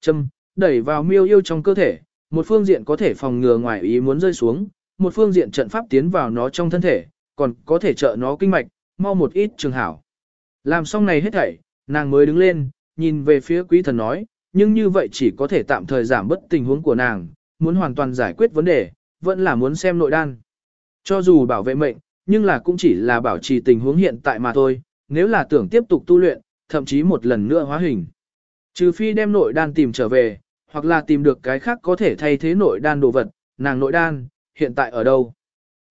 Châm, đẩy vào miêu yêu trong cơ thể, một phương diện có thể phòng ngừa ngoài ý muốn rơi xuống, một phương diện trận pháp tiến vào nó trong thân thể, còn có thể trợ nó kinh mạch, mau một ít trường hảo. Làm xong này hết thảy, nàng mới đứng lên, nhìn về phía quý thần nói, nhưng như vậy chỉ có thể tạm thời giảm bất tình huống của nàng, muốn hoàn toàn giải quyết vấn đề, vẫn là muốn xem nội đan. Cho dù bảo vệ mệnh, nhưng là cũng chỉ là bảo trì tình huống hiện tại mà thôi, nếu là tưởng tiếp tục tu luyện, thậm chí một lần nữa hóa hình. Trừ phi đem nội đan tìm trở về, hoặc là tìm được cái khác có thể thay thế nội đan đồ vật, nàng nội đan, hiện tại ở đâu?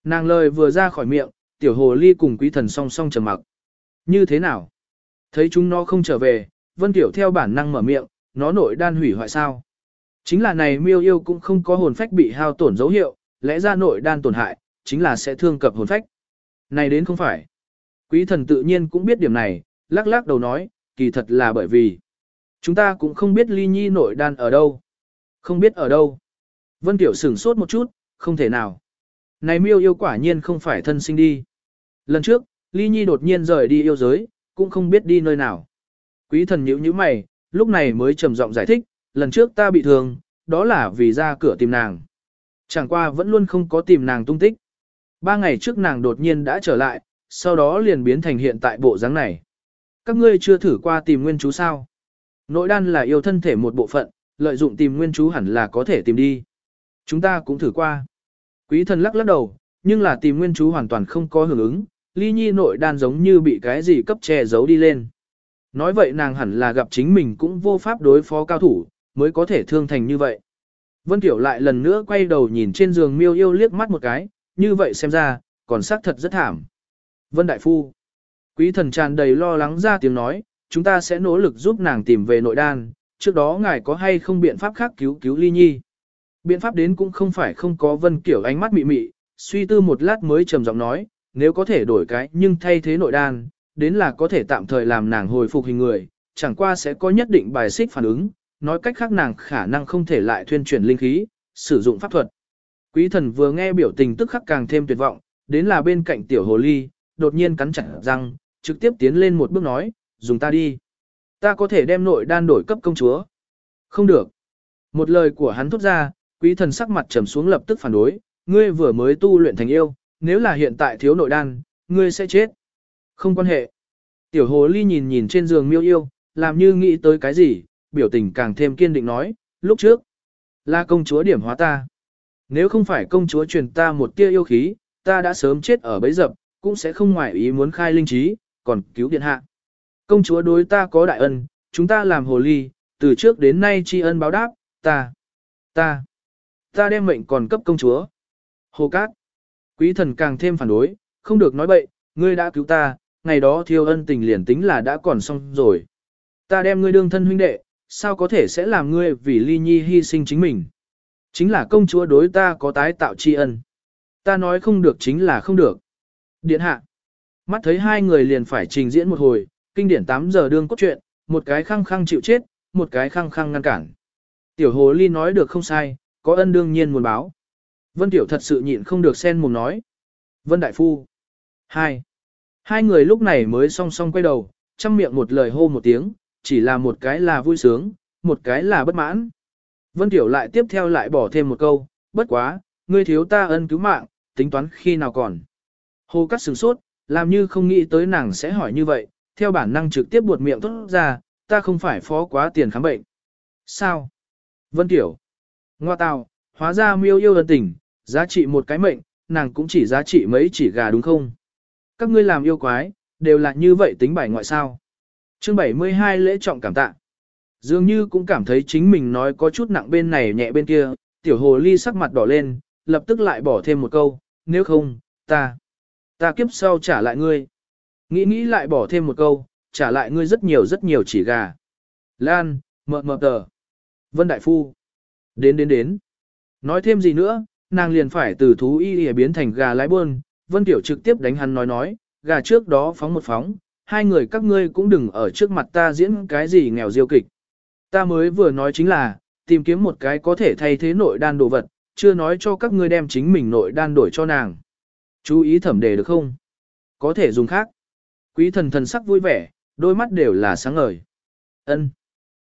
Nàng lời vừa ra khỏi miệng, tiểu hồ ly cùng quý thần song song trầm mặc. Như thế nào? Thấy chúng nó không trở về, vân tiểu theo bản năng mở miệng, nó nội đan hủy hoại sao? Chính là này miêu yêu cũng không có hồn phách bị hao tổn dấu hiệu, lẽ ra nội đan tổn hại, chính là sẽ thương cập hồn phách. Này đến không phải. Quý thần tự nhiên cũng biết điểm này, lắc lắc đầu nói, kỳ thật là bởi vì chúng ta cũng không biết ly nhi nội đan ở đâu. Không biết ở đâu. Vân Tiểu sửng sốt một chút, không thể nào. Này miêu yêu quả nhiên không phải thân sinh đi. Lần trước, ly nhi đột nhiên rời đi yêu giới, cũng không biết đi nơi nào. Quý thần nhíu nhíu mày, lúc này mới trầm giọng giải thích, lần trước ta bị thương, đó là vì ra cửa tìm nàng. Chẳng qua vẫn luôn không có tìm nàng tung tích. Ba ngày trước nàng đột nhiên đã trở lại, sau đó liền biến thành hiện tại bộ dáng này. Các ngươi chưa thử qua tìm nguyên chú sao? Nội đan là yêu thân thể một bộ phận, lợi dụng tìm nguyên chú hẳn là có thể tìm đi. Chúng ta cũng thử qua. Quý thần lắc lắc đầu, nhưng là tìm nguyên chú hoàn toàn không có hưởng ứng, ly nhi nội đan giống như bị cái gì cấp che giấu đi lên. Nói vậy nàng hẳn là gặp chính mình cũng vô pháp đối phó cao thủ, mới có thể thương thành như vậy. Vân Tiểu lại lần nữa quay đầu nhìn trên giường miêu yêu liếc mắt một cái, như vậy xem ra, còn xác thật rất thảm. Vân Đại Phu. Quý thần tràn đầy lo lắng ra tiếng nói, chúng ta sẽ nỗ lực giúp nàng tìm về nội đan, trước đó ngài có hay không biện pháp khác cứu cứu ly nhi. Biện pháp đến cũng không phải không có Vân Kiểu ánh mắt mị mị, suy tư một lát mới trầm giọng nói, nếu có thể đổi cái nhưng thay thế nội đan, đến là có thể tạm thời làm nàng hồi phục hình người, chẳng qua sẽ có nhất định bài xích phản ứng, nói cách khác nàng khả năng không thể lại thuyên chuyển linh khí, sử dụng pháp thuật. Quý thần vừa nghe biểu tình tức khắc càng thêm tuyệt vọng, đến là bên cạnh tiểu hồ ly, đột nhiên cắn chặt răng, trực tiếp tiến lên một bước nói, dùng ta đi. Ta có thể đem nội đan đổi cấp công chúa. Không được. Một lời của hắn thốt ra, quý thần sắc mặt trầm xuống lập tức phản đối, ngươi vừa mới tu luyện thành yêu, nếu là hiện tại thiếu nội đan, ngươi sẽ chết. Không quan hệ. Tiểu hồ ly nhìn nhìn trên giường miêu yêu, làm như nghĩ tới cái gì, biểu tình càng thêm kiên định nói, lúc trước, là công chúa điểm hóa ta. Nếu không phải công chúa truyền ta một tia yêu khí, ta đã sớm chết ở bấy dập, cũng sẽ không ngoại ý muốn khai linh trí, còn cứu điện hạ. Công chúa đối ta có đại ân, chúng ta làm hồ ly, từ trước đến nay tri ân báo đáp, ta, ta, ta đem mệnh còn cấp công chúa. Hồ Cát, quý thần càng thêm phản đối, không được nói bậy, ngươi đã cứu ta, ngày đó thiêu ân tình liền tính là đã còn xong rồi. Ta đem ngươi đương thân huynh đệ, sao có thể sẽ làm ngươi vì ly nhi hy sinh chính mình. Chính là công chúa đối ta có tái tạo tri ân. Ta nói không được chính là không được. Điện hạ. Mắt thấy hai người liền phải trình diễn một hồi, kinh điển 8 giờ đương cốt truyện, một cái khăng khăng chịu chết, một cái khăng khăng ngăn cản. Tiểu hồ ly nói được không sai, có ân đương nhiên muốn báo. Vân Tiểu thật sự nhịn không được sen mồm nói. Vân Đại Phu. Hai. Hai người lúc này mới song song quay đầu, chăm miệng một lời hô một tiếng, chỉ là một cái là vui sướng, một cái là bất mãn. Vân Tiểu lại tiếp theo lại bỏ thêm một câu, bất quá, ngươi thiếu ta ân cứu mạng, tính toán khi nào còn. Hồ cắt sừng sốt, làm như không nghĩ tới nàng sẽ hỏi như vậy, theo bản năng trực tiếp buột miệng tốt ra, ta không phải phó quá tiền khám bệnh. Sao? Vân Tiểu. Ngoa tào, hóa ra miêu yêu ân tình, giá trị một cái mệnh, nàng cũng chỉ giá trị mấy chỉ gà đúng không? Các ngươi làm yêu quái, đều là như vậy tính bài ngoại sao. Chương 72 lễ trọng cảm tạ. Dường như cũng cảm thấy chính mình nói có chút nặng bên này nhẹ bên kia, tiểu hồ ly sắc mặt đỏ lên, lập tức lại bỏ thêm một câu, nếu không, ta, ta kiếp sau trả lại ngươi. Nghĩ nghĩ lại bỏ thêm một câu, trả lại ngươi rất nhiều rất nhiều chỉ gà. Lan, mờ mờ tờ. Vân Đại Phu. Đến đến đến. Nói thêm gì nữa, nàng liền phải từ thú y y biến thành gà lái buôn. Vân Tiểu trực tiếp đánh hắn nói nói, gà trước đó phóng một phóng, hai người các ngươi cũng đừng ở trước mặt ta diễn cái gì nghèo diêu kịch. Ta mới vừa nói chính là, tìm kiếm một cái có thể thay thế nội đan đồ vật, chưa nói cho các ngươi đem chính mình nội đan đổi cho nàng. Chú ý thẩm đề được không? Có thể dùng khác. Quý thần thần sắc vui vẻ, đôi mắt đều là sáng ngời. Ân.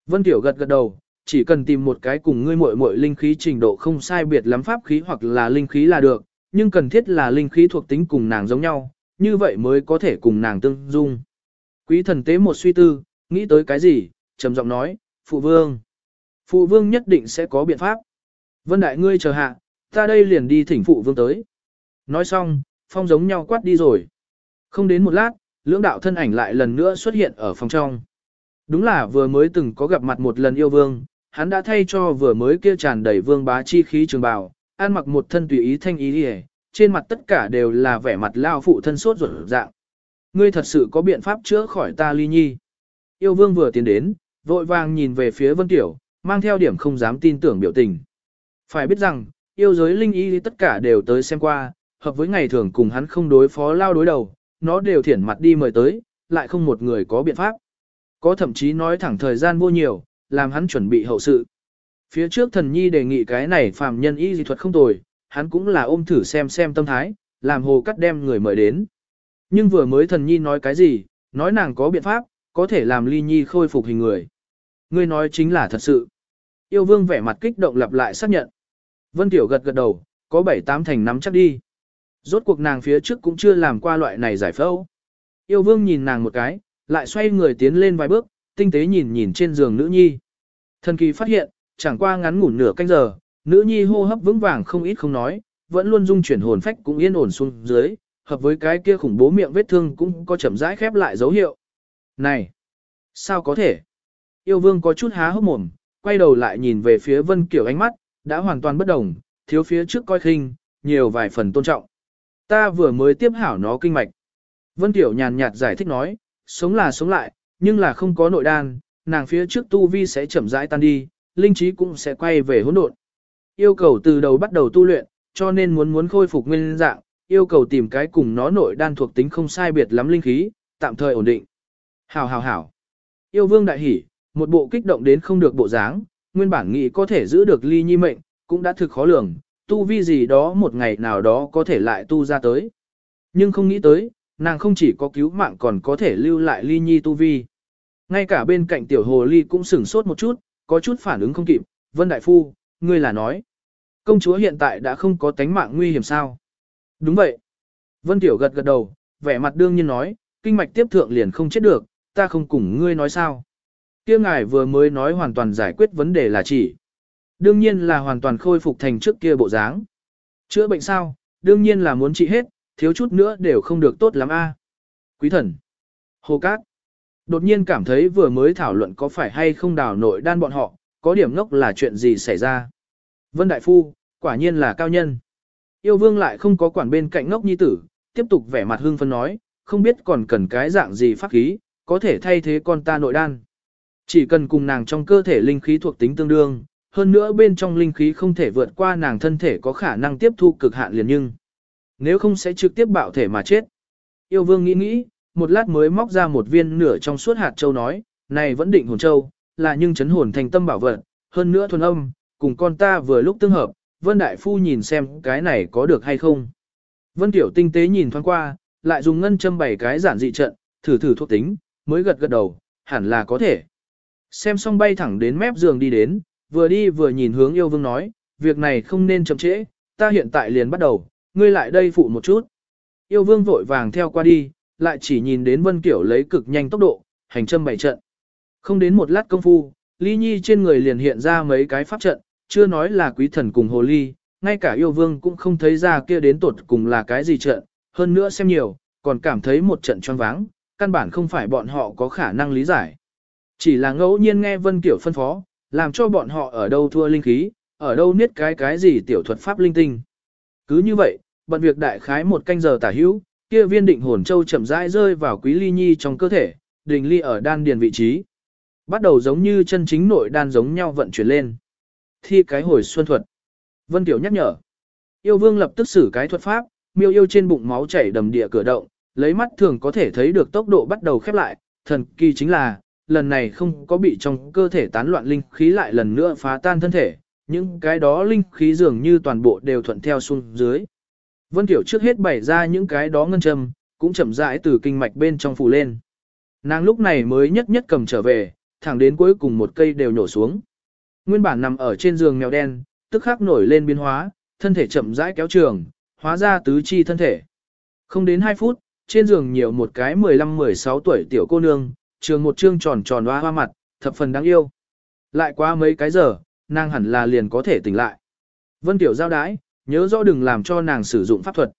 Vân Tiểu gật gật đầu, chỉ cần tìm một cái cùng ngươi muội muội linh khí trình độ không sai biệt lắm pháp khí hoặc là linh khí là được, nhưng cần thiết là linh khí thuộc tính cùng nàng giống nhau, như vậy mới có thể cùng nàng tương dung. Quý thần tế một suy tư, nghĩ tới cái gì, trầm giọng nói, phụ vương. Phụ vương nhất định sẽ có biện pháp. Vân đại ngươi chờ hạ, ta đây liền đi thỉnh phụ vương tới. Nói xong, phong giống nhau quát đi rồi. Không đến một lát, lưỡng đạo thân ảnh lại lần nữa xuất hiện ở phòng trong. Đúng là vừa mới từng có gặp mặt một lần yêu vương, hắn đã thay cho vừa mới kia tràn đầy vương bá chi khí trường bào, ăn mặc một thân tùy ý thanh ý đi trên mặt tất cả đều là vẻ mặt lao phụ thân sốt ruột dạng. Ngươi thật sự có biện pháp chữa khỏi ta ly nhi. Yêu vương vừa tiến đến, vội vàng nhìn về phía Vân Tiểu, mang theo điểm không dám tin tưởng biểu tình. Phải biết rằng, yêu giới linh y tất cả đều tới xem qua, hợp với ngày thường cùng hắn không đối phó lao đối đầu, nó đều thiển mặt đi mời tới, lại không một người có biện pháp. Có thậm chí nói thẳng thời gian vô nhiều, làm hắn chuẩn bị hậu sự. Phía trước thần nhi đề nghị cái này phàm nhân y dị thuật không tồi, hắn cũng là ôm thử xem xem tâm thái, làm hồ cắt đem người mời đến. Nhưng vừa mới thần nhi nói cái gì, nói nàng có biện pháp, có thể làm ly nhi khôi phục hình người. Ngươi nói chính là thật sự. Yêu vương vẻ mặt kích động lặp lại xác nhận. Vân Tiểu gật gật đầu, có bảy tám thành nắm chắc đi. Rốt cuộc nàng phía trước cũng chưa làm qua loại này giải phẫu. Yêu vương nhìn nàng một cái, lại xoay người tiến lên vài bước, tinh tế nhìn nhìn trên giường nữ nhi. Thần kỳ phát hiện, chẳng qua ngắn ngủn nửa canh giờ, nữ nhi hô hấp vững vàng không ít không nói, vẫn luôn dung chuyển hồn phách cũng yên ổn xuống dưới, hợp với cái kia khủng bố miệng vết thương cũng có chậm rãi khép lại dấu hiệu. Này! Sao có thể? Yêu vương có chút há hốc mồm, quay đầu lại nhìn về phía Vân Kiểu ánh mắt, đã hoàn toàn bất đồng, thiếu phía trước coi khinh, nhiều vài phần tôn trọng. Ta vừa mới tiếp hảo nó kinh mạch. Vân Tiểu nhàn nhạt giải thích nói, sống là sống lại, nhưng là không có nội đan, nàng phía trước tu vi sẽ chậm rãi tan đi, linh trí cũng sẽ quay về hỗn độn. Yêu cầu từ đầu bắt đầu tu luyện, cho nên muốn muốn khôi phục nguyên dạng, yêu cầu tìm cái cùng nó nội đan thuộc tính không sai biệt lắm linh khí, tạm thời ổn định. Hảo hảo hảo. Yêu vương đại hỉ, một bộ kích động đến không được bộ dáng, nguyên bản nghĩ có thể giữ được ly nhi mệnh, cũng đã thực khó lường, tu vi gì đó một ngày nào đó có thể lại tu ra tới. Nhưng không nghĩ tới, nàng không chỉ có cứu mạng còn có thể lưu lại ly nhi tu vi. Ngay cả bên cạnh tiểu hồ ly cũng sửng sốt một chút, có chút phản ứng không kịp, Vân Đại Phu, ngươi là nói. Công chúa hiện tại đã không có tánh mạng nguy hiểm sao? Đúng vậy. Vân Tiểu gật gật đầu, vẻ mặt đương nhiên nói, kinh mạch tiếp thượng liền không chết được, ta không cùng ngươi nói sao. Kia ngài vừa mới nói hoàn toàn giải quyết vấn đề là chỉ. Đương nhiên là hoàn toàn khôi phục thành trước kia bộ dáng. Chữa bệnh sao, đương nhiên là muốn trị hết, thiếu chút nữa đều không được tốt lắm a. Quý thần. Hồ Cát. Đột nhiên cảm thấy vừa mới thảo luận có phải hay không đào nội đan bọn họ, có điểm ngốc là chuyện gì xảy ra. Vân Đại Phu, quả nhiên là cao nhân. Yêu vương lại không có quản bên cạnh ngốc nhi tử, tiếp tục vẻ mặt hương phân nói, không biết còn cần cái dạng gì pháp khí, có thể thay thế con ta nội đan. Chỉ cần cùng nàng trong cơ thể linh khí thuộc tính tương đương, hơn nữa bên trong linh khí không thể vượt qua nàng thân thể có khả năng tiếp thu cực hạn liền nhưng. Nếu không sẽ trực tiếp bạo thể mà chết. Yêu vương nghĩ nghĩ, một lát mới móc ra một viên nửa trong suốt hạt châu nói, này vẫn định hồn châu, là nhưng chấn hồn thành tâm bảo vật, hơn nữa thuần âm, cùng con ta vừa lúc tương hợp, Vân Đại Phu nhìn xem cái này có được hay không. Vân Tiểu tinh tế nhìn thoáng qua, lại dùng ngân châm bảy cái giản dị trận, thử thử thuộc tính, mới gật gật đầu, hẳn là có thể. Xem xong bay thẳng đến mép giường đi đến, vừa đi vừa nhìn hướng yêu vương nói, việc này không nên chậm trễ, ta hiện tại liền bắt đầu, ngươi lại đây phụ một chút. Yêu vương vội vàng theo qua đi, lại chỉ nhìn đến Vân Kiểu lấy cực nhanh tốc độ, hành châm bảy trận. Không đến một lát công phu, Ly Nhi trên người liền hiện ra mấy cái pháp trận, chưa nói là quý thần cùng hồ ly, ngay cả yêu vương cũng không thấy ra kia đến tột cùng là cái gì trận, hơn nữa xem nhiều, còn cảm thấy một trận choáng váng, căn bản không phải bọn họ có khả năng lý giải. Chỉ là ngẫu nhiên nghe Vân Kiểu phân phó, làm cho bọn họ ở đâu thua linh khí, ở đâu niết cái cái gì tiểu thuật pháp linh tinh. Cứ như vậy, bận việc đại khái một canh giờ tả hữu, kia viên định hồn châu chậm rãi rơi vào quý ly nhi trong cơ thể, đình ly ở đan điền vị trí. Bắt đầu giống như chân chính nội đan giống nhau vận chuyển lên. Thi cái hồi xuân thuật. Vân Tiểu nhắc nhở. Yêu vương lập tức xử cái thuật pháp, miêu yêu trên bụng máu chảy đầm địa cửa động, lấy mắt thường có thể thấy được tốc độ bắt đầu khép lại, thần kỳ chính là, lần này không có bị trong cơ thể tán loạn linh khí lại lần nữa phá tan thân thể, những cái đó linh khí dường như toàn bộ đều thuận theo xuống dưới. Vân Tiểu trước hết bày ra những cái đó ngân châm, cũng chậm rãi từ kinh mạch bên trong phủ lên. Nàng lúc này mới nhất nhất cầm trở về, thẳng đến cuối cùng một cây đều nhổ xuống. Nguyên bản nằm ở trên giường mèo đen, tức khắc nổi lên biến hóa, thân thể chậm rãi kéo trường, hóa ra tứ chi thân thể. Không đến 2 phút, trên giường nhiều một cái 15-16 tuổi tiểu cô nương, trường một trương tròn tròn hoa hoa mặt, thập phần đáng yêu. Lại qua mấy cái giờ, nàng hẳn là liền có thể tỉnh lại. Vân Tiểu giao đái, nhớ rõ đừng làm cho nàng sử dụng pháp thuật.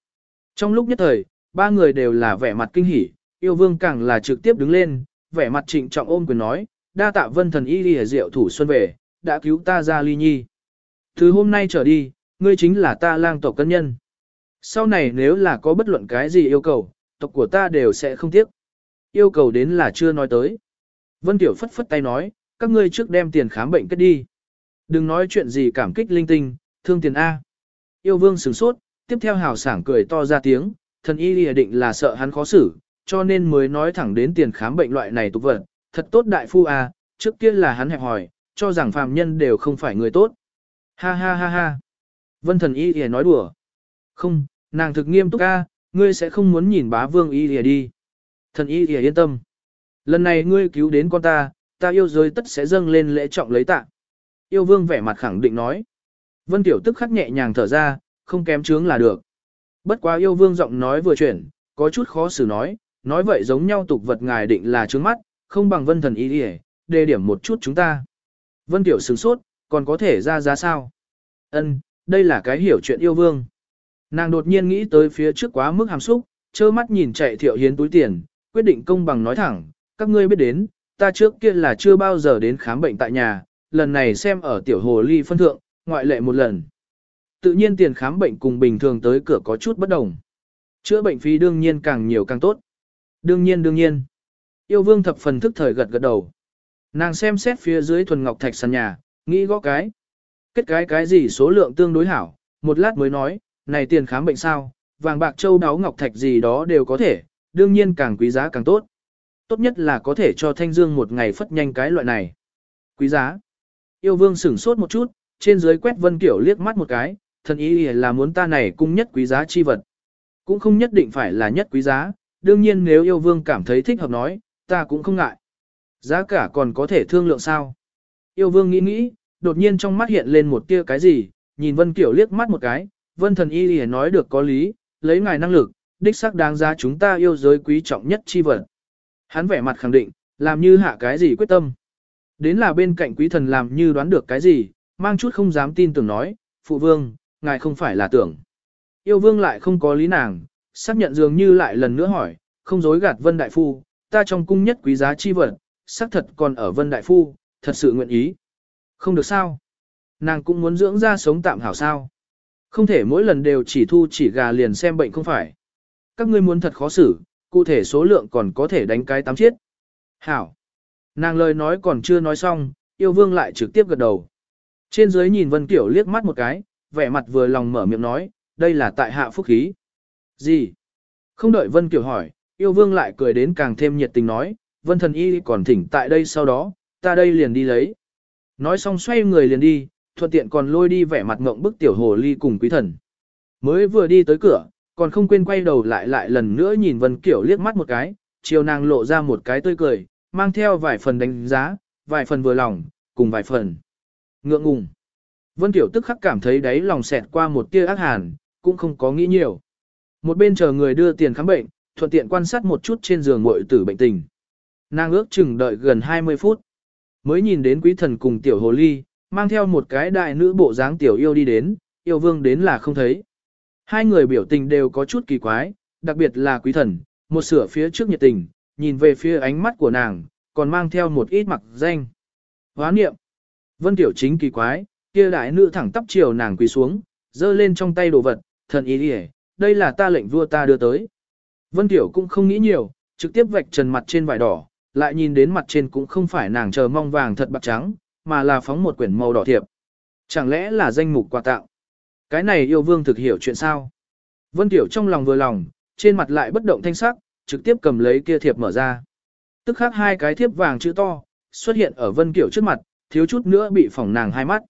Trong lúc nhất thời, ba người đều là vẻ mặt kinh hỉ, yêu vương càng là trực tiếp đứng lên, vẻ mặt trịnh trọng ôm quyền nói, đa tạ vân thần y đi diệu thủ xuân về, đã cứu ta ra ly nhi. Từ hôm nay trở đi, ngươi chính là ta lang tộc cân nhân. Sau này nếu là có bất luận cái gì yêu cầu, tộc của ta đều sẽ không tiếc. Yêu cầu đến là chưa nói tới. Vân Tiểu phất phất tay nói, các ngươi trước đem tiền khám bệnh kết đi. Đừng nói chuyện gì cảm kích linh tinh, thương tiền A. Yêu vương sửng sốt, tiếp theo hào sảng cười to ra tiếng, thần y lìa định là sợ hắn khó xử, cho nên mới nói thẳng đến tiền khám bệnh loại này tục vật. Thật tốt đại phu A, trước kia là hắn hẹp hỏi, cho rằng phàm nhân đều không phải người tốt. Ha ha ha ha. Vân thần y lìa nói đùa. Không, nàng thực nghiêm túc A, ngươi sẽ không muốn nhìn bá vương y lìa đi. Thần y thì yên tâm. Lần này ngươi cứu đến con ta, ta yêu giới tất sẽ dâng lên lễ trọng lấy tạ. Yêu vương vẻ mặt khẳng định nói. Vân Tiểu tức khắc nhẹ nhàng thở ra, không kém chướng là được. Bất quá yêu vương giọng nói vừa chuyển, có chút khó xử nói, nói vậy giống nhau tục vật ngài định là trướng mắt, không bằng vân thần y đi đề điểm một chút chúng ta. Vân Tiểu sửng sốt, còn có thể ra giá sao? Ân, đây là cái hiểu chuyện yêu vương. Nàng đột nhiên nghĩ tới phía trước quá mức hàm xúc, trơ mắt nhìn chạy thiệu hiến túi tiền, quyết định công bằng nói thẳng, các ngươi biết đến, ta trước kia là chưa bao giờ đến khám bệnh tại nhà, lần này xem ở tiểu hồ ly phân thượng, ngoại lệ một lần. Tự nhiên tiền khám bệnh cùng bình thường tới cửa có chút bất đồng. Chữa bệnh phí đương nhiên càng nhiều càng tốt. Đương nhiên đương nhiên. Yêu vương thập phần thức thời gật gật đầu. Nàng xem xét phía dưới thuần ngọc thạch sàn nhà, nghĩ gõ cái. Kết cái cái gì số lượng tương đối hảo, một lát mới nói, này tiền khám bệnh sao, vàng bạc châu đáo ngọc thạch gì đó đều có thể, đương nhiên càng quý giá càng tốt. Tốt nhất là có thể cho Thanh Dương một ngày phất nhanh cái loại này. Quý giá. Yêu vương sửng sốt một chút, trên dưới quét Vân Kiểu liếc mắt một cái, thần ý là muốn ta này cung nhất quý giá chi vật. Cũng không nhất định phải là nhất quý giá, đương nhiên nếu yêu vương cảm thấy thích hợp nói, ta cũng không ngại. Giá cả còn có thể thương lượng sao. Yêu vương nghĩ nghĩ, đột nhiên trong mắt hiện lên một tia cái gì, nhìn Vân Kiểu liếc mắt một cái, Vân thần y lìa nói được có lý, lấy ngài năng lực, đích xác đáng giá chúng ta yêu giới quý trọng nhất chi vật. Hắn vẻ mặt khẳng định, làm như hạ cái gì quyết tâm. Đến là bên cạnh quý thần làm như đoán được cái gì, mang chút không dám tin tưởng nói, phụ vương, ngài không phải là tưởng. Yêu vương lại không có lý nàng, xác nhận dường như lại lần nữa hỏi, không dối gạt vân đại phu, ta trong cung nhất quý giá chi vật, xác thật còn ở vân đại phu, thật sự nguyện ý. Không được sao. Nàng cũng muốn dưỡng ra sống tạm hảo sao. Không thể mỗi lần đều chỉ thu chỉ gà liền xem bệnh không phải. Các ngươi muốn thật khó xử, cụ thể số lượng còn có thể đánh cái tám chiết. Hảo. Nàng lời nói còn chưa nói xong, yêu vương lại trực tiếp gật đầu. Trên dưới nhìn Vân Kiểu liếc mắt một cái, vẻ mặt vừa lòng mở miệng nói, đây là tại hạ phúc khí. Gì? Không đợi Vân Kiểu hỏi, yêu vương lại cười đến càng thêm nhiệt tình nói, Vân thần y còn thỉnh tại đây sau đó, ta đây liền đi lấy. Nói xong xoay người liền đi, thuận tiện còn lôi đi vẻ mặt ngộng bức tiểu hồ ly cùng quý thần. Mới vừa đi tới cửa, còn không quên quay đầu lại lại lần nữa nhìn Vân Kiểu liếc mắt một cái, chiều nàng lộ ra một cái tươi cười, mang theo vài phần đánh giá, vài phần vừa lòng, cùng vài phần ngượng ngùng. Vân Kiểu tức khắc cảm thấy đáy lòng xẹt qua một tia ác hàn, cũng không có nghĩ nhiều. Một bên chờ người đưa tiền khám bệnh, thuận tiện quan sát một chút trên giường muội tử bệnh tình. Nàng ước chừng đợi gần 20 phút. Mới nhìn đến quý thần cùng tiểu hồ ly, mang theo một cái đại nữ bộ dáng tiểu yêu đi đến, yêu vương đến là không thấy. Hai người biểu tình đều có chút kỳ quái, đặc biệt là quý thần, một sửa phía trước nhiệt tình, nhìn về phía ánh mắt của nàng, còn mang theo một ít mặc danh. Hóa niệm. Vân Tiểu Chính kỳ quái, kia đại nữ thẳng tắp chiều nàng quỳ xuống, giơ lên trong tay đồ vật, thần ý đi đây là ta lệnh vua ta đưa tới. Vân Tiểu cũng không nghĩ nhiều, trực tiếp vạch trần mặt trên vải đỏ, lại nhìn đến mặt trên cũng không phải nàng chờ mong vàng thật bạc trắng, mà là phóng một quyển màu đỏ thiệp. Chẳng lẽ là danh mục quà tặng? Cái này yêu vương thực hiểu chuyện sao? Vân Tiểu trong lòng vừa lòng, trên mặt lại bất động thanh sắc, trực tiếp cầm lấy kia thiệp mở ra. Tức khắc hai cái thiệp vàng chữ to, xuất hiện ở Vân Kiểu trước mặt, thiếu chút nữa bị phỏng nàng hai mắt.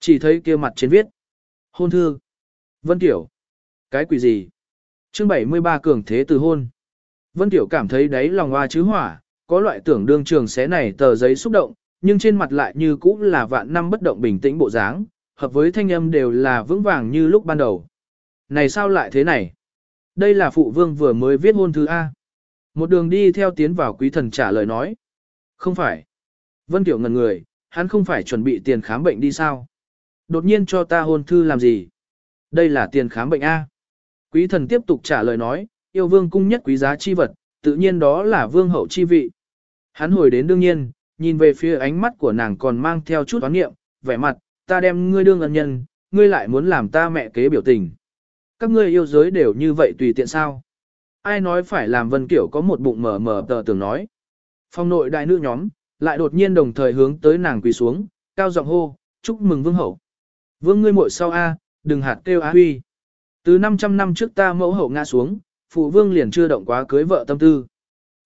Chỉ thấy kia mặt trên viết. Hôn thư. Vân Tiểu. Cái quỷ gì? chương 73 cường thế từ hôn. Vân Tiểu cảm thấy đáy lòng hoa chứ hỏa, có loại tưởng đương trường xé này tờ giấy xúc động, nhưng trên mặt lại như cũ là vạn năm bất động bình tĩnh bộ dáng, hợp với thanh âm đều là vững vàng như lúc ban đầu. Này sao lại thế này? Đây là phụ vương vừa mới viết hôn thư A. Một đường đi theo tiến vào quý thần trả lời nói. Không phải. Vân Tiểu ngần người, hắn không phải chuẩn bị tiền khám bệnh đi sao? Đột nhiên cho ta hôn thư làm gì? Đây là tiền khám bệnh A. Quý thần tiếp tục trả lời nói, yêu vương cung nhất quý giá chi vật, tự nhiên đó là vương hậu chi vị. Hắn hồi đến đương nhiên, nhìn về phía ánh mắt của nàng còn mang theo chút toán nghiệm, vẻ mặt, ta đem ngươi đương ân nhân, ngươi lại muốn làm ta mẹ kế biểu tình. Các ngươi yêu giới đều như vậy tùy tiện sao? Ai nói phải làm Vân Kiểu có một bụng mở mở tờ tưởng nói. Phong nội đại nữ nhóm, lại đột nhiên đồng thời hướng tới nàng quỳ xuống, cao giọng hô, chúc mừng vương hậu. Vương ngươi muội sau A, đừng hạt kêu Á huy. Từ 500 năm trước ta mẫu hậu ngã xuống, phụ vương liền chưa động quá cưới vợ tâm tư.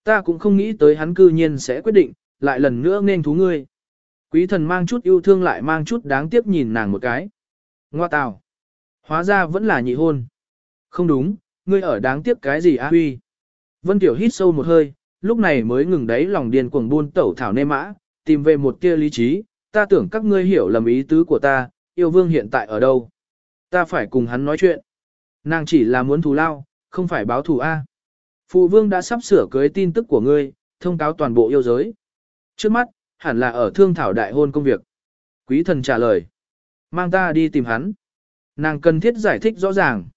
Ta cũng không nghĩ tới hắn cư nhiên sẽ quyết định, lại lần nữa nên thú ngươi. Quý thần mang chút yêu thương lại mang chút đáng tiếc nhìn nàng một cái. Ngoa tào. Hóa ra vẫn là nhị hôn. Không đúng, ngươi ở đáng tiếc cái gì á huy. Vân Tiểu hít sâu một hơi, lúc này mới ngừng đáy lòng điên cuồng buôn tẩu thảo nê mã, tìm về một tia lý trí, ta tưởng các ngươi hiểu lầm ý tứ của ta, yêu vương hiện tại ở đâu. Ta phải cùng hắn nói chuyện. Nàng chỉ là muốn thù lao, không phải báo thù A. Phụ vương đã sắp sửa cưới tin tức của ngươi, thông cáo toàn bộ yêu giới. Trước mắt, hẳn là ở thương thảo đại hôn công việc. Quý thần trả lời. Mang ta đi tìm hắn. Nàng cần thiết giải thích rõ ràng.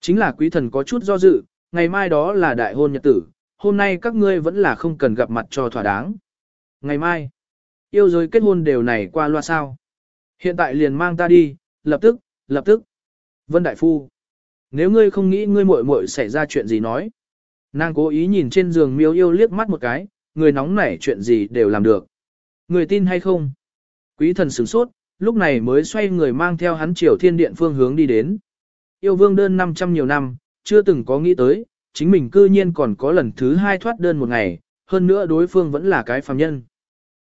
Chính là quý thần có chút do dự, ngày mai đó là đại hôn nhật tử, hôm nay các ngươi vẫn là không cần gặp mặt cho thỏa đáng. Ngày mai, yêu giới kết hôn đều này qua loa sao. Hiện tại liền mang ta đi, lập tức, lập tức. Vân Đại Phu, nếu ngươi không nghĩ ngươi muội muội xảy ra chuyện gì nói. Nàng cố ý nhìn trên giường miêu yêu liếc mắt một cái, người nóng nảy chuyện gì đều làm được. Người tin hay không? Quý thần sửng sốt, lúc này mới xoay người mang theo hắn triều thiên điện phương hướng đi đến. Yêu vương đơn 500 nhiều năm, chưa từng có nghĩ tới, chính mình cư nhiên còn có lần thứ hai thoát đơn một ngày, hơn nữa đối phương vẫn là cái phàm nhân.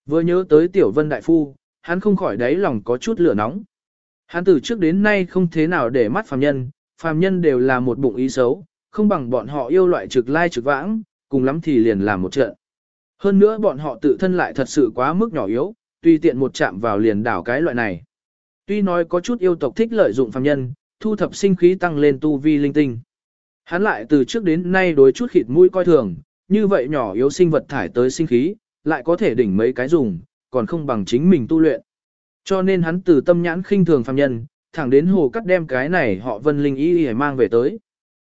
Vừa nhớ tới tiểu vân đại phu, hắn không khỏi đáy lòng có chút lửa nóng. Hắn từ trước đến nay không thế nào để mắt phàm nhân, phàm nhân đều là một bụng ý xấu, không bằng bọn họ yêu loại trực lai trực vãng, cùng lắm thì liền làm một trận. Hơn nữa bọn họ tự thân lại thật sự quá mức nhỏ yếu, tùy tiện một chạm vào liền đảo cái loại này. Tuy nói có chút yêu tộc thích lợi dụng phàm nhân, thu thập sinh khí tăng lên tu vi linh tinh. Hắn lại từ trước đến nay đối chút khịt mũi coi thường, như vậy nhỏ yếu sinh vật thải tới sinh khí, lại có thể đỉnh mấy cái dùng, còn không bằng chính mình tu luyện. Cho nên hắn từ tâm nhãn khinh thường phàm nhân, thẳng đến hồ cắt đem cái này họ vân linh y y mang về tới.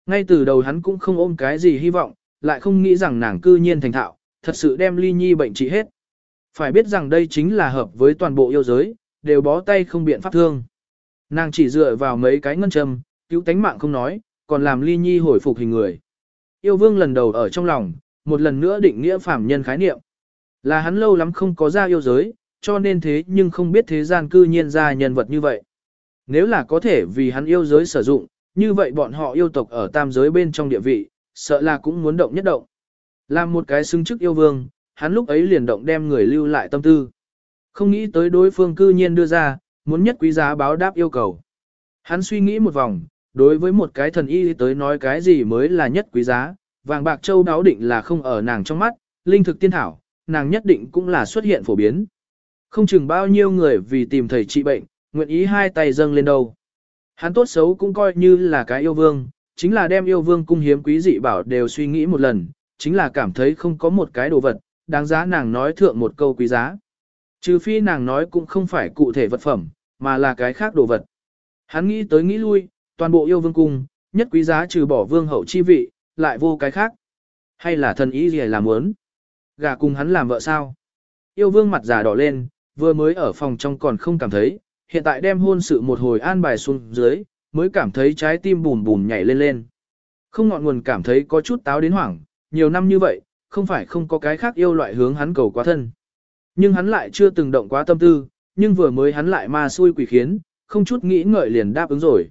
Ngay từ đầu hắn cũng không ôm cái gì hy vọng, lại không nghĩ rằng nàng cư nhiên thành thạo, thật sự đem ly nhi bệnh trị hết. Phải biết rằng đây chính là hợp với toàn bộ yêu giới, đều bó tay không biện pháp thương. Nàng chỉ dựa vào mấy cái ngân châm, cứu tánh mạng không nói, còn làm ly nhi hồi phục hình người. Yêu vương lần đầu ở trong lòng, một lần nữa định nghĩa phạm nhân khái niệm. Là hắn lâu lắm không có ra yêu giới, cho nên thế nhưng không biết thế gian cư nhiên ra nhân vật như vậy. Nếu là có thể vì hắn yêu giới sử dụng, như vậy bọn họ yêu tộc ở tam giới bên trong địa vị, sợ là cũng muốn động nhất động. Làm một cái xứng chức yêu vương, hắn lúc ấy liền động đem người lưu lại tâm tư. Không nghĩ tới đối phương cư nhiên đưa ra, muốn nhất quý giá báo đáp yêu cầu. Hắn suy nghĩ một vòng, đối với một cái thần y tới nói cái gì mới là nhất quý giá, vàng bạc châu đáo định là không ở nàng trong mắt, linh thực tiên thảo, nàng nhất định cũng là xuất hiện phổ biến. Không chừng bao nhiêu người vì tìm thầy trị bệnh, nguyện ý hai tay dâng lên đầu. Hắn tốt xấu cũng coi như là cái yêu vương, chính là đem yêu vương cung hiếm quý dị bảo đều suy nghĩ một lần, chính là cảm thấy không có một cái đồ vật, đáng giá nàng nói thượng một câu quý giá. Trừ phi nàng nói cũng không phải cụ thể vật phẩm, mà là cái khác đồ vật. Hắn nghĩ tới nghĩ lui, toàn bộ yêu vương cung, nhất quý giá trừ bỏ vương hậu chi vị, lại vô cái khác. Hay là thần ý gì là muốn? Gà cùng hắn làm vợ sao? Yêu vương mặt già đỏ lên, vừa mới ở phòng trong còn không cảm thấy, hiện tại đem hôn sự một hồi an bài xuống dưới, mới cảm thấy trái tim bùn bùn nhảy lên lên. Không ngọn nguồn cảm thấy có chút táo đến hoảng, nhiều năm như vậy, không phải không có cái khác yêu loại hướng hắn cầu quá thân. Nhưng hắn lại chưa từng động quá tâm tư, nhưng vừa mới hắn lại ma xui quỷ khiến, không chút nghĩ ngợi liền đáp ứng rồi.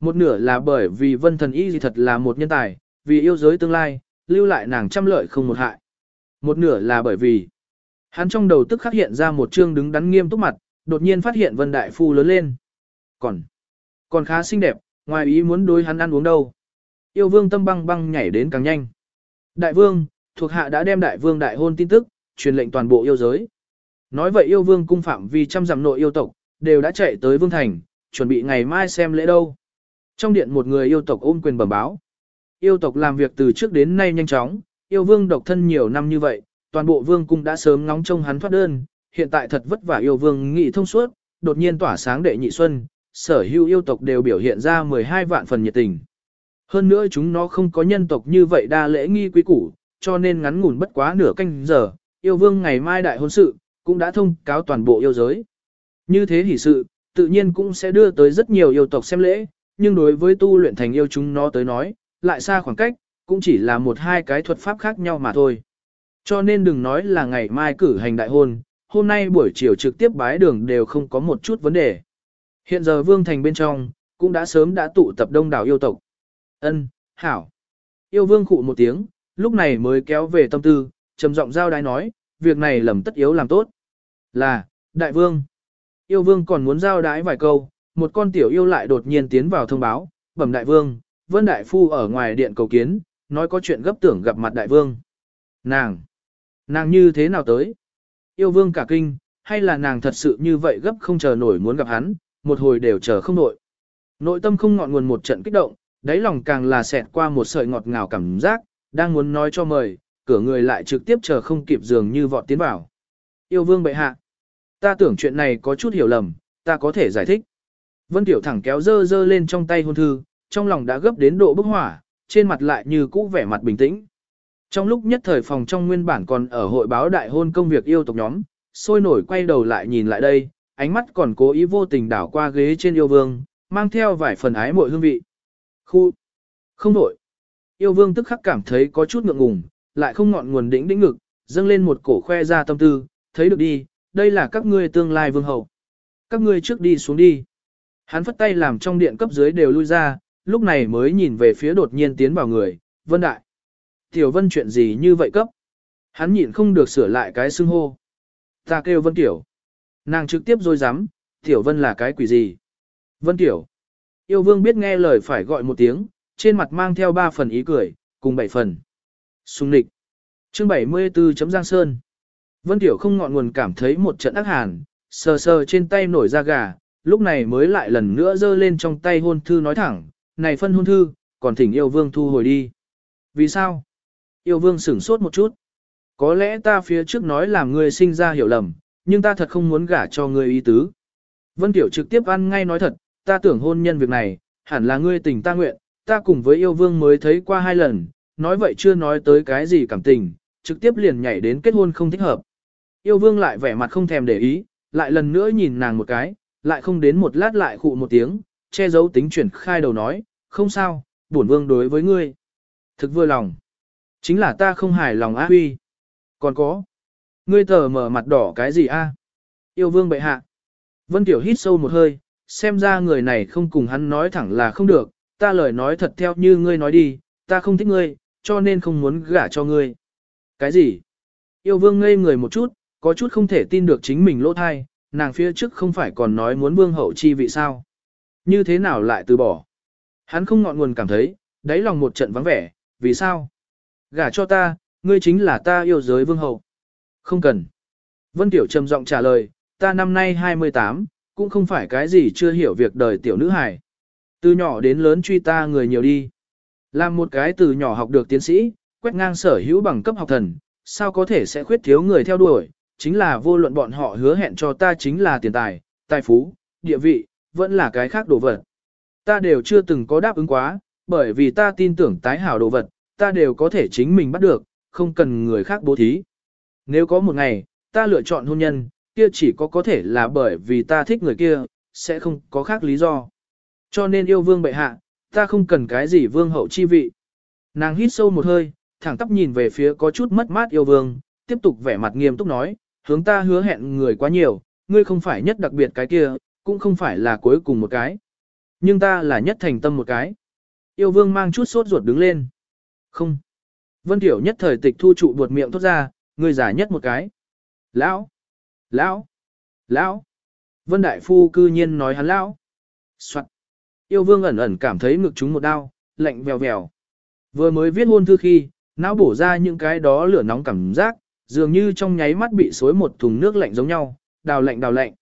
Một nửa là bởi vì vân thần y gì thật là một nhân tài, vì yêu giới tương lai, lưu lại nàng trăm lợi không một hại. Một nửa là bởi vì hắn trong đầu tức khắc hiện ra một chương đứng đắn nghiêm túc mặt, đột nhiên phát hiện vân đại phu lớn lên. Còn, còn khá xinh đẹp, ngoài ý muốn đối hắn ăn uống đâu. Yêu vương tâm băng băng nhảy đến càng nhanh. Đại vương, thuộc hạ đã đem đại vương đại hôn tin tức, truyền lệnh toàn bộ yêu giới. Nói vậy yêu vương cung phạm vì trăm dặm nội yêu tộc, đều đã chạy tới vương thành, chuẩn bị ngày mai xem lễ đâu. Trong điện một người yêu tộc ôm quyền bẩm báo. Yêu tộc làm việc từ trước đến nay nhanh chóng, yêu vương độc thân nhiều năm như vậy, toàn bộ vương cung đã sớm ngóng trông hắn thoát đơn, hiện tại thật vất vả yêu vương nghị thông suốt, đột nhiên tỏa sáng đệ nhị xuân, sở hữu yêu tộc đều biểu hiện ra 12 vạn phần nhiệt tình. Hơn nữa chúng nó không có nhân tộc như vậy đa lễ nghi quý củ, cho nên ngắn ngủn bất quá nửa canh giờ, yêu vương ngày mai đại hôn sự, cũng đã thông cáo toàn bộ yêu giới. Như thế hỷ sự, tự nhiên cũng sẽ đưa tới rất nhiều yêu tộc xem lễ, nhưng đối với tu luyện thành yêu chúng nó tới nói, lại xa khoảng cách, cũng chỉ là một hai cái thuật pháp khác nhau mà thôi. Cho nên đừng nói là ngày mai cử hành đại hôn, hôm nay buổi chiều trực tiếp bái đường đều không có một chút vấn đề. Hiện giờ Vương Thành bên trong, cũng đã sớm đã tụ tập đông đảo yêu tộc. Ân, hảo. Yêu Vương khụ một tiếng, lúc này mới kéo về tâm tư, trầm giọng giao đái nói, việc này lầm tất yếu làm tốt. Là, Đại Vương. Yêu Vương còn muốn giao đái vài câu, một con tiểu yêu lại đột nhiên tiến vào thông báo, bẩm Đại Vương, Vân Đại Phu ở ngoài điện cầu kiến, nói có chuyện gấp tưởng gặp mặt Đại Vương. Nàng! Nàng như thế nào tới? Yêu Vương cả kinh, hay là nàng thật sự như vậy gấp không chờ nổi muốn gặp hắn, một hồi đều chờ không nổi. Nội tâm không ngọn nguồn một trận kích động, đáy lòng càng là xẹt qua một sợi ngọt ngào cảm giác, đang muốn nói cho mời, cửa người lại trực tiếp chờ không kịp dường như vọt tiến vào. Yêu Vương bệ hạ! Ta tưởng chuyện này có chút hiểu lầm, ta có thể giải thích. Vân Tiểu thẳng kéo dơ dơ lên trong tay hôn thư, trong lòng đã gấp đến độ bức hỏa, trên mặt lại như cũ vẻ mặt bình tĩnh. Trong lúc nhất thời phòng trong nguyên bản còn ở hội báo đại hôn công việc yêu tộc nhóm, sôi nổi quay đầu lại nhìn lại đây, ánh mắt còn cố ý vô tình đảo qua ghế trên yêu vương, mang theo vài phần ái mội hương vị. Khu! Không đổi Yêu vương tức khắc cảm thấy có chút ngượng ngùng, lại không ngọn nguồn đỉnh đỉnh ngực, dâng lên một cổ khoe ra tâm tư, thấy được đi, đây là các ngươi tương lai vương hậu. Các ngươi trước đi xuống đi. Hắn phất tay làm trong điện cấp dưới đều lui ra, lúc này mới nhìn về phía đột nhiên tiến vào người, Vân Đại. Tiểu Vân chuyện gì như vậy cấp? Hắn nhịn không được sửa lại cái xưng hô. Ta kêu Vân Tiểu. Nàng trực tiếp rồi dám, Tiểu Vân là cái quỷ gì? Vân Tiểu. Yêu vương biết nghe lời phải gọi một tiếng, trên mặt mang theo ba phần ý cười, cùng bảy phần. Xung nịch. Chương 74 chấm Giang Sơn. Vân Tiểu không ngọn nguồn cảm thấy một trận ác hàn, sờ sờ trên tay nổi da gà, lúc này mới lại lần nữa giơ lên trong tay hôn thư nói thẳng, này phân hôn thư, còn thỉnh yêu vương thu hồi đi. Vì sao? Yêu vương sửng sốt một chút. Có lẽ ta phía trước nói làm ngươi sinh ra hiểu lầm, nhưng ta thật không muốn gả cho ngươi ý tứ. Vân Tiểu trực tiếp ăn ngay nói thật, ta tưởng hôn nhân việc này, hẳn là ngươi tình ta nguyện, ta cùng với yêu vương mới thấy qua hai lần, nói vậy chưa nói tới cái gì cảm tình, trực tiếp liền nhảy đến kết hôn không thích hợp. Yêu vương lại vẻ mặt không thèm để ý, lại lần nữa nhìn nàng một cái, lại không đến một lát lại khụ một tiếng, che giấu tính chuyển khai đầu nói, không sao, bổn vương đối với ngươi. Thực vừa lòng. Chính là ta không hài lòng á huy. Còn có. Ngươi tờ mở mặt đỏ cái gì a? Yêu vương bệ hạ. Vân Tiểu hít sâu một hơi, xem ra người này không cùng hắn nói thẳng là không được, ta lời nói thật theo như ngươi nói đi, ta không thích ngươi, cho nên không muốn gả cho ngươi. Cái gì? Yêu vương ngây người một chút, có chút không thể tin được chính mình lỗ thai, nàng phía trước không phải còn nói muốn vương hậu chi vị sao. Như thế nào lại từ bỏ? Hắn không ngọn nguồn cảm thấy, đáy lòng một trận vắng vẻ, vì sao? Gả cho ta, ngươi chính là ta yêu giới vương hậu. Không cần. Vân Tiểu trầm giọng trả lời, ta năm nay 28, cũng không phải cái gì chưa hiểu việc đời tiểu nữ hài. Từ nhỏ đến lớn truy ta người nhiều đi. Làm một cái từ nhỏ học được tiến sĩ, quét ngang sở hữu bằng cấp học thần, sao có thể sẽ khuyết thiếu người theo đuổi, chính là vô luận bọn họ hứa hẹn cho ta chính là tiền tài, tài phú, địa vị, vẫn là cái khác đồ vật. Ta đều chưa từng có đáp ứng quá, bởi vì ta tin tưởng tái hảo đồ vật, ta đều có thể chính mình bắt được, không cần người khác bố thí. Nếu có một ngày, ta lựa chọn hôn nhân, kia chỉ có có thể là bởi vì ta thích người kia, sẽ không có khác lý do. Cho nên yêu vương bệ hạ, ta không cần cái gì vương hậu chi vị. Nàng hít sâu một hơi, thẳng tắp nhìn về phía có chút mất mát yêu vương, tiếp tục vẻ mặt nghiêm túc nói, hướng ta hứa hẹn người quá nhiều, ngươi không phải nhất đặc biệt cái kia, cũng không phải là cuối cùng một cái. Nhưng ta là nhất thành tâm một cái. Yêu vương mang chút sốt ruột đứng lên. Không. Vân Tiểu nhất thời tịch thu trụ buột miệng thốt ra, ngươi giả nhất một cái. Lão. Lão. Lão. Vân Đại Phu cư nhiên nói hắn lão. Soạn. Yêu vương ẩn ẩn cảm thấy ngực chúng một đau, lạnh vèo vèo. Vừa mới viết hôn thư khi, não bổ ra những cái đó lửa nóng cảm giác, dường như trong nháy mắt bị xối một thùng nước lạnh giống nhau, đào lạnh đào lạnh.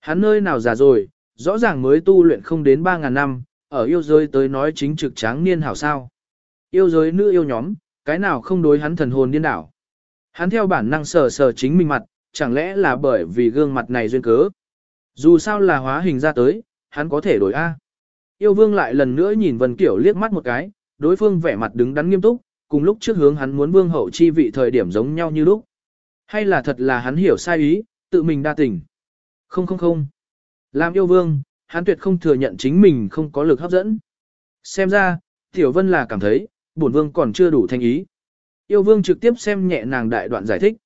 Hắn nơi nào già rồi, rõ ràng mới tu luyện không đến 3.000 năm, ở yêu giới tới nói chính trực tráng niên hảo sao. Yêu giới nữ yêu nhóm, cái nào không đối hắn thần hồn điên đảo. Hắn theo bản năng sờ sờ chính mình mặt, chẳng lẽ là bởi vì gương mặt này duyên cớ. Dù sao là hóa hình ra tới, hắn có thể đổi A. Yêu vương lại lần nữa nhìn Vân Kiểu liếc mắt một cái, đối phương vẻ mặt đứng đắn nghiêm túc, cùng lúc trước hướng hắn muốn vương hậu chi vị thời điểm giống nhau như lúc. Hay là thật là hắn hiểu sai ý, tự mình đa tình. Không không không. Làm yêu vương, hắn tuyệt không thừa nhận chính mình không có lực hấp dẫn. Xem ra, Tiểu Vân là cảm thấy, bổn vương còn chưa đủ thanh ý. Yêu vương trực tiếp xem nhẹ nàng đại đoạn giải thích.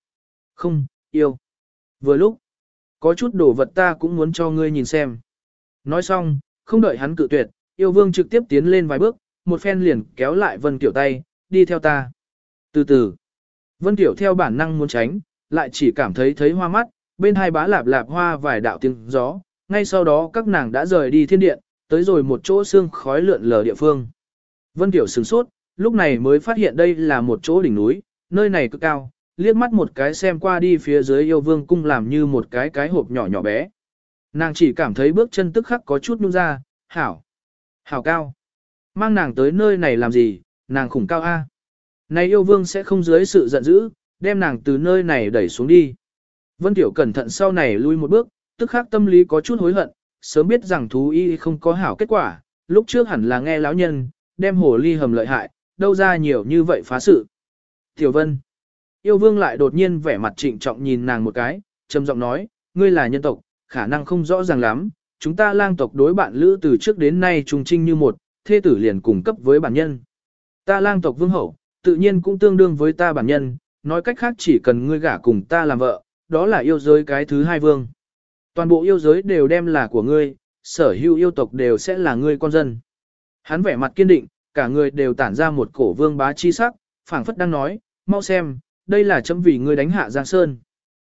Không, yêu. Vừa lúc, có chút đồ vật ta cũng muốn cho ngươi nhìn xem. Nói xong, không đợi hắn cự tuyệt, yêu vương trực tiếp tiến lên vài bước, một phen liền kéo lại Vân Tiểu tay, đi theo ta. Từ từ, Vân Tiểu theo bản năng muốn tránh, lại chỉ cảm thấy thấy hoa mắt, bên hai bá lạp lạp hoa vài đạo tiếng gió, ngay sau đó các nàng đã rời đi thiên điện, tới rồi một chỗ xương khói lượn lờ địa phương. Vân Tiểu sửng sốt, lúc này mới phát hiện đây là một chỗ đỉnh núi, nơi này cực cao, liếc mắt một cái xem qua đi phía dưới yêu vương cung làm như một cái cái hộp nhỏ nhỏ bé. Nàng chỉ cảm thấy bước chân tức khắc có chút nhung ra, hảo, hảo cao. Mang nàng tới nơi này làm gì, nàng khủng cao A. Này yêu vương sẽ không dưới sự giận dữ, đem nàng từ nơi này đẩy xuống đi. Vân Tiểu cẩn thận sau này lui một bước, tức khắc tâm lý có chút hối hận, sớm biết rằng thú y không có hảo kết quả, lúc trước hẳn là nghe lão nhân, đem hồ ly hầm lợi hại, đâu ra nhiều như vậy phá sự. Tiểu Vân. Yêu vương lại đột nhiên vẻ mặt trịnh trọng nhìn nàng một cái, trầm giọng nói, ngươi là nhân tộc, khả năng không rõ ràng lắm, chúng ta lang tộc đối bạn lữ từ trước đến nay trùng trinh như một, thê tử liền cùng cấp với bản nhân. Ta lang tộc vương hậu, tự nhiên cũng tương đương với ta bản nhân, nói cách khác chỉ cần ngươi gả cùng ta làm vợ, đó là yêu giới cái thứ hai vương. Toàn bộ yêu giới đều đem là của ngươi, sở hữu yêu tộc đều sẽ là ngươi con dân. Hắn vẻ mặt kiên định, cả người đều tản ra một cổ vương bá chi sắc, phảng phất đang nói, mau xem, đây là chấm vì ngươi đánh hạ Giang Sơn.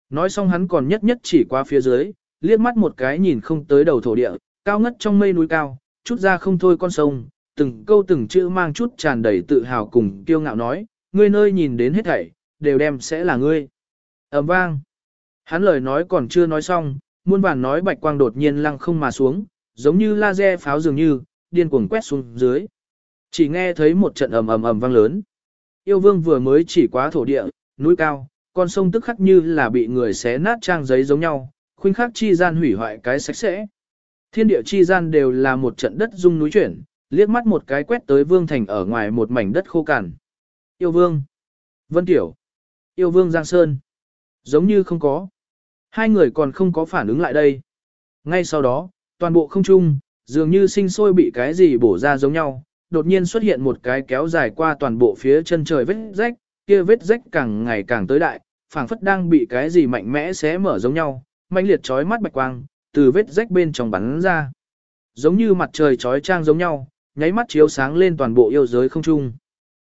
Nói xong hắn còn nhất nhất chỉ qua phía dưới, liếc mắt một cái nhìn không tới đầu thổ địa, cao ngất trong mây núi cao, chút ra không thôi con sông, từng câu từng chữ mang chút tràn đầy tự hào cùng kiêu ngạo nói, ngươi nơi nhìn đến hết thảy, đều đem sẽ là ngươi. ầm vang. Hắn lời nói còn chưa nói xong, muôn bản nói bạch quang đột nhiên lăng không mà xuống, giống như laser pháo dường như, điên cuồng quét xuống dưới. Chỉ nghe thấy một trận ầm ầm ầm vang lớn. Yêu vương vừa mới chỉ quá thổ địa, núi cao, con sông tức khắc như là bị người xé nát trang giấy giống nhau, khuynh khắc chi gian hủy hoại cái sạch sẽ. Thiên địa chi gian đều là một trận đất rung núi chuyển, liếc mắt một cái quét tới vương thành ở ngoài một mảnh đất khô cằn. Yêu vương. Vân Tiểu. Yêu vương Giang Sơn. Giống như không có. Hai người còn không có phản ứng lại đây. Ngay sau đó, toàn bộ không trung, dường như sinh sôi bị cái gì bổ ra giống nhau, đột nhiên xuất hiện một cái kéo dài qua toàn bộ phía chân trời vết rách, kia vết rách càng ngày càng tới đại, phảng phất đang bị cái gì mạnh mẽ xé mở giống nhau, mãnh liệt chói mắt bạch quang, từ vết rách bên trong bắn ra. Giống như mặt trời chói trang giống nhau, nháy mắt chiếu sáng lên toàn bộ yêu giới không trung.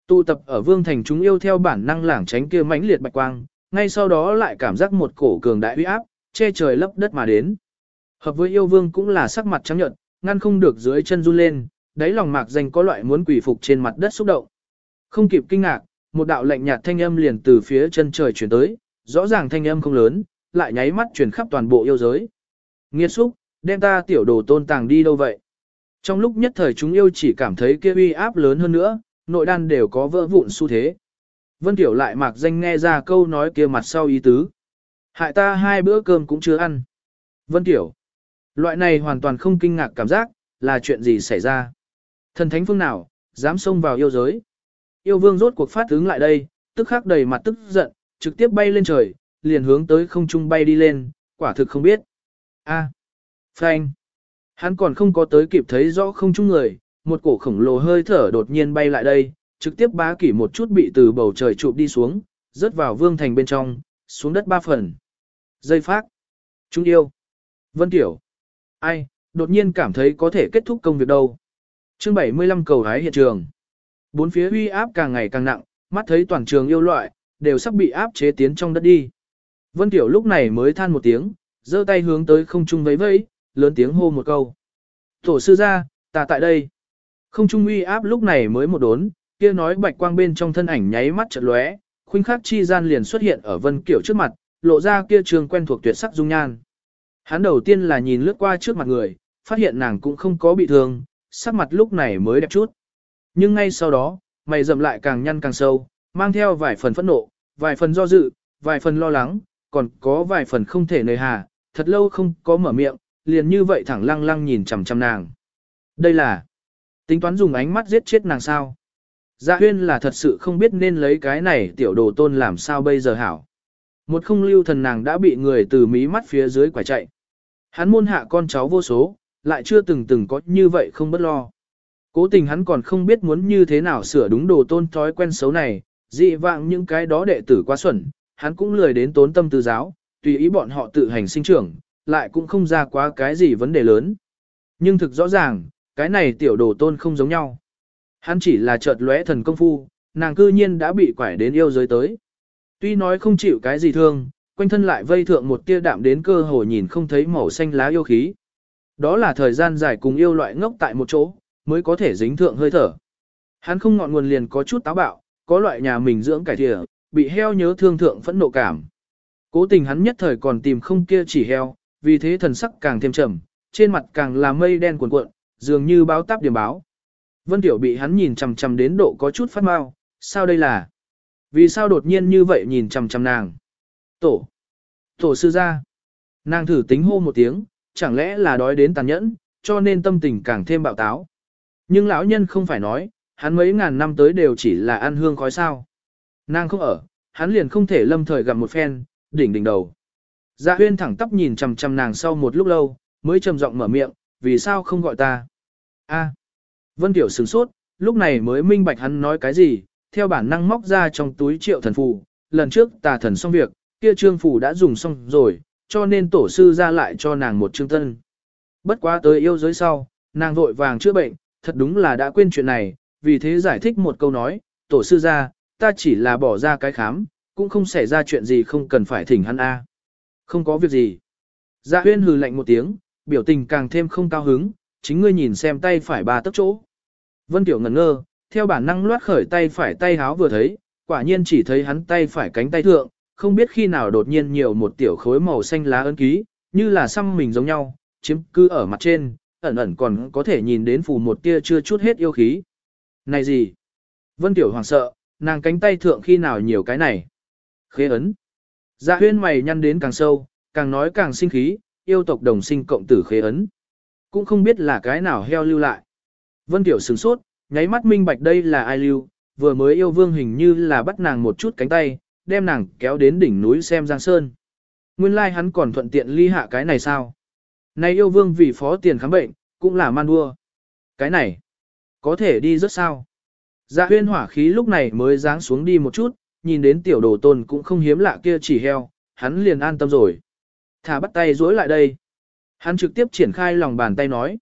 Tụ tập ở vương thành chúng yêu theo bản năng lảng tránh kia mãnh liệt bạch quang, ngay sau đó lại cảm giác một cổ cường đại uy áp, che trời lấp đất mà đến. Hợp với yêu vương cũng là sắc mặt trắng nhợt, ngăn không được dưới chân run lên, đáy lòng mạc danh có loại muốn quỷ phục trên mặt đất xúc động. Không kịp kinh ngạc, một đạo lạnh nhạt thanh âm liền từ phía chân trời chuyển tới, rõ ràng thanh âm không lớn, lại nháy mắt chuyển khắp toàn bộ yêu giới. Nghiệt xúc, đem ta tiểu đồ tôn tàng đi đâu vậy? Trong lúc nhất thời chúng yêu chỉ cảm thấy kia uy áp lớn hơn nữa, nội đan đều có vỡ vụn xu thế. Vân Tiểu lại mạc danh nghe ra câu nói kia mặt sau ý tứ. Hại ta hai bữa cơm cũng chưa ăn. Vân Tiểu. Loại này hoàn toàn không kinh ngạc cảm giác, là chuyện gì xảy ra. Thần thánh phương nào, dám xông vào yêu giới. Yêu vương rốt cuộc phát ứng lại đây, tức khắc đầy mặt tức giận, trực tiếp bay lên trời, liền hướng tới không trung bay đi lên, quả thực không biết. A. À. Hắn còn không có tới kịp thấy rõ không trung người, một cổ khổng lồ hơi thở đột nhiên bay lại đây, trực tiếp bá kỷ một chút bị từ bầu trời chụp đi xuống, rớt vào vương thành bên trong, xuống đất ba phần. Dây phát. Chúng yêu. Vân Tiểu. Ai, đột nhiên cảm thấy có thể kết thúc công việc đâu chương 75 cầu hái hiện trường. Bốn phía uy áp càng ngày càng nặng, mắt thấy toàn trường yêu loại, đều sắp bị áp chế tiến trong đất đi. Vân Tiểu lúc này mới than một tiếng, giơ tay hướng tới không trung vẫy vẫy, lớn tiếng hô một câu. Tổ sư ra, ta tại đây. Không trung uy áp lúc này mới một đốn, kia nói bạch quang bên trong thân ảnh nháy mắt chợt lóe, khuynh khắc chi gian liền xuất hiện ở Vân Kiểu trước mặt, lộ ra kia trường quen thuộc tuyệt sắc dung nhan. Hắn đầu tiên là nhìn lướt qua trước mặt người, phát hiện nàng cũng không có bị thương, sắc mặt lúc này mới đẹp chút. Nhưng ngay sau đó, mày rậm lại càng nhăn càng sâu, mang theo vài phần phẫn nộ, vài phần do dự, vài phần lo lắng, còn có vài phần không thể nề hà, thật lâu không có mở miệng, liền như vậy thẳng lăng lăng nhìn chằm chằm nàng. Đây là tính toán dùng ánh mắt giết chết nàng sao. Dạ huyên là thật sự không biết nên lấy cái này tiểu đồ tôn làm sao bây giờ hảo. Một không lưu thần nàng đã bị người từ mí mắt phía dưới quả chạy. Hắn môn hạ con cháu vô số, lại chưa từng từng có như vậy không bất lo. Cố tình hắn còn không biết muốn như thế nào sửa đúng đồ tôn thói quen xấu này, dị vạng những cái đó đệ tử quá xuẩn, hắn cũng lười đến tốn tâm tư giáo, tùy ý bọn họ tự hành sinh trưởng, lại cũng không ra quá cái gì vấn đề lớn. Nhưng thực rõ ràng, cái này tiểu đồ tôn không giống nhau. Hắn chỉ là chợt lóe thần công phu, nàng cư nhiên đã bị quải đến yêu giới tới. Tuy nói không chịu cái gì thương, quanh thân lại vây thượng một tia đạm đến cơ hồ nhìn không thấy màu xanh lá yêu khí. Đó là thời gian dài cùng yêu loại ngốc tại một chỗ, mới có thể dính thượng hơi thở. Hắn không ngọn nguồn liền có chút táo bạo, có loại nhà mình dưỡng cải thịa, bị heo nhớ thương thượng phẫn nộ cảm. Cố tình hắn nhất thời còn tìm không kia chỉ heo, vì thế thần sắc càng thêm trầm, trên mặt càng là mây đen cuồn cuộn, dường như báo táp điểm báo. Vân Tiểu bị hắn nhìn chằm chằm đến độ có chút phát mau, sao đây là? Vì sao đột nhiên như vậy nhìn chằm chằm nàng? Tổ! Tổ sư gia! Nàng thử tính hô một tiếng, chẳng lẽ là đói đến tàn nhẫn, cho nên tâm tình càng thêm bạo táo. Nhưng lão nhân không phải nói, hắn mấy ngàn năm tới đều chỉ là ăn hương khói sao. Nàng không ở, hắn liền không thể lâm thời gặp một phen, đỉnh đỉnh đầu. Dạ huyên thẳng tắp nhìn chằm chằm nàng sau một lúc lâu, mới trầm giọng mở miệng, vì sao không gọi ta? A. Vân Tiểu sửng sốt, lúc này mới minh bạch hắn nói cái gì, theo bản năng móc ra trong túi triệu thần phù, lần trước tà thần xong việc, kia trương phù đã dùng xong rồi, cho nên tổ sư ra lại cho nàng một chương tân. Bất quá tới yêu giới sau, nàng vội vàng chữa bệnh, thật đúng là đã quên chuyện này, vì thế giải thích một câu nói, tổ sư ra, ta chỉ là bỏ ra cái khám, cũng không xảy ra chuyện gì không cần phải thỉnh hắn A. Không có việc gì. Dạ huyên hừ lạnh một tiếng, biểu tình càng thêm không cao hứng, chính ngươi nhìn xem tay phải ba tấc chỗ. Vân Tiểu ngẩn ngơ, theo bản năng loát khởi tay phải tay háo vừa thấy, quả nhiên chỉ thấy hắn tay phải cánh tay thượng, không biết khi nào đột nhiên nhiều một tiểu khối màu xanh lá ấn ký, như là xăm mình giống nhau, chiếm cư ở mặt trên, ẩn ẩn còn có thể nhìn đến phù một tia chưa chút hết yêu khí. Này gì? Vân Tiểu hoàng sợ, nàng cánh tay thượng khi nào nhiều cái này? Khế ấn. Dạ huyên mày nhăn đến càng sâu, càng nói càng sinh khí, yêu tộc đồng sinh cộng tử khế ấn. Cũng không biết là cái nào heo lưu lại. Vân Tiểu sửng sốt, nháy mắt minh bạch đây là ai lưu, vừa mới yêu vương hình như là bắt nàng một chút cánh tay, đem nàng kéo đến đỉnh núi xem Giang Sơn. Nguyên lai like hắn còn thuận tiện ly hạ cái này sao? Này yêu vương vì phó tiền khám bệnh, cũng là man đua. Cái này, có thể đi rất sao? Dạ huyên hỏa khí lúc này mới giáng xuống đi một chút, nhìn đến tiểu đồ tôn cũng không hiếm lạ kia chỉ heo, hắn liền an tâm rồi. Thả bắt tay dối lại đây. Hắn trực tiếp triển khai lòng bàn tay nói.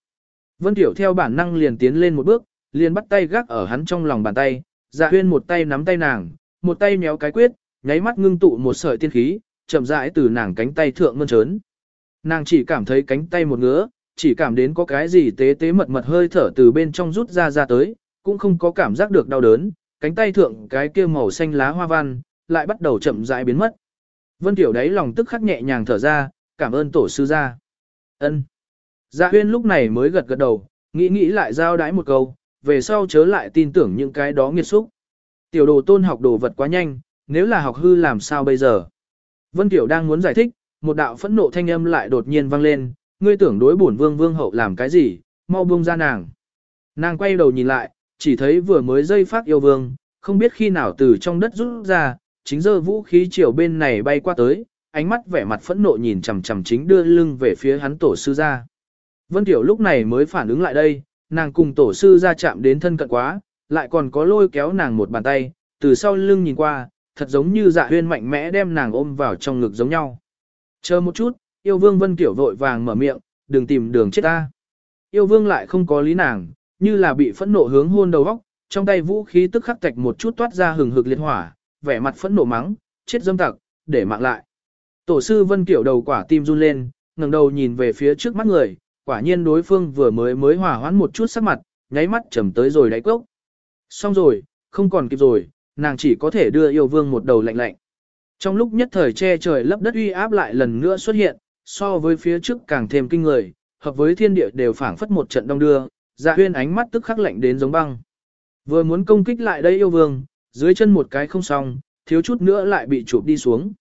Vân Tiểu theo bản năng liền tiến lên một bước, liền bắt tay gác ở hắn trong lòng bàn tay, dạ huyên một tay nắm tay nàng, một tay méo cái quyết, nháy mắt ngưng tụ một sợi tiên khí, chậm rãi từ nàng cánh tay thượng mơn trớn. Nàng chỉ cảm thấy cánh tay một ngứa, chỉ cảm đến có cái gì tế tế mật mật hơi thở từ bên trong rút ra ra tới, cũng không có cảm giác được đau đớn, cánh tay thượng cái kia màu xanh lá hoa văn, lại bắt đầu chậm rãi biến mất. Vân Tiểu đấy lòng tức khắc nhẹ nhàng thở ra, cảm ơn tổ sư gia. Ân. Dạ huyên lúc này mới gật gật đầu, nghĩ nghĩ lại giao đái một câu, về sau chớ lại tin tưởng những cái đó nghiệt xúc. Tiểu đồ tôn học đồ vật quá nhanh, nếu là học hư làm sao bây giờ? Vân Tiểu đang muốn giải thích, một đạo phẫn nộ thanh âm lại đột nhiên vang lên, ngươi tưởng đối bổn vương vương hậu làm cái gì, mau buông ra nàng. Nàng quay đầu nhìn lại, chỉ thấy vừa mới dây phát yêu vương, không biết khi nào từ trong đất rút ra, chính giờ vũ khí chiều bên này bay qua tới, ánh mắt vẻ mặt phẫn nộ nhìn chằm chằm chính đưa lưng về phía hắn tổ sư ra. Vân Tiểu lúc này mới phản ứng lại đây, nàng cùng tổ sư ra chạm đến thân cận quá, lại còn có lôi kéo nàng một bàn tay, từ sau lưng nhìn qua, thật giống như dạ huyên mạnh mẽ đem nàng ôm vào trong ngực giống nhau. Chờ một chút, yêu vương Vân Tiểu vội vàng mở miệng, đừng tìm đường chết ta. Yêu vương lại không có lý nàng, như là bị phẫn nộ hướng hôn đầu góc, trong tay vũ khí tức khắc tạch một chút toát ra hừng hực liệt hỏa, vẻ mặt phẫn nộ mắng, chết dâm tặc, để mạng lại. Tổ sư Vân Kiểu đầu quả tim run lên, ngẩng đầu nhìn về phía trước mắt người, quả nhiên đối phương vừa mới mới hòa hoãn một chút sắc mặt, nháy mắt trầm tới rồi đáy cốc. Xong rồi, không còn kịp rồi, nàng chỉ có thể đưa yêu vương một đầu lạnh lạnh. Trong lúc nhất thời che trời lấp đất uy áp lại lần nữa xuất hiện, so với phía trước càng thêm kinh người, hợp với thiên địa đều phảng phất một trận đông đưa, dạ huyên ánh mắt tức khắc lạnh đến giống băng. Vừa muốn công kích lại đây yêu vương, dưới chân một cái không xong, thiếu chút nữa lại bị chụp đi xuống.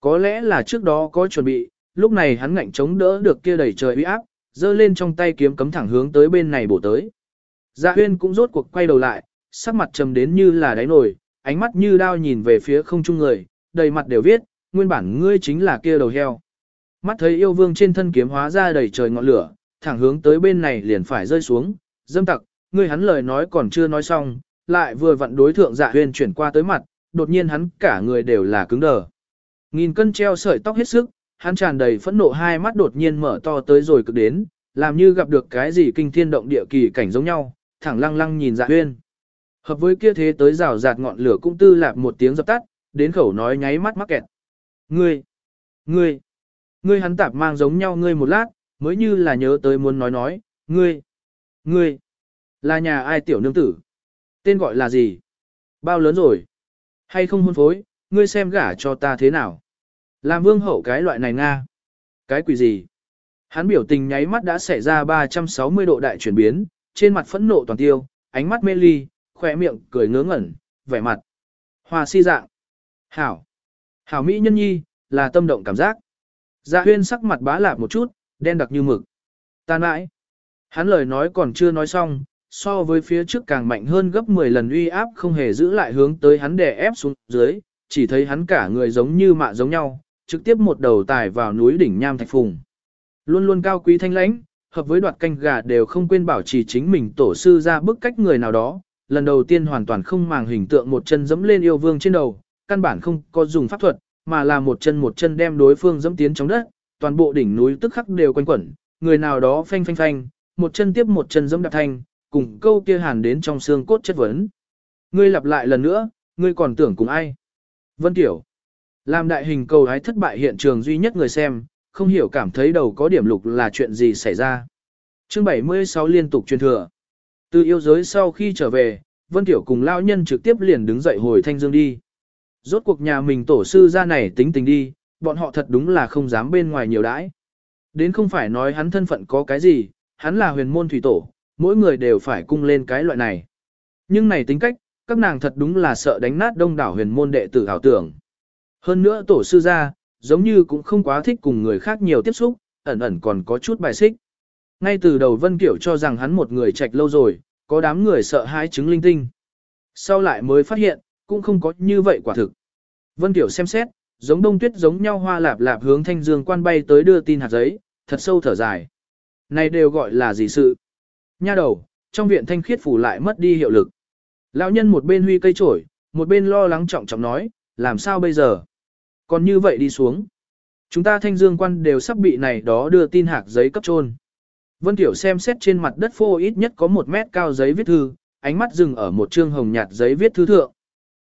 Có lẽ là trước đó có chuẩn bị, lúc này hắn ngạnh chống đỡ được kia đẩy trời uy áp, giơ lên trong tay kiếm cấm thẳng hướng tới bên này bổ tới. Dạ huyên cũng rốt cuộc quay đầu lại, sắc mặt trầm đến như là đáy nổi, ánh mắt như đao nhìn về phía không trung người, đầy mặt đều viết, nguyên bản ngươi chính là kia đầu heo. Mắt thấy yêu vương trên thân kiếm hóa ra đầy trời ngọn lửa, thẳng hướng tới bên này liền phải rơi xuống, dâm tặc, ngươi hắn lời nói còn chưa nói xong, lại vừa vặn đối thượng dạ huyền chuyển qua tới mặt, đột nhiên hắn cả người đều là cứng đờ. Nghìn cân treo sợi tóc hết sức, hắn tràn đầy phẫn nộ hai mắt đột nhiên mở to tới rồi cực đến, làm như gặp được cái gì kinh thiên động địa kỳ cảnh giống nhau, thẳng lăng lăng nhìn dạ huyên. Hợp với kia thế tới rào rạt ngọn lửa cũng tư lạp một tiếng dập tắt, đến khẩu nói nháy mắt mắc kẹt. Ngươi, ngươi, ngươi hắn tạp mang giống nhau ngươi một lát, mới như là nhớ tới muốn nói nói, ngươi, ngươi, là nhà ai tiểu nương tử? Tên gọi là gì? Bao lớn rồi? Hay không hôn phối, ngươi xem gả cho ta thế nào? Làm vương hậu cái loại này nga. Cái quỷ gì? Hắn biểu tình nháy mắt đã xảy ra 360 độ đại chuyển biến, trên mặt phẫn nộ toàn tiêu, ánh mắt mê ly, khỏe miệng cười ngớ ngẩn, vẻ mặt. Hoa si dạng. Hảo. Hảo Mỹ nhân nhi, là tâm động cảm giác. Dạ huyên sắc mặt bá lạp một chút, đen đặc như mực. Tan mãi. Hắn lời nói còn chưa nói xong, so với phía trước càng mạnh hơn gấp 10 lần uy áp không hề giữ lại hướng tới hắn đè ép xuống dưới, chỉ thấy hắn cả người giống như mạ giống nhau, trực tiếp một đầu tài vào núi đỉnh nham thạch phùng. Luôn luôn cao quý thanh lãnh, hợp với đoạt canh gà đều không quên bảo trì chính mình tổ sư ra bức cách người nào đó, lần đầu tiên hoàn toàn không màng hình tượng một chân dẫm lên yêu vương trên đầu, căn bản không có dùng pháp thuật, mà là một chân một chân đem đối phương dẫm tiến trong đất, toàn bộ đỉnh núi tức khắc đều quanh quẩn, người nào đó phanh phanh phanh, một chân tiếp một chân dẫm đạp thanh, cùng câu kia hàn đến trong xương cốt chất vấn. Ngươi lặp lại lần nữa, ngươi còn tưởng cùng ai? Vân Tiểu. Làm đại hình cầu hái thất bại hiện trường duy nhất người xem, không hiểu cảm thấy đầu có điểm lục là chuyện gì xảy ra. Chương 76 liên tục truyền thừa. Từ yêu giới sau khi trở về, Vân Tiểu cùng lão nhân trực tiếp liền đứng dậy hồi thanh dương đi. Rốt cuộc nhà mình tổ sư ra này tính tình đi, bọn họ thật đúng là không dám bên ngoài nhiều đãi. Đến không phải nói hắn thân phận có cái gì, hắn là huyền môn thủy tổ, mỗi người đều phải cung lên cái loại này. Nhưng này tính cách, các nàng thật đúng là sợ đánh nát đông đảo huyền môn đệ tử ảo tưởng. Hơn nữa tổ sư ra, giống như cũng không quá thích cùng người khác nhiều tiếp xúc, ẩn ẩn còn có chút bài xích. Ngay từ đầu Vân Kiểu cho rằng hắn một người trạch lâu rồi, có đám người sợ hãi chứng linh tinh. Sau lại mới phát hiện, cũng không có như vậy quả thực. Vân Kiểu xem xét, giống đông tuyết giống nhau hoa lạp lạp hướng thanh dương quan bay tới đưa tin hạt giấy, thật sâu thở dài. Này đều gọi là gì sự? Nha đầu, trong viện thanh khiết phủ lại mất đi hiệu lực. Lão nhân một bên huy cây trổi, một bên lo lắng trọng trọng nói, làm sao bây giờ? Còn như vậy đi xuống. Chúng ta thanh dương quan đều sắp bị này đó đưa tin hạc giấy cấp trôn. Vân Tiểu xem xét trên mặt đất phô ít nhất có một mét cao giấy viết thư, ánh mắt dừng ở một chương hồng nhạt giấy viết thư thượng.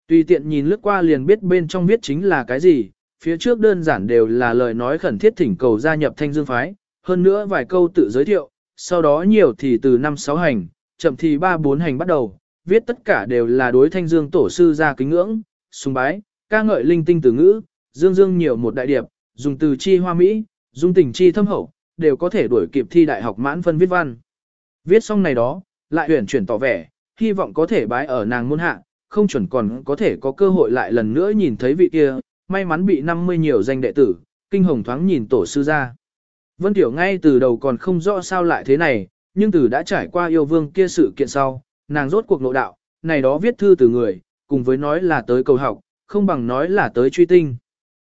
Tùy tiện nhìn lướt qua liền biết bên trong viết chính là cái gì, phía trước đơn giản đều là lời nói khẩn thiết thỉnh cầu gia nhập thanh dương phái, hơn nữa vài câu tự giới thiệu, sau đó nhiều thì từ năm sáu hành, chậm thì ba bốn hành bắt đầu, viết tất cả đều là đối thanh dương tổ sư ra kính ngưỡng, sùng bái, ca ngợi linh tinh từ ngữ, dương dương nhiều một đại điệp, dùng từ chi hoa mỹ, dùng tình chi thâm hậu, đều có thể đuổi kịp thi đại học mãn phân viết văn. Viết xong này đó, lại huyền chuyển tỏ vẻ, hy vọng có thể bái ở nàng môn hạ, không chuẩn còn có thể có cơ hội lại lần nữa nhìn thấy vị kia, may mắn bị 50 nhiều danh đệ tử, kinh hồng thoáng nhìn tổ sư ra. Vân Tiểu ngay từ đầu còn không rõ sao lại thế này, nhưng từ đã trải qua yêu vương kia sự kiện sau, nàng rốt cuộc nội đạo, này đó viết thư từ người, cùng với nói là tới cầu học, không bằng nói là tới truy tinh.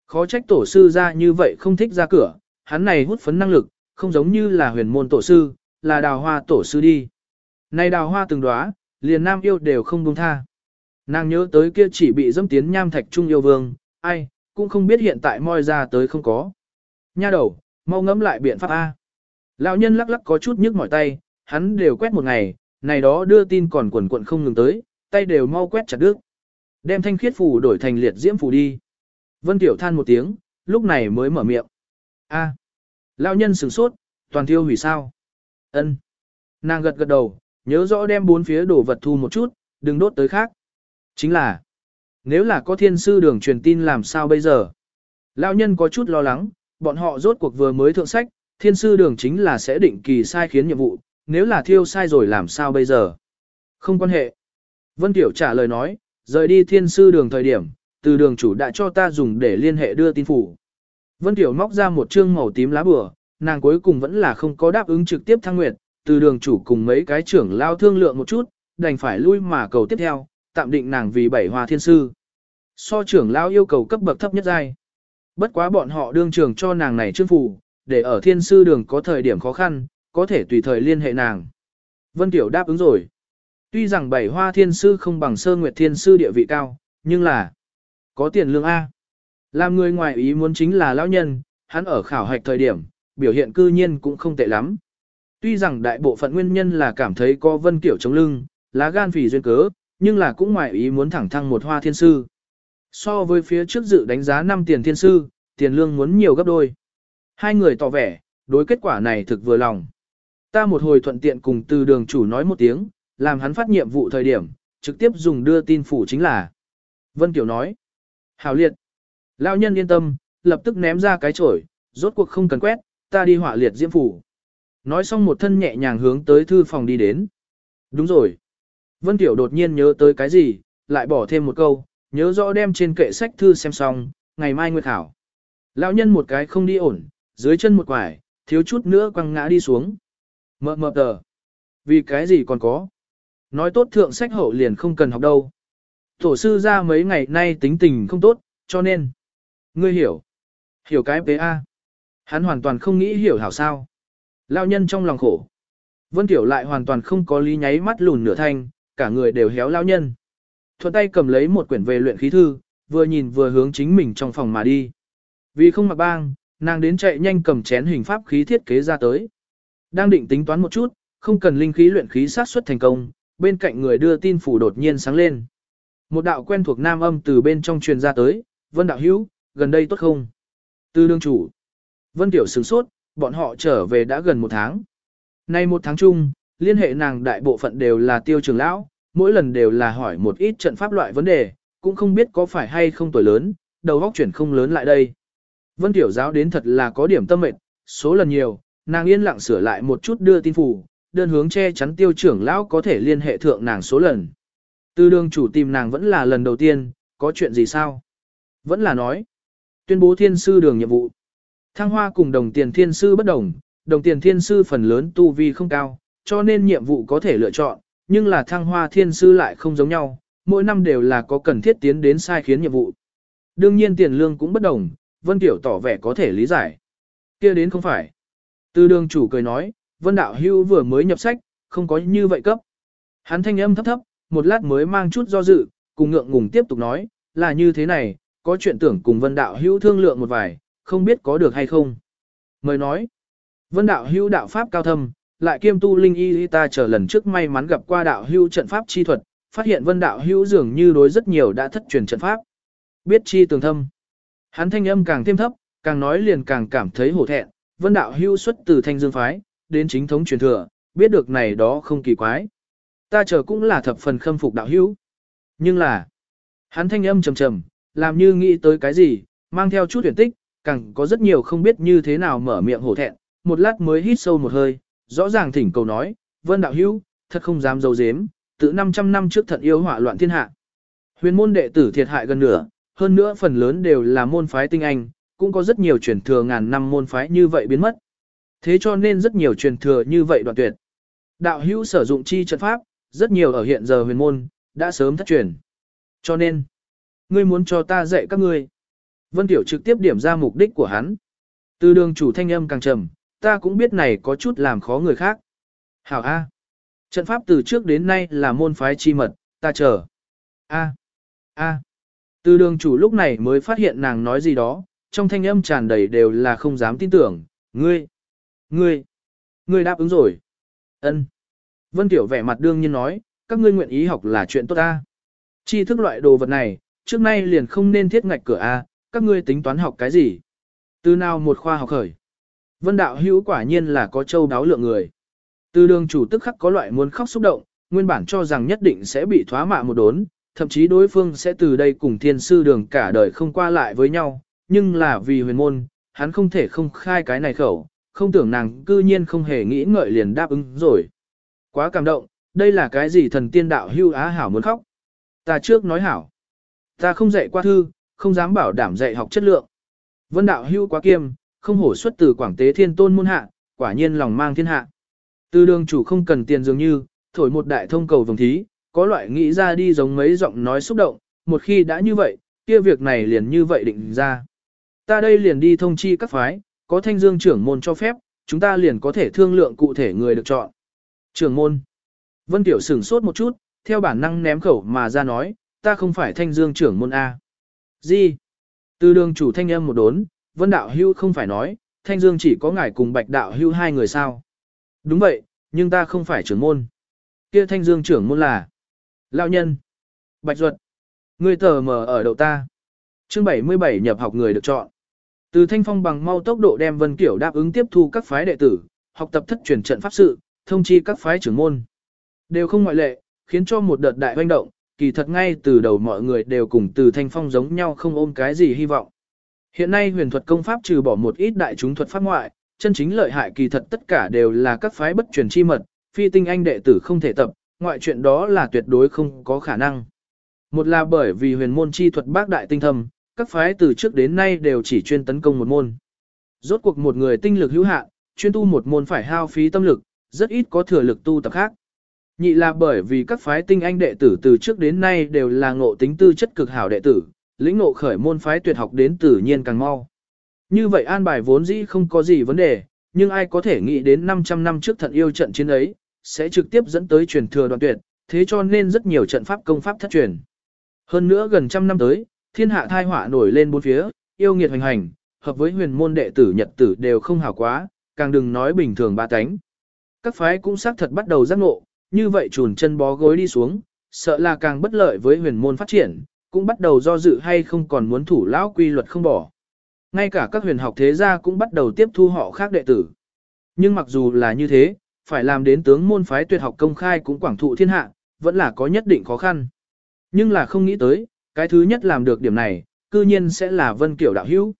Khó trách tổ sư ra như vậy không thích ra cửa, hắn này hút phấn năng lực, không giống như là huyền môn tổ sư, là đào hoa tổ sư đi. Này đào hoa từng đóa, liền nam yêu đều không buông tha. Nàng nhớ tới kia chỉ bị dâm tiến nham thạch trung yêu vương, ai, cũng không biết hiện tại moi ra tới không có. Nha đầu, mau ngẫm lại biện pháp A. Lão nhân lắc lắc có chút nhức mỏi tay, hắn đều quét một ngày, này đó đưa tin còn quần quận không ngừng tới, tay đều mau quét chặt đứt. Đem thanh khiết phù đổi thành liệt diễm phù đi. Vân Tiểu than một tiếng, lúc này mới mở miệng. A. Lão nhân sửng sốt, toàn thiêu hủy sao? Ân. Nàng gật gật đầu, nhớ rõ đem bốn phía đổ vật thu một chút, đừng đốt tới khác. Chính là, nếu là có thiên sư đường truyền tin làm sao bây giờ? Lão nhân có chút lo lắng, bọn họ rốt cuộc vừa mới thượng sách, thiên sư đường chính là sẽ định kỳ sai khiến nhiệm vụ, nếu là thiêu sai rồi làm sao bây giờ? Không quan hệ. Vân Tiểu trả lời nói, rời đi thiên sư đường thời điểm, từ đường chủ đã cho ta dùng để liên hệ đưa tin phủ. Vân Tiểu móc ra một chương màu tím lá bừa, nàng cuối cùng vẫn là không có đáp ứng trực tiếp thăng nguyệt, từ đường chủ cùng mấy cái trưởng lao thương lượng một chút, đành phải lui mà cầu tiếp theo, tạm định nàng vì bảy hoa thiên sư. So trưởng lao yêu cầu cấp bậc thấp nhất giai. Bất quá bọn họ đương trường cho nàng này chương phủ, để ở thiên sư đường có thời điểm khó khăn, có thể tùy thời liên hệ nàng. Vân Tiểu đáp ứng rồi. Tuy rằng bảy hoa thiên sư không bằng sơ nguyệt thiên sư địa vị cao, nhưng là có tiền lương A. Làm người ngoài ý muốn chính là lão nhân, hắn ở khảo hạch thời điểm, biểu hiện cư nhiên cũng không tệ lắm. Tuy rằng đại bộ phận nguyên nhân là cảm thấy có vân kiểu chống lưng, lá gan phì duyên cớ, nhưng là cũng ngoài ý muốn thẳng thăng một hoa thiên sư. So với phía trước dự đánh giá 5 tiền thiên sư, tiền lương muốn nhiều gấp đôi. Hai người tỏ vẻ, đối kết quả này thực vừa lòng. Ta một hồi thuận tiện cùng từ đường chủ nói một tiếng, làm hắn phát nhiệm vụ thời điểm, trực tiếp dùng đưa tin phủ chính là. Vân Kiều nói. Hào liệt. Lão nhân yên tâm, lập tức ném ra cái chổi, rốt cuộc không cần quét, ta đi hỏa liệt diễm phủ. Nói xong một thân nhẹ nhàng hướng tới thư phòng đi đến. Đúng rồi. Vân Tiểu đột nhiên nhớ tới cái gì, lại bỏ thêm một câu, nhớ rõ đem trên kệ sách thư xem xong, ngày mai nguyệt khảo. Lão nhân một cái không đi ổn, dưới chân một quải, thiếu chút nữa quăng ngã đi xuống. Mờ mờ tờ. Vì cái gì còn có. Nói tốt thượng sách hậu liền không cần học đâu. Tổ sư ra mấy ngày nay tính tình không tốt, cho nên. Ngươi hiểu. Hiểu cái PA. Hắn hoàn toàn không nghĩ hiểu hảo sao. Lao nhân trong lòng khổ. Vân Tiểu lại hoàn toàn không có lý nháy mắt lùn nửa thanh, cả người đều héo lao nhân. Thuận tay cầm lấy một quyển về luyện khí thư, vừa nhìn vừa hướng chính mình trong phòng mà đi. Vì không mặc bang, nàng đến chạy nhanh cầm chén hình pháp khí thiết kế ra tới. Đang định tính toán một chút, không cần linh khí luyện khí sát xuất thành công, bên cạnh người đưa tin phủ đột nhiên sáng lên. Một đạo quen thuộc nam âm từ bên trong truyền ra tới, Vân Đạo Hữu, gần đây tốt không? Từ đương chủ. Vân Tiểu sửng sốt, bọn họ trở về đã gần một tháng. Nay một tháng chung, liên hệ nàng đại bộ phận đều là tiêu trường lão, mỗi lần đều là hỏi một ít trận pháp loại vấn đề, cũng không biết có phải hay không tuổi lớn, đầu óc chuyển không lớn lại đây. Vân Tiểu giáo đến thật là có điểm tâm mệt, số lần nhiều, nàng yên lặng sửa lại một chút đưa tin phủ, đơn hướng che chắn tiêu trưởng lão có thể liên hệ thượng nàng số lần. tư đường chủ tìm nàng vẫn là lần đầu tiên, có chuyện gì sao? Vẫn là nói. Tuyên bố thiên sư đường nhiệm vụ. Thăng hoa cùng đồng tiền thiên sư bất đồng, đồng tiền thiên sư phần lớn tu vi không cao, cho nên nhiệm vụ có thể lựa chọn, nhưng là thăng hoa thiên sư lại không giống nhau, mỗi năm đều là có cần thiết tiến đến sai khiến nhiệm vụ. Đương nhiên tiền lương cũng bất đồng, Vân Tiểu tỏ vẻ có thể lý giải. kia đến không phải. Từ đường chủ cười nói, Vân Đạo Hưu vừa mới nhập sách, không có như vậy cấp. Hắn thanh âm thấp thấp, một lát mới mang chút do dự, cùng ngượng ngùng tiếp tục nói, là như thế này, có chuyện tưởng cùng Vân Đạo Hưu thương lượng một vài, không biết có được hay không. Mời nói, Vân Đạo Hưu đạo pháp cao thâm, lại kiêm tu linh y ta chờ lần trước may mắn gặp qua đạo hưu trận pháp chi thuật, phát hiện Vân Đạo Hưu dường như đối rất nhiều đã thất truyền trận pháp. Biết chi tường thâm. Hắn thanh âm càng thêm thấp, càng nói liền càng cảm thấy hổ thẹn, Vân Đạo Hưu xuất từ thanh dương phái, đến chính thống truyền thừa, biết được này đó không kỳ quái. Ta chờ cũng là thập phần khâm phục đạo hữu. Nhưng là, hắn thanh âm trầm trầm, làm như nghĩ tới cái gì, mang theo chút huyền tích, càng có rất nhiều không biết như thế nào mở miệng hổ thẹn, một lát mới hít sâu một hơi, rõ ràng thỉnh cầu nói, vân đạo hữu, thật không dám dấu dếm, tự 500 năm trước thận yêu hỏa loạn thiên hạ. Huyền môn đệ tử thiệt hại gần nửa, hơn nữa phần lớn đều là môn phái tinh anh, cũng có rất nhiều truyền thừa ngàn năm môn phái như vậy biến mất. Thế cho nên rất nhiều truyền thừa như vậy đoạn tuyệt. Đạo hữu sử dụng chi trận pháp, rất nhiều ở hiện giờ huyền môn, đã sớm thất truyền. Cho nên, ngươi muốn cho ta dạy các ngươi. Vân Tiểu trực tiếp điểm ra mục đích của hắn. Từ đường chủ thanh âm càng trầm, ta cũng biết này có chút làm khó người khác. Hảo A. Trận pháp từ trước đến nay là môn phái chi mật, ta chờ. A. A. Từ đường chủ lúc này mới phát hiện nàng nói gì đó, trong thanh âm tràn đầy đều là không dám tin tưởng, ngươi. Ngươi, ngươi đáp ứng rồi. Ân. Vân Tiểu vẻ mặt đương nhiên nói, các ngươi nguyện ý học là chuyện tốt ta. Chi thức loại đồ vật này, trước nay liền không nên thiết ngạch cửa A, các ngươi tính toán học cái gì? Từ nào một khoa học khởi? Vân Đạo hữu quả nhiên là có châu đáo lượng người. Từ đường chủ tức khắc có loại muốn khóc xúc động, nguyên bản cho rằng nhất định sẽ bị thoá mạ một đốn, thậm chí đối phương sẽ từ đây cùng thiên sư đường cả đời không qua lại với nhau, nhưng là vì huyền môn, hắn không thể không khai cái này khẩu, không tưởng nàng cư nhiên không hề nghĩ ngợi liền đáp ứng rồi. Quá cảm động, đây là cái gì thần tiên đạo hưu á hảo muốn khóc. Ta trước nói hảo. Ta không dạy qua thư, không dám bảo đảm dạy học chất lượng. Vân đạo hưu quá kiêm, không hổ xuất từ quảng tế thiên tôn môn hạ, quả nhiên lòng mang thiên hạ. Từ đường chủ không cần tiền dường như, thổi một đại thông cầu vòng thí, có loại nghĩ ra đi giống mấy giọng nói xúc động, một khi đã như vậy, kia việc này liền như vậy định ra. Ta đây liền đi thông chi các phái, có thanh dương trưởng môn cho phép, chúng ta liền có thể thương lượng cụ thể người được chọn. Trưởng môn. Vân Tiểu sửng sốt một chút, theo bản năng ném khẩu mà ra nói, ta không phải thanh dương trưởng môn A. Gì? Từ đường chủ thanh âm một đốn, Vân Đạo Hưu không phải nói, thanh dương chỉ có ngài cùng Bạch Đạo Hưu hai người sao. Đúng vậy, nhưng ta không phải trưởng môn. Kia thanh dương trưởng môn là Lão nhân. Bạch Duật. Người tờ mờ ở đậu ta. chương 77 nhập học người được chọn. Từ thanh phong bằng mau tốc độ đem Vân Kiểu đáp ứng tiếp thu các phái đệ tử, học tập thất truyền trận pháp sự, thông chi các phái trưởng môn. Đều không ngoại lệ, khiến cho một đợt đại hoành động, kỳ thật ngay từ đầu mọi người đều cùng từ thanh phong giống nhau không ôm cái gì hy vọng. Hiện nay huyền thuật công pháp trừ bỏ một ít đại chúng thuật pháp ngoại, chân chính lợi hại kỳ thật tất cả đều là các phái bất truyền chi mật, phi tinh anh đệ tử không thể tập, ngoại chuyện đó là tuyệt đối không có khả năng. Một là bởi vì huyền môn chi thuật bác đại tinh thâm, các phái từ trước đến nay đều chỉ chuyên tấn công một môn. Rốt cuộc một người tinh lực hữu hạn, chuyên tu một môn phải hao phí tâm lực, rất ít có thừa lực tu tập khác. Nhị là bởi vì các phái tinh anh đệ tử từ trước đến nay đều là ngộ tính tư chất cực hảo đệ tử, lĩnh ngộ khởi môn phái tuyệt học đến tự nhiên càng mau. Như vậy an bài vốn dĩ không có gì vấn đề, nhưng ai có thể nghĩ đến 500 năm trước thận yêu trận chiến ấy, sẽ trực tiếp dẫn tới truyền thừa đoạn tuyệt, thế cho nên rất nhiều trận pháp công pháp thất truyền. Hơn nữa gần trăm năm tới, thiên hạ thai họa nổi lên bốn phía, yêu nghiệt hoành hành, hợp với huyền môn đệ tử nhật tử đều không hảo quá, càng đừng nói bình thường ba cánh. Các phái cũng xác thật bắt đầu giác ngộ, như vậy chùn chân bó gối đi xuống, sợ là càng bất lợi với huyền môn phát triển, cũng bắt đầu do dự hay không còn muốn thủ lão quy luật không bỏ. Ngay cả các huyền học thế gia cũng bắt đầu tiếp thu họ khác đệ tử. Nhưng mặc dù là như thế, phải làm đến tướng môn phái tuyệt học công khai cũng quảng thụ thiên hạ, vẫn là có nhất định khó khăn. Nhưng là không nghĩ tới, cái thứ nhất làm được điểm này, cư nhiên sẽ là Vân Kiểu đạo hữu.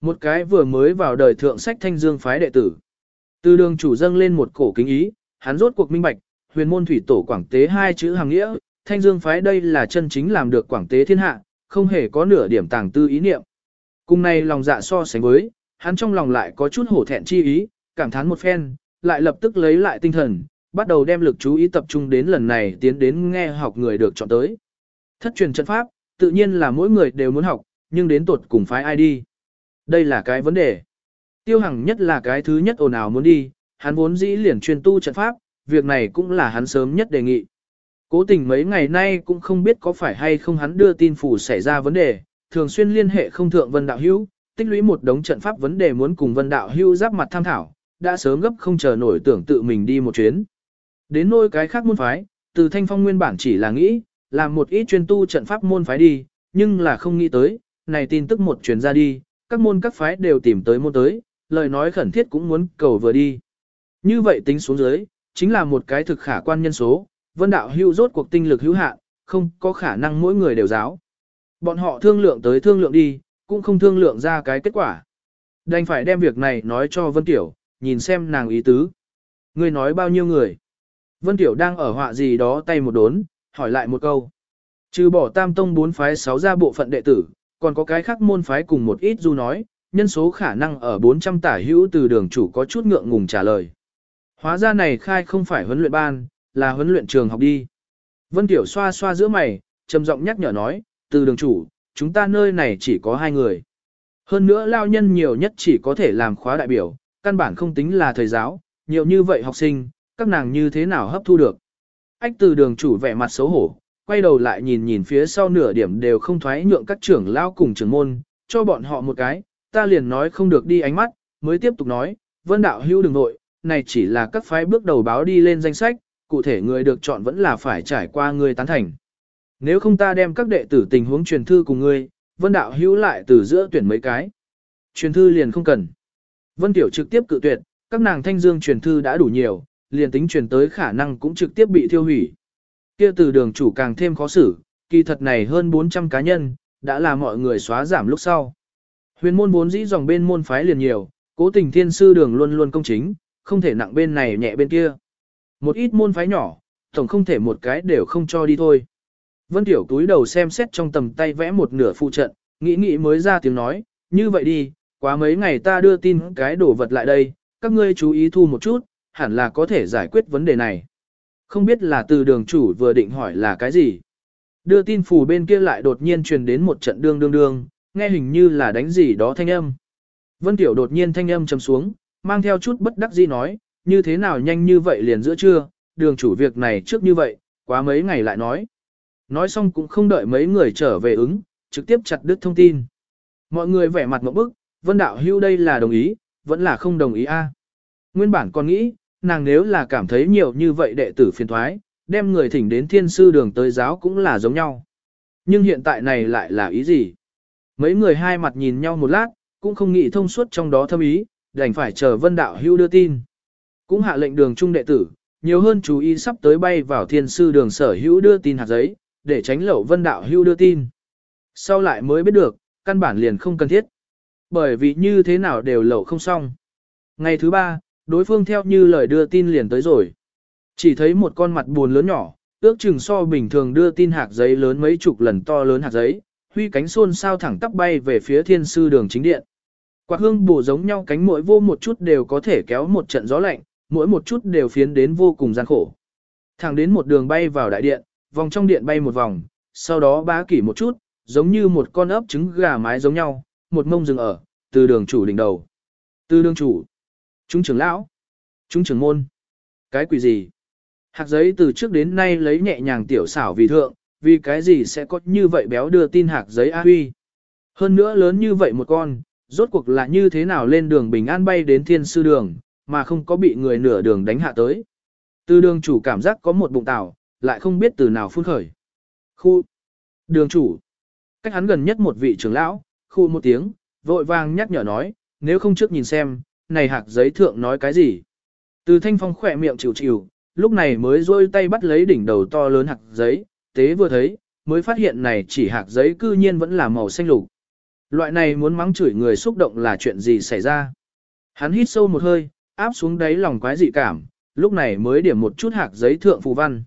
Một cái vừa mới vào đời thượng sách thanh dương phái đệ tử. Từ đường chủ dâng lên một cổ kính ý, hắn rốt cuộc minh bạch, huyền môn thủy tổ quảng tế hai chữ hàng nghĩa, thanh dương phái đây là chân chính làm được quảng tế thiên hạ, không hề có nửa điểm tàng tư ý niệm. Cùng này lòng dạ so sánh với, hắn trong lòng lại có chút hổ thẹn chi ý, cảm thán một phen, lại lập tức lấy lại tinh thần, bắt đầu đem lực chú ý tập trung đến lần này tiến đến nghe học người được chọn tới. Thất truyền trận pháp, tự nhiên là mỗi người đều muốn học, nhưng đến tuột cùng phái ai đi. Đây là cái vấn đề. Tiêu hằng nhất là cái thứ nhất ồn ào muốn đi, hắn vốn dĩ liền truyền tu trận pháp, việc này cũng là hắn sớm nhất đề nghị. Cố tình mấy ngày nay cũng không biết có phải hay không hắn đưa tin phủ xảy ra vấn đề, thường xuyên liên hệ không thượng vân đạo hữu, tích lũy một đống trận pháp vấn đề muốn cùng vân đạo hữu giáp mặt tham thảo, đã sớm gấp không chờ nổi tưởng tự mình đi một chuyến. Đến nôi cái khác môn phái, từ thanh phong nguyên bản chỉ là nghĩ, làm một ít chuyên tu trận pháp môn phái đi, nhưng là không nghĩ tới, này tin tức một truyền ra đi, các môn các phái đều tìm tới môn tới, lời nói khẩn thiết cũng muốn cầu vừa đi. Như vậy tính xuống dưới, chính là một cái thực khả quan nhân số, vân đạo hưu rốt cuộc tinh lực hữu hạn, không có khả năng mỗi người đều giáo. Bọn họ thương lượng tới thương lượng đi, cũng không thương lượng ra cái kết quả. Đành phải đem việc này nói cho Vân Tiểu, nhìn xem nàng ý tứ. Ngươi nói bao nhiêu người? Vân Tiểu đang ở họa gì đó tay một đốn, hỏi lại một câu. Trừ bỏ tam tông bốn phái sáu ra bộ phận đệ tử, còn có cái khác môn phái cùng một ít du nói, nhân số khả năng ở 400 tả hữu từ đường chủ có chút ngượng ngùng trả lời. Hóa ra này khai không phải huấn luyện ban, là huấn luyện trường học đi. Vân Tiểu xoa xoa giữa mày, trầm giọng nhắc nhở nói, từ đường chủ, chúng ta nơi này chỉ có hai người. Hơn nữa lao nhân nhiều nhất chỉ có thể làm khóa đại biểu, căn bản không tính là thầy giáo, nhiều như vậy học sinh, các nàng như thế nào hấp thu được. Ách từ đường chủ vẻ mặt xấu hổ, quay đầu lại nhìn nhìn phía sau nửa điểm đều không thoái nhượng các trưởng lao cùng trưởng môn, cho bọn họ một cái, ta liền nói không được đi ánh mắt, mới tiếp tục nói, vân đạo hưu đừng nội, này chỉ là các phái bước đầu báo đi lên danh sách, cụ thể người được chọn vẫn là phải trải qua người tán thành. Nếu không ta đem các đệ tử tình huống truyền thư cùng ngươi, vân đạo hữu lại từ giữa tuyển mấy cái. Truyền thư liền không cần. Vân Tiểu trực tiếp cự tuyệt, các nàng thanh dương truyền thư đã đủ nhiều, liền tính truyền tới khả năng cũng trực tiếp bị thiêu hủy. Kia từ đường chủ càng thêm khó xử, kỳ thật này hơn 400 cá nhân, đã là mọi người xóa giảm lúc sau. Huyền môn vốn dĩ dòng bên môn phái liền nhiều, cố tình thiên sư đường luôn luôn công chính, không thể nặng bên này nhẹ bên kia. Một ít môn phái nhỏ, tổng không thể một cái đều không cho đi thôi. Vân Tiểu túi đầu xem xét trong tầm tay vẽ một nửa phụ trận, nghĩ nghĩ mới ra tiếng nói, như vậy đi, quá mấy ngày ta đưa tin cái đồ vật lại đây, các ngươi chú ý thu một chút, hẳn là có thể giải quyết vấn đề này. Không biết là từ đường chủ vừa định hỏi là cái gì. Đưa tin phù bên kia lại đột nhiên truyền đến một trận đương đương đương, nghe hình như là đánh gì đó thanh âm. Vân Tiểu đột nhiên thanh âm trầm xuống, mang theo chút bất đắc dĩ nói, như thế nào nhanh như vậy liền giữa trưa, đường chủ việc này trước như vậy, quá mấy ngày lại nói. Nói xong cũng không đợi mấy người trở về ứng, trực tiếp chặt đứt thông tin. Mọi người vẻ mặt ngộp bức, Vân Đạo Hưu đây là đồng ý, vẫn là không đồng ý a. Nguyên bản còn nghĩ, nàng nếu là cảm thấy nhiều như vậy đệ tử phiền thoái, đem người thỉnh đến thiên sư đường tới giáo cũng là giống nhau. Nhưng hiện tại này lại là ý gì? Mấy người hai mặt nhìn nhau một lát, cũng không nghĩ thông suốt trong đó thâm ý, đành phải chờ vân đạo hưu đưa tin. Cũng hạ lệnh đường trung đệ tử, nhiều hơn chú ý sắp tới bay vào thiên sư đường sở hữu đưa tin hạt giấy, để tránh lậu vân đạo hưu đưa tin. Sau lại mới biết được, căn bản liền không cần thiết. Bởi vì như thế nào đều lậu không xong. Ngày thứ ba, đối phương theo như lời đưa tin liền tới rồi. Chỉ thấy một con mặt buồn lớn nhỏ, ước chừng so bình thường đưa tin hạt giấy lớn mấy chục lần to lớn hạt giấy, huy cánh xôn sao thẳng tắp bay về phía thiên sư đường chính điện. Quạt hương bổ giống nhau cánh mỗi vô một chút đều có thể kéo một trận gió lạnh, mỗi một chút đều phiến đến vô cùng gian khổ. Thẳng đến một đường bay vào đại điện, vòng trong điện bay một vòng, sau đó bá kỷ một chút, giống như một con ấp trứng gà mái giống nhau, một mông dừng ở, từ đường chủ đỉnh đầu. Từ đường chủ, chúng trưởng lão, chúng trưởng môn, cái quỷ gì? Hạt giấy từ trước đến nay lấy nhẹ nhàng tiểu xảo vì thượng, vì cái gì sẽ có như vậy béo đưa tin hạt giấy A huy. Hơn nữa lớn như vậy một con, rốt cuộc là như thế nào lên đường bình an bay đến thiên sư đường, mà không có bị người nửa đường đánh hạ tới. Từ đường chủ cảm giác có một bụng tảo, lại không biết từ nào phun khởi. Khu. Đường chủ. Cách hắn gần nhất một vị trưởng lão, khu một tiếng, vội vàng nhắc nhở nói, nếu không trước nhìn xem, này hạt giấy thượng nói cái gì. Từ thanh phong khỏe miệng chịu chịu, lúc này mới rôi tay bắt lấy đỉnh đầu to lớn hạt giấy, tế vừa thấy, mới phát hiện này chỉ hạt giấy cư nhiên vẫn là màu xanh lục. Loại này muốn mắng chửi người xúc động là chuyện gì xảy ra. Hắn hít sâu một hơi, áp xuống đáy lòng quái dị cảm, lúc này mới điểm một chút hạt giấy thượng phù văn.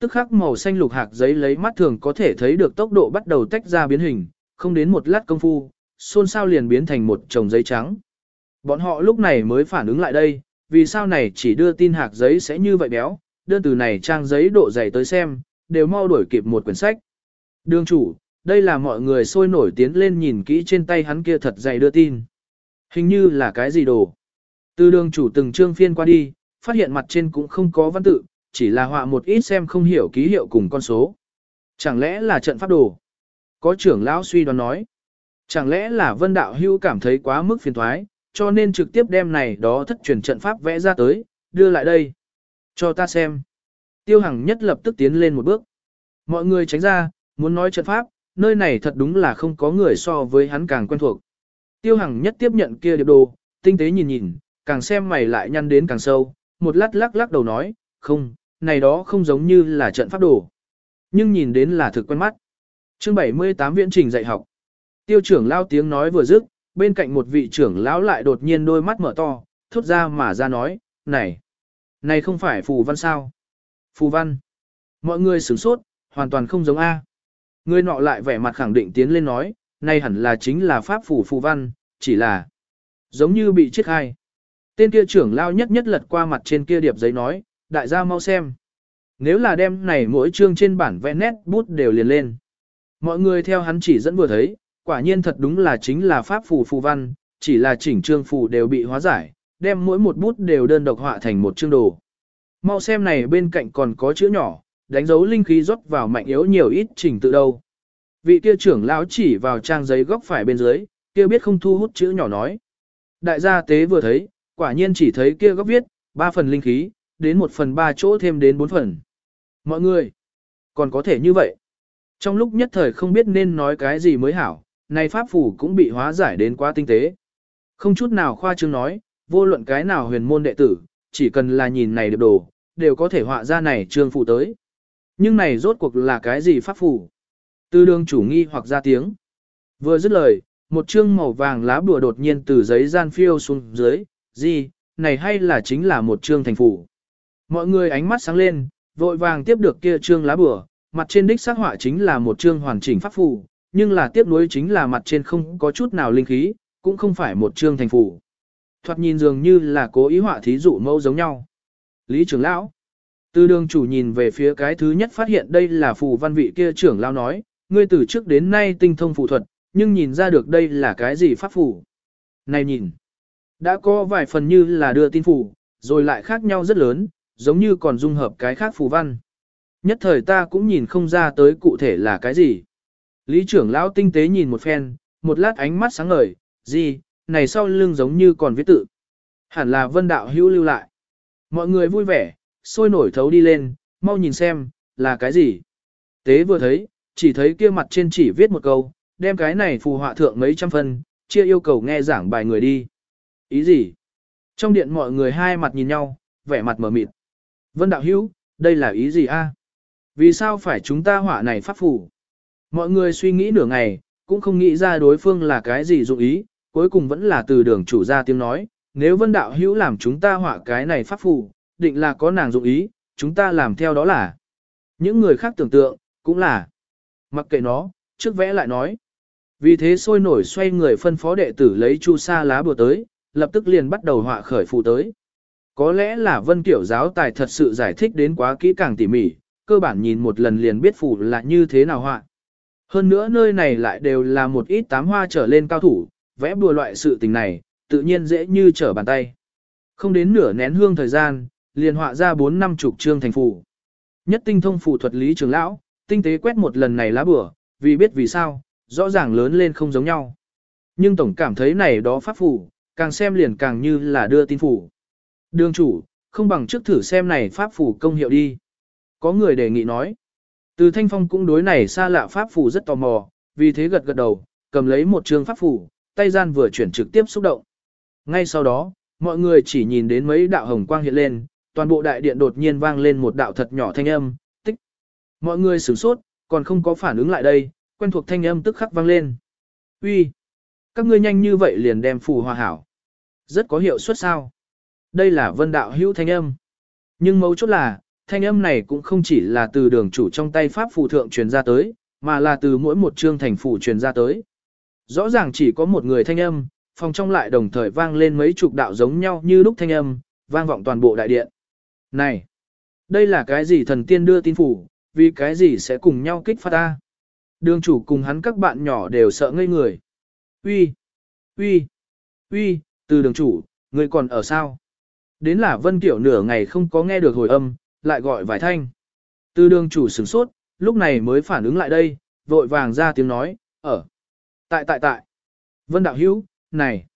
Tức khắc màu xanh lục hạt giấy lấy mắt thường có thể thấy được tốc độ bắt đầu tách ra biến hình, không đến một lát công phu, xôn xao liền biến thành một chồng giấy trắng. Bọn họ lúc này mới phản ứng lại đây, vì sao này chỉ đưa tin hạt giấy sẽ như vậy béo, đơn từ này trang giấy độ dày tới xem, đều mau đuổi kịp một quyển sách. Đường chủ, đây là mọi người sôi nổi tiến lên nhìn kỹ trên tay hắn kia thật dày đưa tin. Hình như là cái gì đồ. Từ đường chủ từng trương phiên qua đi, phát hiện mặt trên cũng không có văn tự, chỉ là họa một ít xem không hiểu ký hiệu cùng con số. Chẳng lẽ là trận pháp đồ? Có trưởng lão suy đoán nói. Chẳng lẽ là vân đạo hưu cảm thấy quá mức phiền thoái, cho nên trực tiếp đem này đó thất truyền trận pháp vẽ ra tới, đưa lại đây. Cho ta xem. Tiêu hằng nhất lập tức tiến lên một bước. Mọi người tránh ra, muốn nói trận pháp, nơi này thật đúng là không có người so với hắn càng quen thuộc. Tiêu hằng nhất tiếp nhận kia điệp đồ, tinh tế nhìn nhìn, càng xem mày lại nhăn đến càng sâu, một lát lắc lắc đầu nói, không, này đó không giống như là trận pháp đồ. Nhưng nhìn đến là thực quen mắt. Chương 78 viễn trình dạy học. Tiêu trưởng lao tiếng nói vừa dứt, bên cạnh một vị trưởng lão lại đột nhiên đôi mắt mở to, thốt ra mà ra nói, này, này không phải phù văn sao? Phù văn. Mọi người sửng sốt, hoàn toàn không giống A. Người nọ lại vẻ mặt khẳng định tiến lên nói, nay hẳn là chính là pháp phù phù văn, chỉ là giống như bị chết hai. Tên kia trưởng lao nhất nhất lật qua mặt trên kia điệp giấy nói, đại gia mau xem. Nếu là đem này mỗi chương trên bản vẽ nét bút đều liền lên. Mọi người theo hắn chỉ dẫn vừa thấy, quả nhiên thật đúng là chính là pháp phù phù văn, chỉ là chỉnh chương phù đều bị hóa giải, đem mỗi một bút đều đơn độc họa thành một chương đồ. Mau xem này bên cạnh còn có chữ nhỏ, đánh dấu linh khí rót vào mạnh yếu nhiều ít trình tự đâu. Vị kia trưởng lão chỉ vào trang giấy góc phải bên dưới, kia biết không thu hút chữ nhỏ nói. Đại gia tế vừa thấy, quả nhiên chỉ thấy kia góc viết, ba phần linh khí, đến một phần ba chỗ thêm đến bốn phần. Mọi người, còn có thể như vậy. Trong lúc nhất thời không biết nên nói cái gì mới hảo, này pháp phủ cũng bị hóa giải đến quá tinh tế. Không chút nào khoa trương nói, vô luận cái nào huyền môn đệ tử, chỉ cần là nhìn này được đồ, đều có thể họa ra này trương phủ tới. Nhưng này rốt cuộc là cái gì pháp phủ? Từ đường chủ nghi hoặc ra tiếng. Vừa dứt lời, một chương màu vàng lá bùa đột nhiên từ giấy gian phiêu xuống dưới, gì, này hay là chính là một chương thành phủ. Mọi người ánh mắt sáng lên, vội vàng tiếp được kia chương lá bùa, mặt trên đích xác họa chính là một chương hoàn chỉnh pháp phù, nhưng là tiếp nối chính là mặt trên không có chút nào linh khí, cũng không phải một chương thành phủ. Thoạt nhìn dường như là cố ý họa thí dụ mẫu giống nhau. Lý trưởng lão. Từ đường chủ nhìn về phía cái thứ nhất phát hiện đây là phù văn vị kia trưởng lão nói, ngươi từ trước đến nay tinh thông phù thuật, nhưng nhìn ra được đây là cái gì pháp phù. Này nhìn, đã có vài phần như là đưa tin phù, rồi lại khác nhau rất lớn, giống như còn dung hợp cái khác phù văn. Nhất thời ta cũng nhìn không ra tới cụ thể là cái gì. Lý trưởng lão tinh tế nhìn một phen, một lát ánh mắt sáng ngời, gì, này sau lưng giống như còn viết tự. Hẳn là vân đạo hữu lưu lại. Mọi người vui vẻ, sôi nổi thấu đi lên, mau nhìn xem, là cái gì. Tế vừa thấy, chỉ thấy kia mặt trên chỉ viết một câu, đem cái này phù họa thượng mấy trăm phân, chia yêu cầu nghe giảng bài người đi. Ý gì? Trong điện mọi người hai mặt nhìn nhau, vẻ mặt mở mịt. Vân đạo hữu, đây là ý gì a? À? Vì sao phải chúng ta họa này pháp phù? Mọi người suy nghĩ nửa ngày, cũng không nghĩ ra đối phương là cái gì dụng ý, cuối cùng vẫn là từ đường chủ ra tiếng nói, nếu vân đạo hữu làm chúng ta họa cái này pháp phù, định là có nàng dụng ý, chúng ta làm theo đó là. Những người khác tưởng tượng, cũng là. Mặc kệ nó, trước vẽ lại nói. Vì thế sôi nổi xoay người phân phó đệ tử lấy chu sa lá bùa tới, lập tức liền bắt đầu họa khởi phù tới. Có lẽ là vân tiểu giáo tài thật sự giải thích đến quá kỹ càng tỉ mỉ, cơ bản nhìn một lần liền biết phù là như thế nào họa. Hơn nữa nơi này lại đều là một ít tám hoa trở lên cao thủ, vẽ bùa loại sự tình này, tự nhiên dễ như trở bàn tay. Không đến nửa nén hương thời gian, liền họa ra bốn năm chục trương thành phủ Nhất tinh thông phủ thuật lý trưởng lão, tinh tế quét một lần này lá bửa vì biết vì sao, rõ ràng lớn lên không giống nhau. Nhưng tổng cảm thấy này đó pháp phủ càng xem liền càng như là đưa tin phủ Đường chủ, không bằng trước thử xem này pháp phủ công hiệu đi. Có người đề nghị nói. Từ thanh phong cũng đối này xa lạ pháp phủ rất tò mò, vì thế gật gật đầu, cầm lấy một trường pháp phủ tay gian vừa chuyển trực tiếp xúc động. Ngay sau đó, mọi người chỉ nhìn đến mấy đạo hồng quang hiện lên, toàn bộ đại điện đột nhiên vang lên một đạo thật nhỏ thanh âm, tích. Mọi người sửng sốt, còn không có phản ứng lại đây, quen thuộc thanh âm tức khắc vang lên. Uy, các ngươi nhanh như vậy liền đem phù hòa hảo. Rất có hiệu suất sao? Đây là vân đạo hữu thanh âm. Nhưng mấu chốt là, thanh âm này cũng không chỉ là từ đường chủ trong tay pháp phù thượng truyền ra tới, mà là từ mỗi một chương thành phù truyền ra tới. Rõ ràng chỉ có một người thanh âm, phòng trong lại đồng thời vang lên mấy chục đạo giống nhau như lúc thanh âm, vang vọng toàn bộ đại điện. Này, đây là cái gì thần tiên đưa tin phủ, vì cái gì sẽ cùng nhau kích phát ta? Đường chủ cùng hắn các bạn nhỏ đều sợ ngây người. Uy, uy, uy, từ đường chủ, người còn ở sao? Đến là Vân Kiểu nửa ngày không có nghe được hồi âm, lại gọi vài thanh. Từ đường chủ sửng sốt, lúc này mới phản ứng lại đây, vội vàng ra tiếng nói, ở. Tại tại tại. Vân Đạo Hữu này,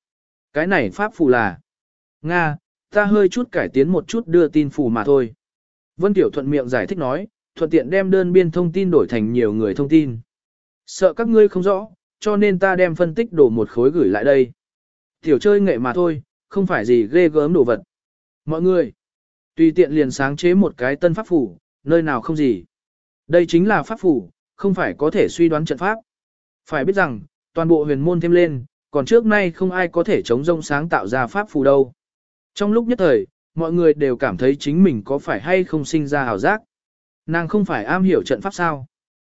cái này pháp phù là. Nga, ta hơi chút cải tiến một chút đưa tin phù mà thôi. Vân Tiểu thuận miệng giải thích nói, thuận tiện đem đơn biên thông tin đổi thành nhiều người thông tin. Sợ các ngươi không rõ, cho nên ta đem phân tích đổ một khối gửi lại đây. Tiểu chơi nghệ mà thôi, không phải gì ghê gớm đồ vật. Mọi người, tùy tiện liền sáng chế một cái tân pháp phủ, nơi nào không gì. Đây chính là pháp phủ, không phải có thể suy đoán trận pháp. Phải biết rằng, toàn bộ huyền môn thêm lên, còn trước nay không ai có thể chống rông sáng tạo ra pháp phù đâu. Trong lúc nhất thời, mọi người đều cảm thấy chính mình có phải hay không sinh ra hào giác. Nàng không phải am hiểu trận pháp sao.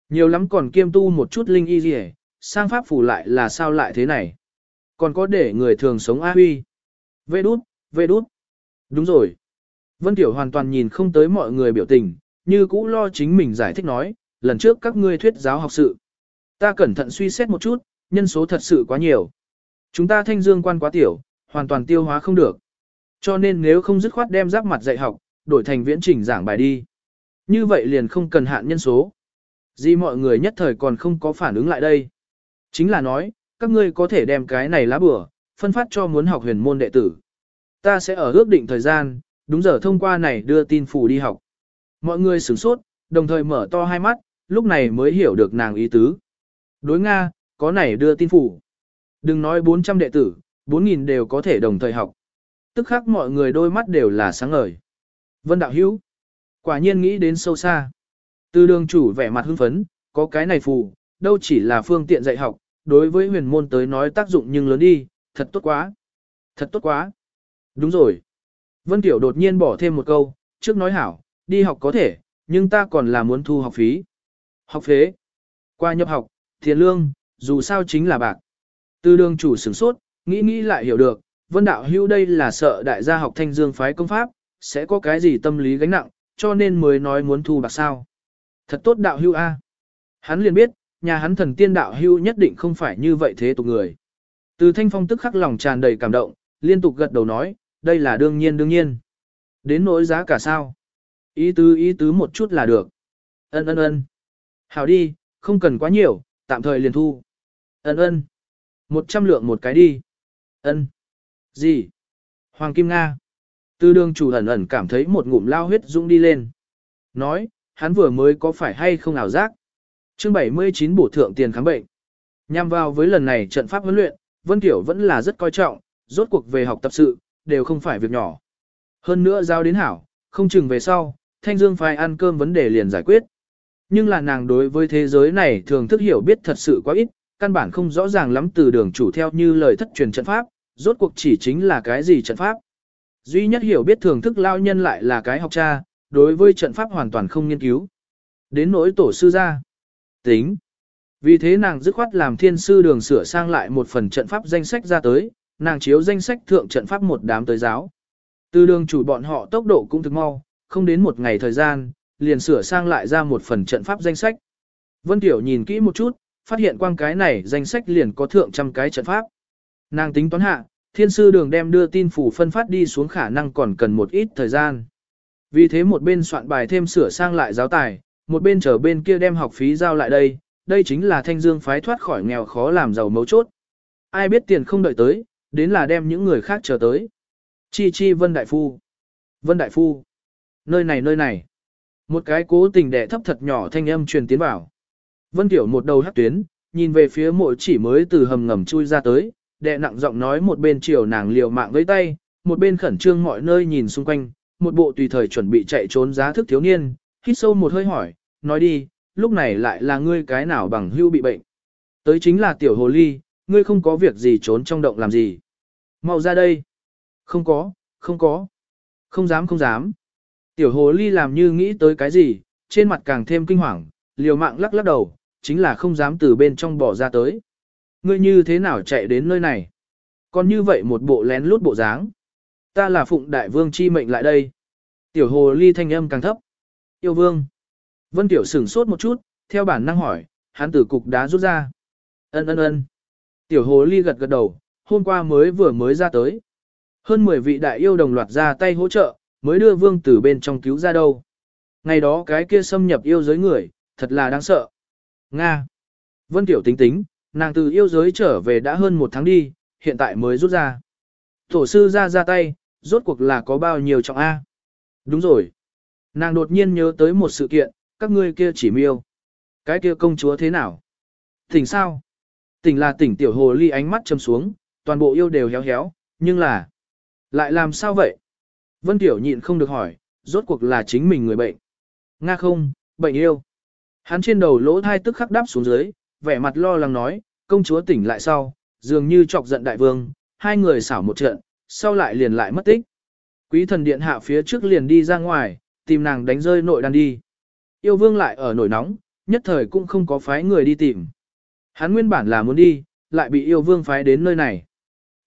Nhiều lắm còn kiêm tu một chút linh y gì sang pháp phủ lại là sao lại thế này. Còn có để người thường sống a huy. Vê đút, vê đút. Đúng rồi. Vân Tiểu hoàn toàn nhìn không tới mọi người biểu tình, như cũ lo chính mình giải thích nói, lần trước các ngươi thuyết giáo học sự. Ta cẩn thận suy xét một chút, nhân số thật sự quá nhiều. Chúng ta thanh dương quan quá tiểu, hoàn toàn tiêu hóa không được. Cho nên nếu không dứt khoát đem giáp mặt dạy học, đổi thành viễn trình giảng bài đi. Như vậy liền không cần hạn nhân số. Gì mọi người nhất thời còn không có phản ứng lại đây. Chính là nói, các ngươi có thể đem cái này lá bừa, phân phát cho muốn học huyền môn đệ tử. Ta sẽ ở ước định thời gian, đúng giờ thông qua này đưa tin phù đi học. Mọi người sửng sốt, đồng thời mở to hai mắt, lúc này mới hiểu được nàng ý tứ. Đối Nga, có này đưa tin phủ. Đừng nói 400 đệ tử, 4.000 đều có thể đồng thời học. Tức khắc mọi người đôi mắt đều là sáng ngời. Vân Đạo Hữu quả nhiên nghĩ đến sâu xa. Từ đường chủ vẻ mặt hưng phấn, có cái này phù, đâu chỉ là phương tiện dạy học, đối với huyền môn tới nói tác dụng nhưng lớn đi, thật tốt quá. Thật tốt quá. Đúng rồi. Vân Tiểu đột nhiên bỏ thêm một câu, trước nói hảo, đi học có thể, nhưng ta còn là muốn thu học phí. Học phế. Qua nhập học, tiền lương, dù sao chính là bạc. Từ đường chủ sửng sốt, nghĩ nghĩ lại hiểu được, Vân Đạo Hưu đây là sợ đại gia học thanh dương phái công pháp, sẽ có cái gì tâm lý gánh nặng, cho nên mới nói muốn thu bạc sao. Thật tốt đạo hưu A. Hắn liền biết, nhà hắn thần tiên đạo hưu nhất định không phải như vậy thế tục người. Từ thanh phong tức khắc lòng tràn đầy cảm động, liên tục gật đầu nói, đây là đương nhiên đương nhiên. Đến nỗi giá cả sao? Ý tứ ý tứ một chút là được. Ân ân ân. Hảo đi, không cần quá nhiều, tạm thời liền thu. Ân ân. Một trăm lượng một cái đi. Ân. Gì? Hoàng Kim Nga. Từ đường chủ ẩn ẩn cảm thấy một ngụm lao huyết dũng đi lên. Nói, hắn vừa mới có phải hay không ảo giác. Chương 79 bổ thượng tiền khám bệnh. Nhằm vào với lần này trận pháp huấn luyện, Vân Tiểu vẫn là rất coi trọng, rốt cuộc về học tập sự, đều không phải việc nhỏ. Hơn nữa giao đến hảo, không chừng về sau, Thanh Dương phải ăn cơm vấn đề liền giải quyết. Nhưng là nàng đối với thế giới này thường thức hiểu biết thật sự quá ít, căn bản không rõ ràng lắm từ đường chủ theo như lời thất truyền trận pháp, rốt cuộc chỉ chính là cái gì trận pháp. Duy nhất hiểu biết thưởng thức lao nhân lại là cái học cha, đối với trận pháp hoàn toàn không nghiên cứu. Đến nỗi tổ sư ra. Tính. Vì thế nàng dứt khoát làm thiên sư đường sửa sang lại một phần trận pháp danh sách ra tới, nàng chiếu danh sách thượng trận pháp một đám tới giáo. Từ đường chủ bọn họ tốc độ cũng thực mau, không đến một ngày thời gian, liền sửa sang lại ra một phần trận pháp danh sách. Vân Tiểu nhìn kỹ một chút, phát hiện quang cái này danh sách liền có thượng trăm cái trận pháp. Nàng tính toán hạ, thiên sư đường đem đưa tin phủ phân phát đi xuống khả năng còn cần một ít thời gian. Vì thế một bên soạn bài thêm sửa sang lại giáo tài, một bên chờ bên kia đem học phí giao lại đây, đây chính là thanh dương phái thoát khỏi nghèo khó làm giàu mấu chốt. Ai biết tiền không đợi tới, đến là đem những người khác chờ tới. Chi chi Vân Đại Phu. Vân Đại Phu. Nơi này nơi này. Một cái cố tình đẻ thấp thật nhỏ thanh âm truyền tiến vào. Vân Tiểu một đầu hắt tuyến, nhìn về phía mộ chỉ mới từ hầm ngầm chui ra tới, đệ nặng giọng nói một bên chiều nàng liều mạng với tay, một bên khẩn trương mọi nơi nhìn xung quanh, một bộ tùy thời chuẩn bị chạy trốn giá thức thiếu niên, hít sâu một hơi hỏi, nói đi, lúc này lại là ngươi cái nào bằng hưu bị bệnh. Tới chính là tiểu hồ ly, ngươi không có việc gì trốn trong động làm gì. Mau ra đây. Không có, không có. Không dám không dám. Tiểu hồ ly làm như nghĩ tới cái gì, trên mặt càng thêm kinh hoàng, liều mạng lắc lắc đầu, chính là không dám từ bên trong bỏ ra tới. Ngươi như thế nào chạy đến nơi này? Còn như vậy một bộ lén lút bộ dáng. Ta là phụng đại vương chi mệnh lại đây. Tiểu hồ ly thanh âm càng thấp. Yêu vương. Vân tiểu sửng sốt một chút, theo bản năng hỏi, hắn từ cục đá rút ra. Ân ân ân. Tiểu hồ ly gật gật đầu, hôm qua mới vừa mới ra tới. Hơn 10 vị đại yêu đồng loạt ra tay hỗ trợ, mới đưa vương tử bên trong cứu ra đâu. Ngày đó cái kia xâm nhập yêu giới người, thật là đáng sợ. Nga. Vân Tiểu tính tính, nàng từ yêu giới trở về đã hơn một tháng đi, hiện tại mới rút ra. Tổ sư ra ra tay, rốt cuộc là có bao nhiêu trọng A. Đúng rồi. Nàng đột nhiên nhớ tới một sự kiện, các ngươi kia chỉ miêu. Cái kia công chúa thế nào? Tỉnh sao? Tỉnh là tỉnh tiểu hồ ly ánh mắt châm xuống, toàn bộ yêu đều héo héo, nhưng là... Lại làm sao vậy? Vân Tiểu nhịn không được hỏi, rốt cuộc là chính mình người bệnh. Nga không, bệnh yêu. Hắn trên đầu lỗ thai tức khắc đáp xuống dưới, vẻ mặt lo lắng nói, công chúa tỉnh lại sau, dường như chọc giận đại vương, hai người xảo một trận, sau lại liền lại mất tích. Quý thần điện hạ phía trước liền đi ra ngoài, tìm nàng đánh rơi nội đan đi. Yêu vương lại ở nổi nóng, nhất thời cũng không có phái người đi tìm. Hắn nguyên bản là muốn đi, lại bị yêu vương phái đến nơi này.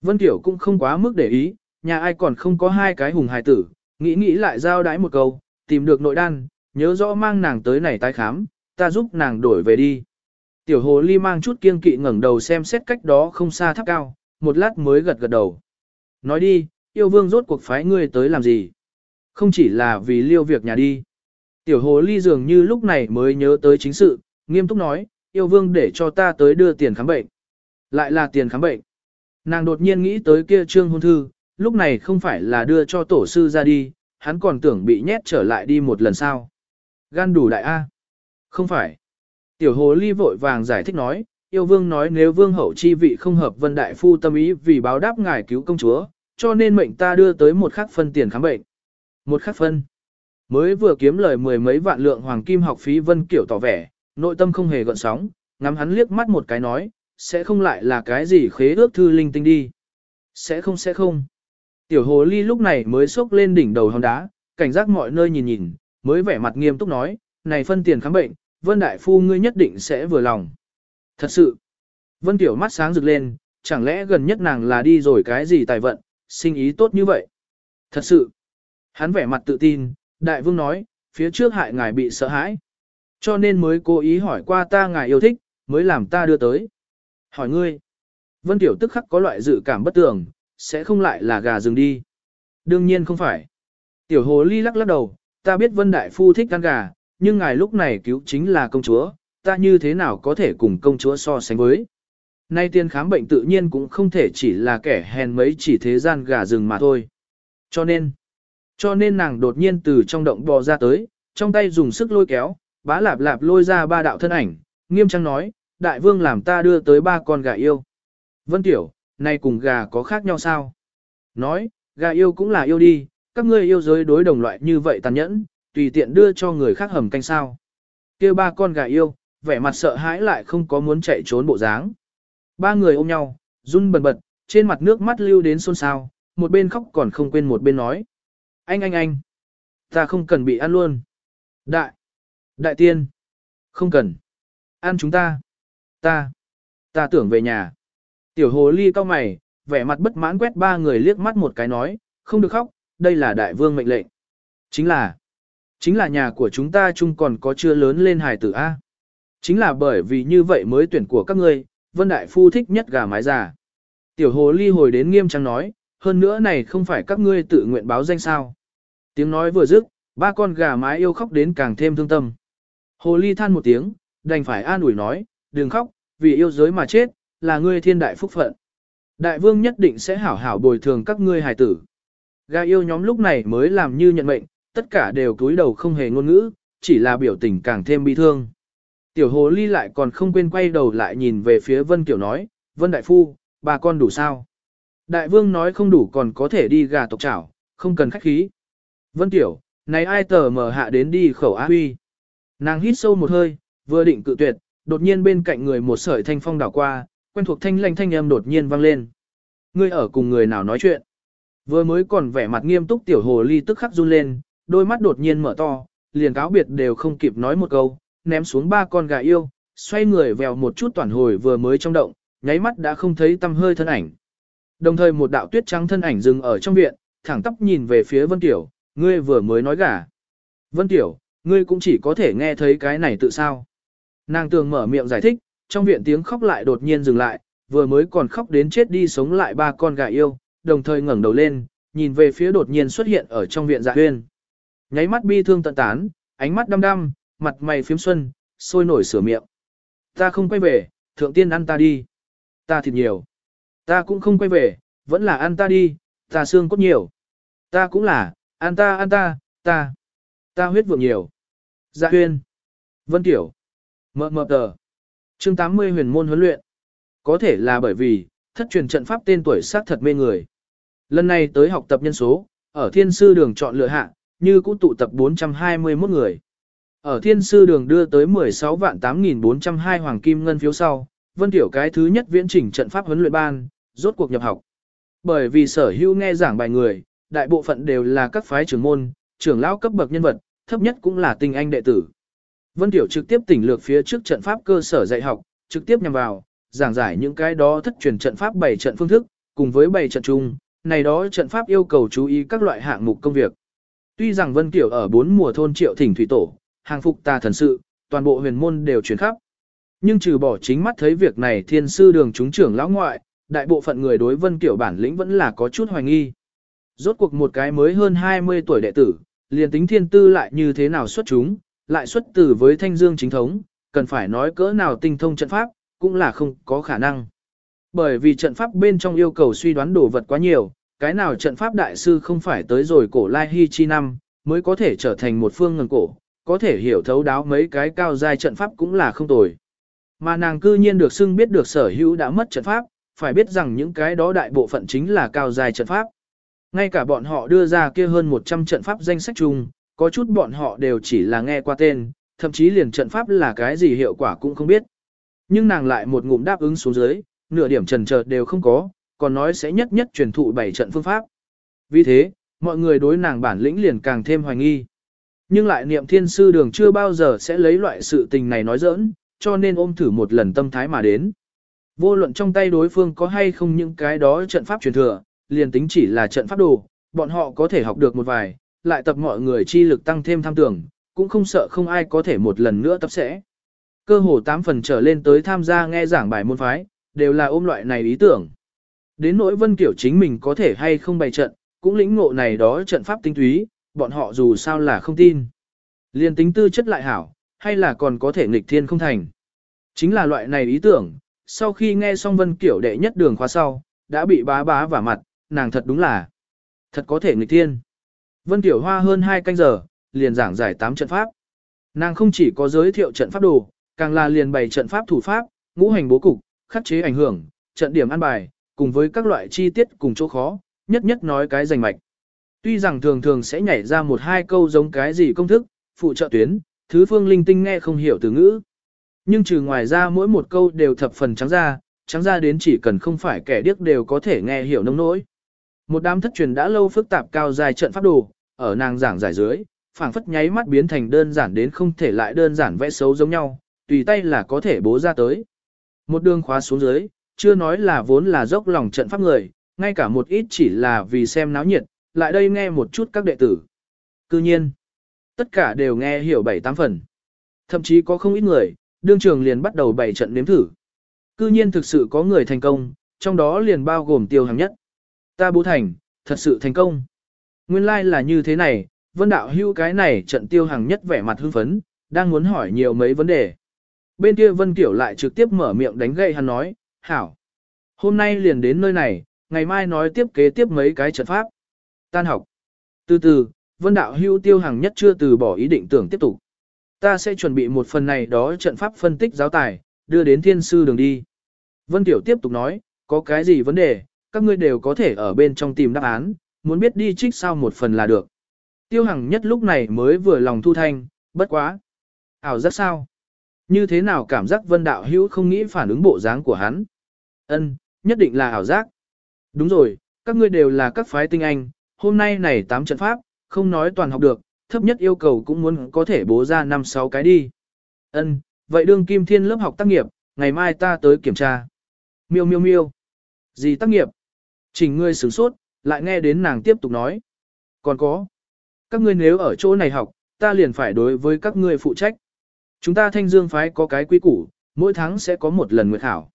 Vân Tiểu cũng không quá mức để ý, nhà ai còn không có hai cái hùng hài tử, nghĩ nghĩ lại giao đái một câu, tìm được nội đan, nhớ rõ mang nàng tới này tái khám, ta giúp nàng đổi về đi. Tiểu hồ ly mang chút kiên kỵ ngẩng đầu xem xét cách đó không xa tháp cao, một lát mới gật gật đầu. Nói đi, yêu vương rốt cuộc phái ngươi tới làm gì? Không chỉ là vì liêu việc nhà đi. Tiểu hồ ly dường như lúc này mới nhớ tới chính sự, nghiêm túc nói, yêu vương để cho ta tới đưa tiền khám bệnh. Lại là tiền khám bệnh. Nàng đột nhiên nghĩ tới kia trương hôn thư, lúc này không phải là đưa cho tổ sư ra đi, hắn còn tưởng bị nhét trở lại đi một lần sao? Gan đủ đại A. Không phải. Tiểu hồ ly vội vàng giải thích nói, yêu vương nói nếu vương hậu chi vị không hợp vân đại phu tâm ý vì báo đáp ngài cứu công chúa, cho nên mệnh ta đưa tới một khắc phân tiền khám bệnh. Một khắc phân. Mới vừa kiếm lời mười mấy vạn lượng hoàng kim học phí vân kiểu tỏ vẻ, nội tâm không hề gợn sóng, ngắm hắn liếc mắt một cái nói, sẽ không lại là cái gì khế ước thư linh tinh đi. Sẽ không sẽ không. Tiểu hồ ly lúc này mới sốc lên đỉnh đầu hòn đá, cảnh giác mọi nơi nhìn nhìn, mới vẻ mặt nghiêm túc nói, này phân tiền khám bệnh, Vân Đại Phu ngươi nhất định sẽ vừa lòng. Thật sự, Vân Tiểu mắt sáng rực lên, chẳng lẽ gần nhất nàng là đi rồi cái gì tài vận, sinh ý tốt như vậy. Thật sự, hắn vẻ mặt tự tin, Đại Vương nói, phía trước hại ngài bị sợ hãi. Cho nên mới cố ý hỏi qua ta ngài yêu thích, mới làm ta đưa tới. Hỏi ngươi, Vân Tiểu tức khắc có loại dự cảm bất tường, sẽ không lại là gà rừng đi. Đương nhiên không phải. Tiểu hồ ly lắc lắc đầu, ta biết Vân Đại Phu thích ăn gà, nhưng ngài lúc này cứu chính là công chúa, ta như thế nào có thể cùng công chúa so sánh với. Nay tiên khám bệnh tự nhiên cũng không thể chỉ là kẻ hèn mấy chỉ thế gian gà rừng mà thôi. Cho nên, cho nên nàng đột nhiên từ trong động bò ra tới, trong tay dùng sức lôi kéo, bá lạp lạp lôi ra ba đạo thân ảnh, nghiêm trang nói, đại vương làm ta đưa tới ba con gà yêu. Vân Tiểu, nay cùng gà có khác nhau sao? Nói, gà yêu cũng là yêu đi, các ngươi yêu giới đối đồng loại như vậy tàn nhẫn, tùy tiện đưa cho người khác hầm canh sao. kia ba con gà yêu, vẻ mặt sợ hãi lại không có muốn chạy trốn bộ dáng. Ba người ôm nhau, run bần bật, trên mặt nước mắt lưu đến xôn xao, một bên khóc còn không quên một bên nói. Anh anh anh, ta không cần bị ăn luôn. Đại, đại tiên, không cần. Ăn chúng ta, ta, ta tưởng về nhà. Tiểu hồ ly cao mày, vẻ mặt bất mãn quét ba người liếc mắt một cái nói, không được khóc, đây là đại vương mệnh lệnh. Chính là, chính là nhà của chúng ta chung còn có chưa lớn lên hài tử A. Chính là bởi vì như vậy mới tuyển của các ngươi, Vân Đại Phu thích nhất gà mái già. Tiểu hồ ly hồi đến nghiêm trang nói, hơn nữa này không phải các ngươi tự nguyện báo danh sao. Tiếng nói vừa dứt, ba con gà mái yêu khóc đến càng thêm thương tâm. Hồ ly than một tiếng, đành phải an ủi nói, đừng khóc, vì yêu giới mà chết, là ngươi thiên đại phúc phận. Đại vương nhất định sẽ hảo hảo bồi thường các ngươi hài tử. Gà yêu nhóm lúc này mới làm như nhận mệnh, tất cả đều cúi đầu không hề ngôn ngữ, chỉ là biểu tình càng thêm bi thương. Tiểu hồ ly lại còn không quên quay đầu lại nhìn về phía Vân Kiểu nói, Vân Đại Phu, bà con đủ sao? Đại vương nói không đủ còn có thể đi gà tộc chảo, không cần khách khí. Vân Tiểu, này ai tờ mở hạ đến đi khẩu á huy. Nàng hít sâu một hơi, vừa định cự tuyệt, đột nhiên bên cạnh người một sợi thanh phong đảo qua, quen thuộc thanh lanh thanh âm đột nhiên vang lên. Ngươi ở cùng người nào nói chuyện? Vừa mới còn vẻ mặt nghiêm túc tiểu hồ ly tức khắc run lên, đôi mắt đột nhiên mở to, liền cáo biệt đều không kịp nói một câu, ném xuống ba con gà yêu, xoay người vèo một chút toàn hồi vừa mới trong động, nháy mắt đã không thấy tâm hơi thân ảnh. Đồng thời một đạo tuyết trắng thân ảnh dừng ở trong viện, thẳng tóc nhìn về phía Vân Tiểu, ngươi vừa mới nói gà. Vân Tiểu, ngươi cũng chỉ có thể nghe thấy cái này tự sao. Nàng tường mở miệng giải thích, trong viện tiếng khóc lại đột nhiên dừng lại, vừa mới còn khóc đến chết đi sống lại ba con gà yêu, đồng thời ngẩng đầu lên, nhìn về phía đột nhiên xuất hiện ở trong viện dạ huyên. Nháy mắt bi thương tận tán, ánh mắt đăm đăm, mặt mày phiếm xuân, sôi nổi sửa miệng. Ta không quay về, thượng tiên ăn ta đi. Ta thịt nhiều. Ta cũng không quay về, vẫn là ăn ta đi, ta xương cốt nhiều. Ta cũng là, ăn ta ăn ta, ta. Ta huyết vượng nhiều. Dạ huyên. Vân Tiểu. Mờ mờ tờ. Chương 80 huyền môn huấn luyện. Có thể là bởi vì, thất truyền trận pháp tên tuổi sát thật mê người. Lần này tới học tập nhân số, ở thiên sư đường chọn lựa hạ, như cũ tụ tập 421 người. Ở thiên sư đường đưa tới 16 vạn 8.402 hoàng kim ngân phiếu sau, Vân Tiểu cái thứ nhất viễn chỉnh trận pháp huấn luyện ban, rốt cuộc nhập học. Bởi vì sở hữu nghe giảng bài người, đại bộ phận đều là các phái trưởng môn, trưởng lão cấp bậc nhân vật, thấp nhất cũng là tinh anh đệ tử. Vân Tiểu trực tiếp tỉnh lược phía trước trận pháp cơ sở dạy học, trực tiếp nhằm vào, giảng giải những cái đó thất truyền trận pháp bảy trận phương thức, cùng với bảy trận chung, này đó trận pháp yêu cầu chú ý các loại hạng mục công việc. Tuy rằng Vân Tiểu ở bốn mùa thôn triệu thỉnh thủy tổ, hàng phục tà thần sự, toàn bộ huyền môn đều chuyển khắp. Nhưng trừ bỏ chính mắt thấy việc này thiên sư đường chúng trưởng lão ngoại, đại bộ phận người đối Vân Tiểu bản lĩnh vẫn là có chút hoài nghi. Rốt cuộc một cái mới hơn 20 tuổi đệ tử, liền tính thiên tư lại như thế nào xuất chúng, lại xuất tử với thanh dương chính thống, cần phải nói cỡ nào tinh thông trận pháp, cũng là không có khả năng. Bởi vì trận pháp bên trong yêu cầu suy đoán đồ vật quá nhiều, cái nào trận pháp đại sư không phải tới rồi cổ lai hy chi năm, mới có thể trở thành một phương ngần cổ, có thể hiểu thấu đáo mấy cái cao giai trận pháp cũng là không tồi. Mà nàng cư nhiên được xưng biết được sở hữu đã mất trận pháp, phải biết rằng những cái đó đại bộ phận chính là cao giai trận pháp. Ngay cả bọn họ đưa ra kia hơn 100 trận pháp danh sách chung, có chút bọn họ đều chỉ là nghe qua tên, thậm chí liền trận pháp là cái gì hiệu quả cũng không biết. Nhưng nàng lại một ngụm đáp ứng xuống dưới, nửa điểm trần chờ đều không có, còn nói sẽ nhất nhất truyền thụ bảy trận phương pháp. Vì thế, mọi người đối nàng bản lĩnh liền càng thêm hoài nghi. Nhưng lại niệm thiên sư đường chưa bao giờ sẽ lấy loại sự tình này nói giỡn, cho nên ôm thử một lần tâm thái mà đến. Vô luận trong tay đối phương có hay không những cái đó trận pháp truyền thừa, liền tính chỉ là trận pháp đồ, bọn họ có thể học được một vài, lại tập mọi người chi lực tăng thêm tham tưởng, cũng không sợ không ai có thể một lần nữa tập sẽ. Cơ hồ 8 phần trở lên tới tham gia nghe giảng bài môn phái, đều là ôm loại này ý tưởng. Đến nỗi vân kiểu chính mình có thể hay không bày trận, cũng lĩnh ngộ này đó trận pháp tinh túy, bọn họ dù sao là không tin. Liên tính tư chất lại hảo, hay là còn có thể nghịch thiên không thành. Chính là loại này ý tưởng, sau khi nghe xong vân kiểu đệ nhất đường khóa sau, đã bị bá bá vào mặt, nàng thật đúng là, thật có thể nghịch thiên. Vân kiểu hoa hơn 2 canh giờ, liền giảng giải 8 trận pháp. Nàng không chỉ có giới thiệu trận pháp đồ, càng là liền bày trận pháp thủ pháp, ngũ hành bố cục, khắc chế ảnh hưởng, trận điểm ăn bài, cùng với các loại chi tiết cùng chỗ khó, nhất nhất nói cái rành mạch. Tuy rằng thường thường sẽ nhảy ra một hai câu giống cái gì công thức, phụ trợ tuyến, thứ phương linh tinh nghe không hiểu từ ngữ. Nhưng trừ ngoài ra mỗi một câu đều thập phần trắng ra, trắng ra đến chỉ cần không phải kẻ điếc đều có thể nghe hiểu nông nỗi. Một đám thất truyền đã lâu phức tạp cao dài trận pháp đồ, ở nàng giảng giải dưới, phảng phất nháy mắt biến thành đơn giản đến không thể lại đơn giản vẽ xấu giống nhau, tùy tay là có thể bố ra tới. Một đường khóa xuống dưới, chưa nói là vốn là dốc lòng trận pháp người, ngay cả một ít chỉ là vì xem náo nhiệt, lại đây nghe một chút các đệ tử. Cư nhiên, tất cả đều nghe hiểu bảy tám phần. Thậm chí có không ít người, đương trường liền bắt đầu bày trận nếm thử. Cư nhiên thực sự có người thành công, trong đó liền bao gồm tiêu hàng nhất. Ta bố thành, thật sự thành công. Nguyên lai like là như thế này, vân đạo hưu cái này trận tiêu hàng nhất vẻ mặt hưng phấn, đang muốn hỏi nhiều mấy vấn đề. Bên kia vân kiểu lại trực tiếp mở miệng đánh gậy hắn nói, hảo. Hôm nay liền đến nơi này, ngày mai nói tiếp kế tiếp mấy cái trận pháp. Tan học. Từ từ, vân đạo hưu tiêu hàng nhất chưa từ bỏ ý định tưởng tiếp tục. Ta sẽ chuẩn bị một phần này đó trận pháp phân tích giáo tài, đưa đến thiên sư đường đi. Vân Tiểu tiếp tục nói, có cái gì vấn đề, các ngươi đều có thể ở bên trong tìm đáp án, muốn biết đi trích sao một phần là được. Tiêu Hằng nhất lúc này mới vừa lòng thu thanh, bất quá. Ảo giác sao? Như thế nào cảm giác vân đạo hữu không nghĩ phản ứng bộ dáng của hắn? Ân, nhất định là ảo giác. Đúng rồi, các ngươi đều là các phái tinh anh, hôm nay này tám trận pháp, không nói toàn học được, thấp nhất yêu cầu cũng muốn có thể bố ra 5-6 cái đi. Ân, vậy đương kim thiên lớp học tác nghiệp, ngày mai ta tới kiểm tra. Miêu miêu miêu. Gì tác nghiệp? Trình ngươi sửng sốt, lại nghe đến nàng tiếp tục nói. Còn có. Các ngươi nếu ở chỗ này học, ta liền phải đối với các ngươi phụ trách. Chúng ta thanh dương phái có cái quy củ, mỗi tháng sẽ có một lần nguyệt khảo.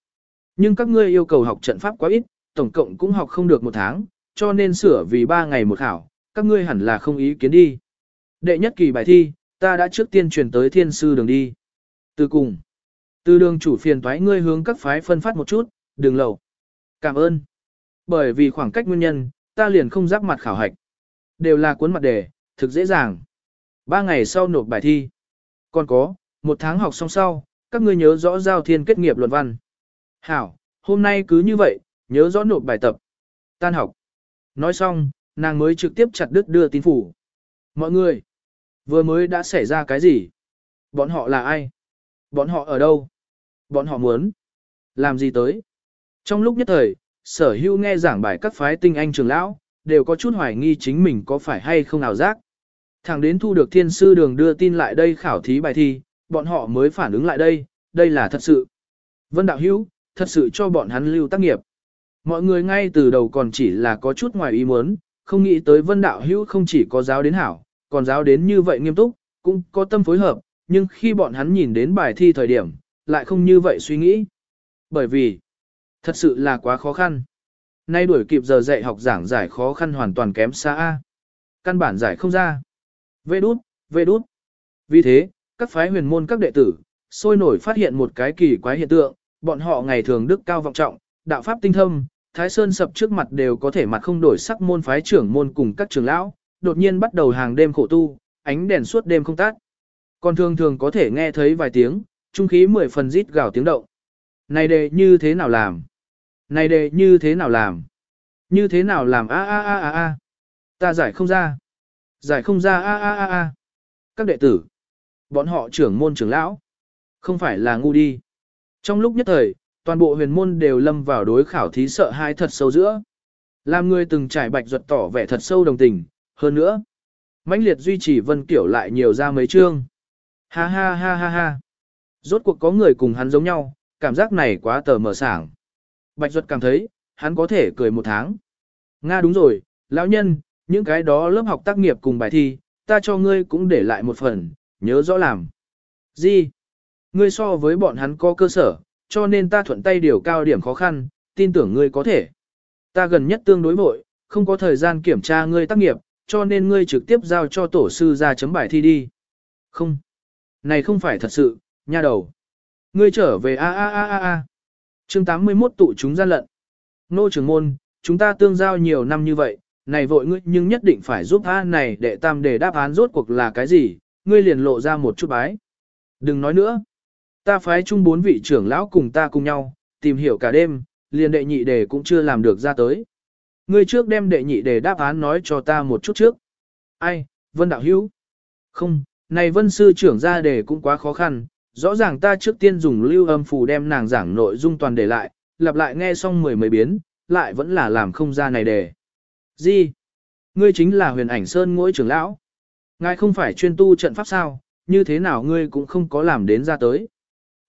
Nhưng các ngươi yêu cầu học trận pháp quá ít, tổng cộng cũng học không được một tháng, cho nên sửa vì ba ngày một khảo, các ngươi hẳn là không ý kiến đi. Đệ nhất kỳ bài thi, ta đã trước tiên truyền tới thiên sư đường đi. Từ cùng, từ đường chủ phiền toái ngươi hướng các phái phân phát một chút, đường lầu. Cảm ơn. Bởi vì khoảng cách nguyên nhân, ta liền không giáp mặt khảo hạch. Đều là cuốn mặt đề, thực dễ dàng. Ba ngày sau nộp bài thi. Còn có, một tháng học xong sau, các ngươi nhớ rõ giao thiên kết nghiệp luận văn. Hảo, hôm nay cứ như vậy, nhớ rõ nộp bài tập. Tan học. Nói xong, nàng mới trực tiếp chặt đứt đưa tin phủ. Mọi người, vừa mới đã xảy ra cái gì? Bọn họ là ai? Bọn họ ở đâu? Bọn họ muốn làm gì tới? Trong lúc nhất thời, sở hữu nghe giảng bài các phái tinh anh trường lão, đều có chút hoài nghi chính mình có phải hay không nào giác. Thẳng đến thu được thiên sư đường đưa tin lại đây khảo thí bài thi, bọn họ mới phản ứng lại đây, đây là thật sự. Vân Đạo Hữu, thật sự cho bọn hắn lưu tác nghiệp. Mọi người ngay từ đầu còn chỉ là có chút ngoài ý muốn, không nghĩ tới Vân Đạo Hữu không chỉ có giáo đến hảo, còn giáo đến như vậy nghiêm túc, cũng có tâm phối hợp, nhưng khi bọn hắn nhìn đến bài thi thời điểm, lại không như vậy suy nghĩ. Bởi vì, thật sự là quá khó khăn. Nay đuổi kịp giờ dạy học giảng giải khó khăn hoàn toàn kém xa A. Căn bản giải không ra. Vê đút, vê đút. Vì thế, các phái huyền môn các đệ tử, sôi nổi phát hiện một cái kỳ quái hiện tượng, bọn họ ngày thường đức cao vọng trọng, đạo pháp tinh thâm, Thái Sơn sập trước mặt đều có thể mặt không đổi sắc môn phái trưởng môn cùng các trưởng lão, đột nhiên bắt đầu hàng đêm khổ tu, ánh đèn suốt đêm không tắt. Còn thường thường có thể nghe thấy vài tiếng, trung khí mười phần rít gào tiếng động. Này đề như thế nào làm? Này đề như thế nào làm? Như thế nào làm a a a a a? Ta giải không ra. Giải không ra a a a a. Các đệ tử, bọn họ trưởng môn trưởng lão, không phải là ngu đi. Trong lúc nhất thời, toàn bộ huyền môn đều lâm vào đối khảo thí sợ hãi thật sâu giữa. Làm người từng trải bạch ruột tỏ vẻ thật sâu đồng tình, hơn nữa. mãnh liệt duy trì vân kiểu lại nhiều ra mấy chương. Ha ha ha ha ha. Rốt cuộc có người cùng hắn giống nhau, cảm giác này quá tờ mở sảng. Bạch ruột cảm thấy, hắn có thể cười một tháng. Nga đúng rồi, lão nhân, những cái đó lớp học tác nghiệp cùng bài thi, ta cho ngươi cũng để lại một phần, nhớ rõ làm. Gì? Ngươi so với bọn hắn có cơ sở, cho nên ta thuận tay điều cao điểm khó khăn, tin tưởng ngươi có thể. Ta gần nhất tương đối vội, không có thời gian kiểm tra ngươi tác nghiệp, cho nên ngươi trực tiếp giao cho tổ sư ra chấm bài thi đi. Không. Này không phải thật sự, nha đầu. Ngươi trở về a a a a a. Chương 81 tụ chúng gian lận. Nô trưởng môn, chúng ta tương giao nhiều năm như vậy, này vội ngươi nhưng nhất định phải giúp A này để tam để đáp án rốt cuộc là cái gì, ngươi liền lộ ra một chút bái. Đừng nói nữa. Ta phái chung bốn vị trưởng lão cùng ta cùng nhau, tìm hiểu cả đêm, liền đệ nhị đề cũng chưa làm được ra tới. Ngươi trước đem đệ nhị đề đáp án nói cho ta một chút trước. Ai, Vân Đạo Hữu Không, này Vân Sư trưởng ra đề cũng quá khó khăn, rõ ràng ta trước tiên dùng lưu âm phù đem nàng giảng nội dung toàn để lại, lặp lại nghe xong mười mấy biến, lại vẫn là làm không ra này đề. Gì? Ngươi chính là huyền ảnh sơn ngỗi trưởng lão. Ngài không phải chuyên tu trận pháp sao, như thế nào ngươi cũng không có làm đến ra tới.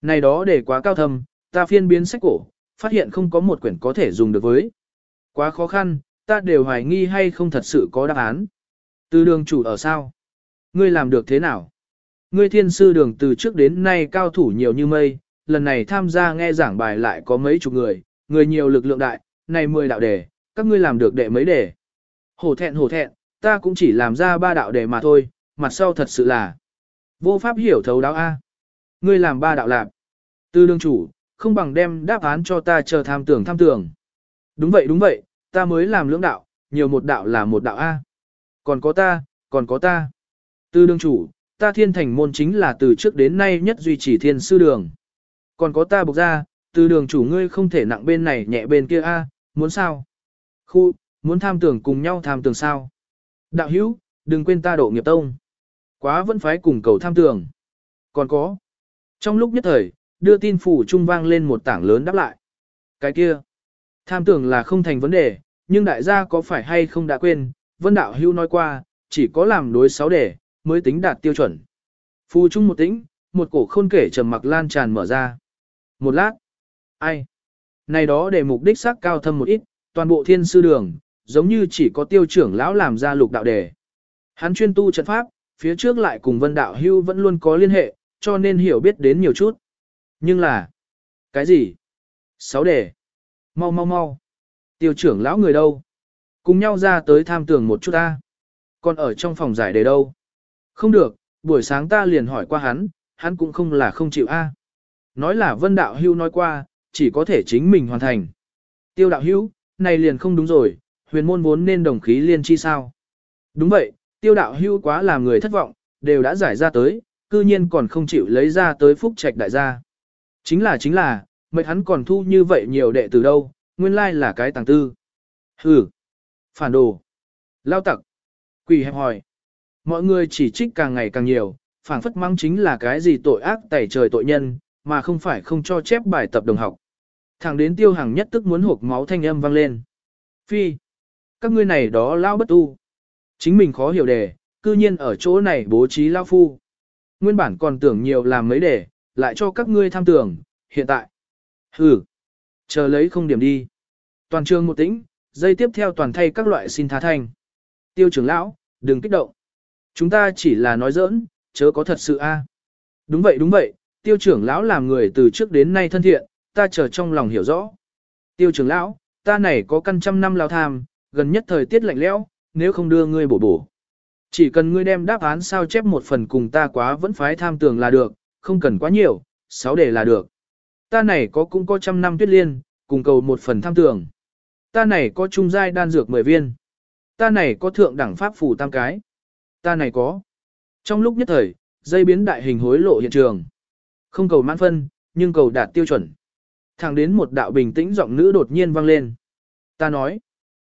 Này đó để quá cao thâm, ta phiên biến sách cổ, phát hiện không có một quyển có thể dùng được với. Quá khó khăn, ta đều hoài nghi hay không thật sự có đáp án. Từ đường chủ ở sao? Ngươi làm được thế nào? Ngươi thiên sư đường từ trước đến nay cao thủ nhiều như mây, lần này tham gia nghe giảng bài lại có mấy chục người, người nhiều lực lượng đại, này mười đạo đề, các ngươi làm được đệ mấy đề. Hổ thẹn hổ thẹn, ta cũng chỉ làm ra ba đạo đề mà thôi, mặt sau thật sự là vô pháp hiểu thấu đáo A. Ngươi làm ba đạo lạc. Từ đường chủ, không bằng đem đáp án cho ta chờ tham tưởng tham tưởng. Đúng vậy đúng vậy, ta mới làm lưỡng đạo, nhiều một đạo là một đạo A. Còn có ta, còn có ta. Từ đường chủ, ta thiên thành môn chính là từ trước đến nay nhất duy trì thiên sư đường. Còn có ta bộc ra, từ đường chủ ngươi không thể nặng bên này nhẹ bên kia A, muốn sao? Khu, muốn tham tưởng cùng nhau tham tưởng sao? Đạo hữu, đừng quên ta độ nghiệp tông. Quá vẫn phải cùng cầu tham tưởng. Còn có. Trong lúc nhất thời, đưa tin phủ trung vang lên một tảng lớn đáp lại. Cái kia, tham tưởng là không thành vấn đề, nhưng đại gia có phải hay không đã quên, Vân Đạo Hưu nói qua, chỉ có làm đối sáu đề, mới tính đạt tiêu chuẩn. Phù trung một tĩnh, một cổ khôn kể trầm mặc lan tràn mở ra. Một lát, ai? Này đó để mục đích sắc cao thâm một ít, toàn bộ thiên sư đường, giống như chỉ có tiêu trưởng lão làm ra lục đạo đề. Hắn chuyên tu trận pháp, phía trước lại cùng Vân Đạo Hưu vẫn luôn có liên hệ, cho nên hiểu biết đến nhiều chút. Nhưng là, cái gì? Sáu đề. Mau mau mau. Tiêu trưởng lão người đâu? Cùng nhau ra tới tham tưởng một chút ta. Còn ở trong phòng giải đề đâu? Không được, buổi sáng ta liền hỏi qua hắn, hắn cũng không là không chịu a. Nói là vân đạo hưu nói qua, chỉ có thể chính mình hoàn thành. Tiêu đạo hưu, này liền không đúng rồi, huyền môn vốn nên đồng khí liên chi sao. Đúng vậy, tiêu đạo hưu quá làm người thất vọng, đều đã giải ra tới, cư nhiên còn không chịu lấy ra tới phúc trạch đại gia. Chính là chính là, mệnh hắn còn thu như vậy nhiều đệ từ đâu, nguyên lai là cái tàng tư. Hừ, phản đồ, lao tặc, quỷ hẹp hỏi. Mọi người chỉ trích càng ngày càng nhiều, phản phất mang chính là cái gì tội ác tẩy trời tội nhân, mà không phải không cho chép bài tập đồng học. Thẳng đến tiêu hàng nhất tức muốn hộp máu thanh âm vang lên. Phi, các ngươi này đó lao bất tu. Chính mình khó hiểu đề, cư nhiên ở chỗ này bố trí lao phu. Nguyên bản còn tưởng nhiều làm mấy đề, lại cho các ngươi tham tưởng, hiện tại. Hừ, chờ lấy không điểm đi. Toàn trường một tĩnh, dây tiếp theo toàn thay các loại xin thá thanh. Tiêu trưởng lão, đừng kích động. Chúng ta chỉ là nói giỡn, chớ có thật sự a. À. Đúng vậy đúng vậy, tiêu trưởng lão làm người từ trước đến nay thân thiện, ta chờ trong lòng hiểu rõ. Tiêu trưởng lão, ta này có căn trăm năm lao tham, gần nhất thời tiết lạnh lẽo, nếu không đưa ngươi bổ bổ. Chỉ cần ngươi đem đáp án sao chép một phần cùng ta quá vẫn phái tham tưởng là được, không cần quá nhiều, sáu đề là được. Ta này có cũng có trăm năm tuyết liên, cùng cầu một phần tham tưởng. Ta này có trung giai đan dược 10 viên. Ta này có thượng đẳng pháp phù tam cái. Ta này có. Trong lúc nhất thời, dây biến đại hình hối lộ hiện trường. Không cầu mãn phân, nhưng cầu đạt tiêu chuẩn. Thẳng đến một đạo bình tĩnh giọng nữ đột nhiên vang lên. Ta nói,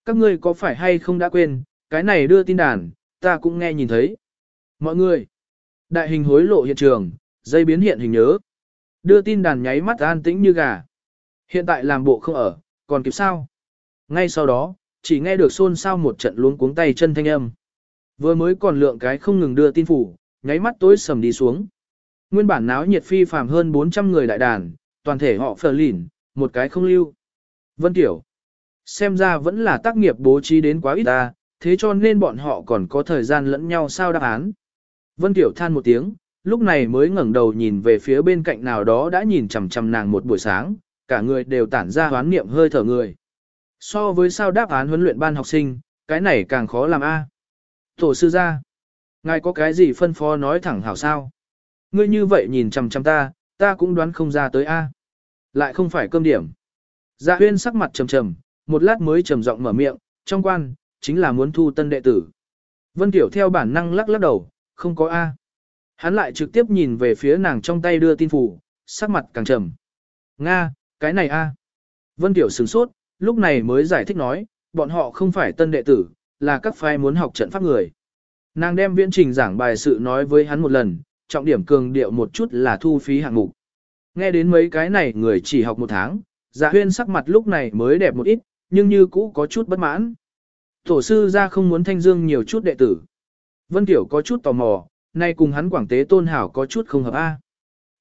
các ngươi có phải hay không đã quên, cái này đưa tin đàn, ta cũng nghe nhìn thấy. Mọi người, đại hình hối lộ hiện trường, dây biến hiện hình nhớ. Đưa tin đàn nháy mắt an tĩnh như gà. Hiện tại làm bộ không ở, còn kịp sao? Ngay sau đó, chỉ nghe được xôn xao một trận luống cuống tay chân thanh âm. Vừa mới còn lượng cái không ngừng đưa tin phủ, nháy mắt tối sầm đi xuống. Nguyên bản náo nhiệt phi phàm hơn 400 người đại đàn, toàn thể họ phờ lỉn, một cái không lưu. Vân Tiểu. Xem ra vẫn là tác nghiệp bố trí đến quá ít ta, thế cho nên bọn họ còn có thời gian lẫn nhau sao đáp án. Vân Tiểu than một tiếng, lúc này mới ngẩng đầu nhìn về phía bên cạnh nào đó đã nhìn chằm chằm nàng một buổi sáng, cả người đều tản ra hoán niệm hơi thở người. So với sao đáp án huấn luyện ban học sinh, cái này càng khó làm a. Tổ sư gia, ngài có cái gì phân phó nói thẳng hảo sao? Ngươi như vậy nhìn chằm chằm ta, ta cũng đoán không ra tới a. Lại không phải cơm điểm. Dạ huyên sắc mặt trầm trầm, một lát mới trầm giọng mở miệng, trong quan, chính là muốn thu tân đệ tử. Vân Tiểu theo bản năng lắc lắc đầu, không có A. Hắn lại trực tiếp nhìn về phía nàng trong tay đưa tin phủ, sắc mặt càng trầm. Nga, cái này A. Vân Tiểu sửng sốt, lúc này mới giải thích nói, bọn họ không phải tân đệ tử, là các phái muốn học trận pháp người. Nàng đem viễn trình giảng bài sự nói với hắn một lần, trọng điểm cường điệu một chút là thu phí hạng mục. Nghe đến mấy cái này người chỉ học một tháng, dạ huyên sắc mặt lúc này mới đẹp một ít, nhưng như cũ có chút bất mãn. Tổ sư ra không muốn thanh dương nhiều chút đệ tử. Vân Tiểu có chút tò mò, nay cùng hắn quảng tế tôn hảo có chút không hợp a.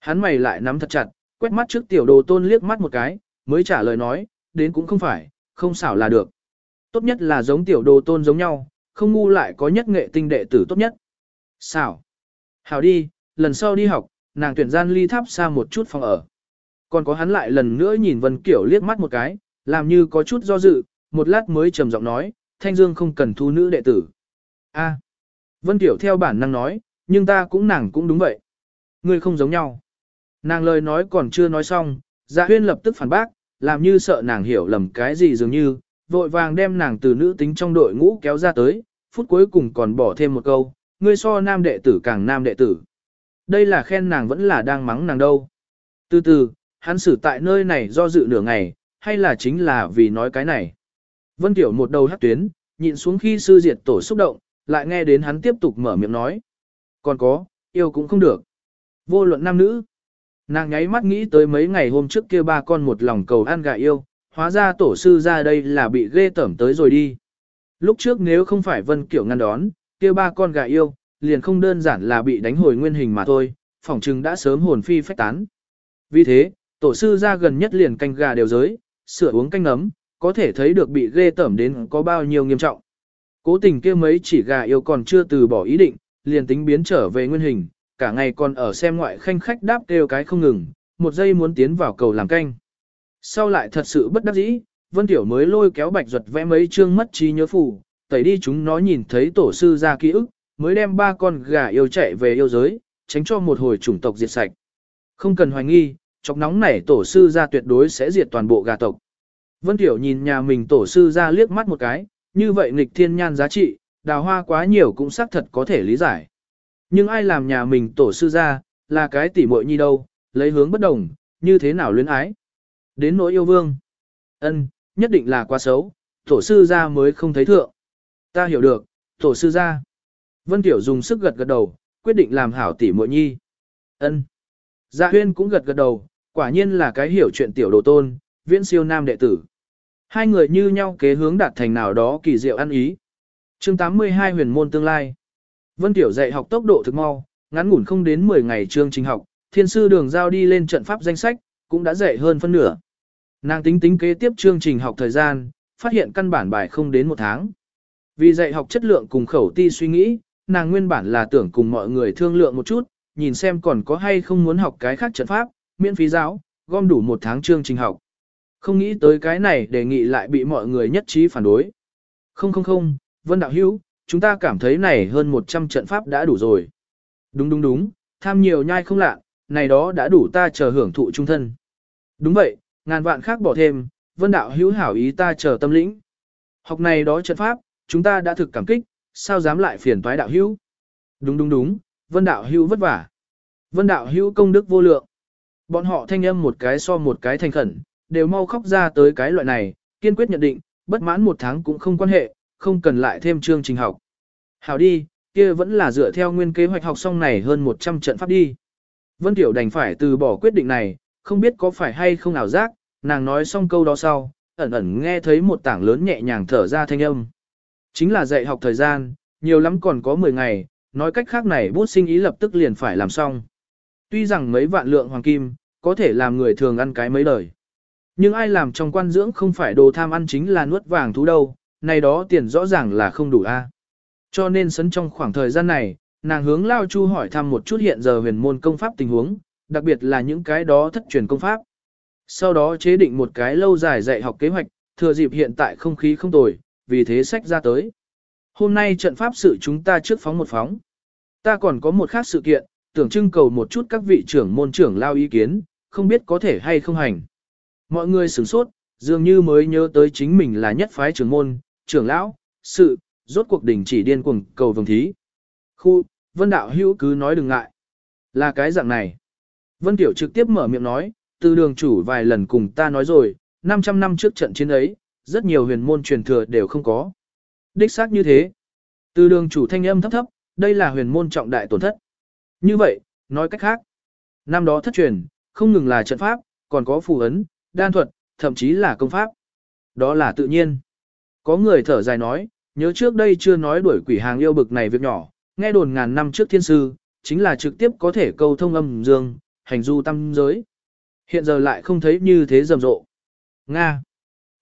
Hắn mày lại nắm thật chặt, quét mắt trước tiểu đồ tôn liếc mắt một cái, mới trả lời nói, đến cũng không phải, không xảo là được. Tốt nhất là giống tiểu đồ tôn giống nhau, không ngu lại có nhất nghệ tinh đệ tử tốt nhất. Xảo. Hảo đi, lần sau đi học, nàng tuyển gian ly tháp xa một chút phòng ở. Còn có hắn lại lần nữa nhìn Vân Kiểu liếc mắt một cái, làm như có chút do dự, một lát mới trầm giọng nói, Thanh Dương không cần thu nữ đệ tử. A. Vân tiểu theo bản năng nói, nhưng ta cũng nàng cũng đúng vậy. Ngươi không giống nhau. Nàng lời nói còn chưa nói xong, Dạ Huyên lập tức phản bác, làm như sợ nàng hiểu lầm cái gì dường như, vội vàng đem nàng từ nữ tính trong đội ngũ kéo ra tới, phút cuối cùng còn bỏ thêm một câu, ngươi so nam đệ tử càng nam đệ tử. Đây là khen nàng vẫn là đang mắng nàng đâu. Từ từ, hắn xử tại nơi này do dự nửa ngày, hay là chính là vì nói cái này. Vân Tiểu một đầu hắc tuyến, nhịn xuống khi sư diệt tổ xúc động, lại nghe đến hắn tiếp tục mở miệng nói. Còn có, yêu cũng không được. Vô luận nam nữ. Nàng nháy mắt nghĩ tới mấy ngày hôm trước kia ba con một lòng cầu ăn gà yêu, hóa ra tổ sư ra đây là bị ghê tẩm tới rồi đi. Lúc trước nếu không phải Vân Kiểu ngăn đón, kia ba con gà yêu, liền không đơn giản là bị đánh hồi nguyên hình mà thôi, phỏng chừng đã sớm hồn phi phách tán. Vì thế, tổ sư ra gần nhất liền canh gà đều giới, sửa uống canh ngấm có thể thấy được bị ghê tẩm đến có bao nhiêu nghiêm trọng. Cố tình kia mấy chỉ gà yêu còn chưa từ bỏ ý định, liền tính biến trở về nguyên hình, cả ngày còn ở xem ngoại khanh khách đáp kêu cái không ngừng, một giây muốn tiến vào cầu làm canh. Sau lại thật sự bất đắc dĩ, Vân Tiểu mới lôi kéo bạch ruột vẽ mấy chương mất trí nhớ phủ tẩy đi chúng nó nhìn thấy tổ sư ra ký ức, mới đem ba con gà yêu chạy về yêu giới, tránh cho một hồi chủng tộc diệt sạch. Không cần hoài nghi, chọc nóng này tổ sư ra tuyệt đối sẽ diệt toàn bộ gà tộc. Vân Tiểu nhìn nhà mình tổ sư ra liếc mắt một cái, như vậy nghịch thiên nhan giá trị, đào hoa quá nhiều cũng xác thật có thể lý giải. Nhưng ai làm nhà mình tổ sư ra, là cái tỉ muội nhi đâu, lấy hướng bất đồng, như thế nào luyến ái. Đến nỗi yêu vương. ân nhất định là quá xấu, tổ sư ra mới không thấy thượng. Ta hiểu được, tổ sư ra. Vân Tiểu dùng sức gật gật đầu, quyết định làm hảo tỉ muội nhi. ân Dạ huyên cũng gật gật đầu, quả nhiên là cái hiểu chuyện tiểu đồ tôn, viễn siêu nam đệ tử. Hai người như nhau kế hướng đạt thành nào đó kỳ diệu ăn ý. chương 82 huyền môn tương lai. Vân Tiểu dạy học tốc độ thực mau, ngắn ngủn không đến 10 ngày chương trình học, thiên sư đường giao đi lên trận pháp danh sách, cũng đã dạy hơn phân nửa. Nàng tính tính kế tiếp chương trình học thời gian, phát hiện căn bản bài không đến một tháng. Vì dạy học chất lượng cùng khẩu ti suy nghĩ, nàng nguyên bản là tưởng cùng mọi người thương lượng một chút, nhìn xem còn có hay không muốn học cái khác trận pháp, miễn phí giáo, gom đủ một tháng chương trình học. Không nghĩ tới cái này đề nghị lại bị mọi người nhất trí phản đối. Không không không, Vân Đạo Hữu chúng ta cảm thấy này hơn 100 trận pháp đã đủ rồi. Đúng đúng đúng, tham nhiều nhai không lạ, này đó đã đủ ta chờ hưởng thụ trung thân. Đúng vậy, ngàn vạn khác bỏ thêm, Vân Đạo Hữu hảo ý ta chờ tâm lĩnh. Học này đó trận pháp, chúng ta đã thực cảm kích, sao dám lại phiền toái đạo hữu? Đúng đúng đúng, Vân Đạo Hữu vất vả. Vân Đạo Hữu công đức vô lượng. Bọn họ thanh âm một cái so một cái thành khẩn, đều mau khóc ra tới cái loại này, kiên quyết nhận định, bất mãn một tháng cũng không quan hệ, không cần lại thêm chương trình học. Hảo đi, kia vẫn là dựa theo nguyên kế hoạch học xong này hơn 100 trận pháp đi. Vân Tiểu đành phải từ bỏ quyết định này, không biết có phải hay không ảo giác, nàng nói xong câu đó sau, ẩn ẩn nghe thấy một tảng lớn nhẹ nhàng thở ra thanh âm. Chính là dạy học thời gian, nhiều lắm còn có 10 ngày, nói cách khác này bút sinh ý lập tức liền phải làm xong. Tuy rằng mấy vạn lượng hoàng kim, có thể làm người thường ăn cái mấy đời. Nhưng ai làm trong quan dưỡng không phải đồ tham ăn chính là nuốt vàng thú đâu, này đó tiền rõ ràng là không đủ a. À. Cho nên sấn trong khoảng thời gian này, nàng hướng Lao Chu hỏi thăm một chút hiện giờ huyền môn công pháp tình huống, đặc biệt là những cái đó thất truyền công pháp. Sau đó chế định một cái lâu dài dạy học kế hoạch, thừa dịp hiện tại không khí không tồi, vì thế sách ra tới. Hôm nay trận pháp sự chúng ta trước phóng một phóng. Ta còn có một khác sự kiện, tưởng trưng cầu một chút các vị trưởng môn trưởng lao ý kiến, không biết có thể hay không hành. Mọi người sửng sốt, dường như mới nhớ tới chính mình là nhất phái trưởng môn, trưởng lão, sự, rốt cuộc đỉnh chỉ điên cuồng cầu vồng thí. Khu, vân đạo hữu cứ nói đừng ngại. Là cái dạng này. Vân Tiểu trực tiếp mở miệng nói, từ đường chủ vài lần cùng ta nói rồi, 500 năm trước trận chiến ấy, rất nhiều huyền môn truyền thừa đều không có. Đích xác như thế. Từ đường chủ thanh âm thấp thấp, đây là huyền môn trọng đại tổn thất. Như vậy, nói cách khác, năm đó thất truyền, không ngừng là trận pháp, còn có phù ấn, đan thuật, thậm chí là công pháp. Đó là tự nhiên. Có người thở dài nói, nhớ trước đây chưa nói đuổi quỷ hàng yêu bực này việc nhỏ, nghe đồn ngàn năm trước thiên sư, chính là trực tiếp có thể câu thông âm dương, hành du tâm giới. Hiện giờ lại không thấy như thế rầm rộ. Nga.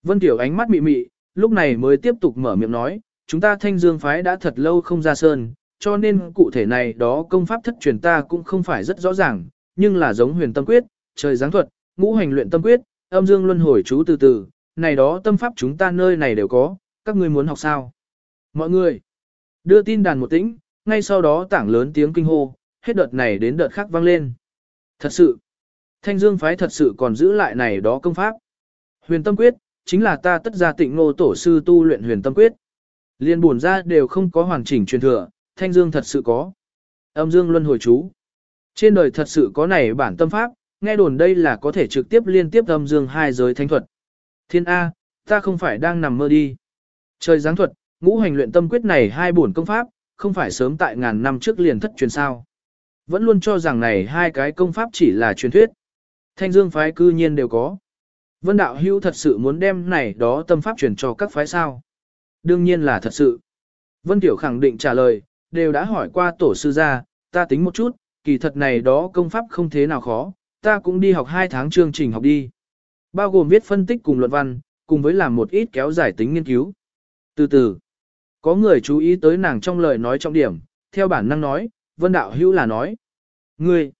Vân Tiểu ánh mắt mị mị, lúc này mới tiếp tục mở miệng nói, chúng ta thanh dương phái đã thật lâu không ra sơn, cho nên cụ thể này đó công pháp thất truyền ta cũng không phải rất rõ ràng, nhưng là giống huyền tâm quyết, trời giáng thuật, ngũ hành luyện tâm quyết, âm dương luân hồi chú từ từ, này đó tâm pháp chúng ta nơi này đều có, các ngươi muốn học sao? Mọi người, đưa tin đàn một tĩnh, ngay sau đó tảng lớn tiếng kinh hô, hết đợt này đến đợt khác vang lên. Thật sự, thanh dương phái thật sự còn giữ lại này đó công pháp. Huyền tâm quyết, chính là ta tất gia tịnh ngô tổ sư tu luyện huyền tâm quyết. Liên buồn ra đều không có hoàn chỉnh truyền thừa, thanh dương thật sự có. Âm dương luân hồi chú. Trên đời thật sự có này bản tâm pháp, nghe đồn đây là có thể trực tiếp liên tiếp âm dương hai giới thánh thuật. Thiên A, ta không phải đang nằm mơ đi. Trời giáng thuật, ngũ hành luyện tâm quyết này hai bổn công pháp, không phải sớm tại ngàn năm trước liền thất truyền sao. Vẫn luôn cho rằng này hai cái công pháp chỉ là truyền thuyết. Thanh dương phái cư nhiên đều có. Vân đạo hữu thật sự muốn đem này đó tâm pháp truyền cho các phái sao. Đương nhiên là thật sự. Vân Tiểu khẳng định trả lời, đều đã hỏi qua tổ sư gia, ta tính một chút, kỳ thật này đó công pháp không thế nào khó, ta cũng đi học 2 tháng chương trình học đi. Bao gồm viết phân tích cùng luận văn, cùng với làm một ít kéo giải tính nghiên cứu. Từ từ, có người chú ý tới nàng trong lời nói trọng điểm, theo bản năng nói, vân đạo hữu là nói. Ngươi,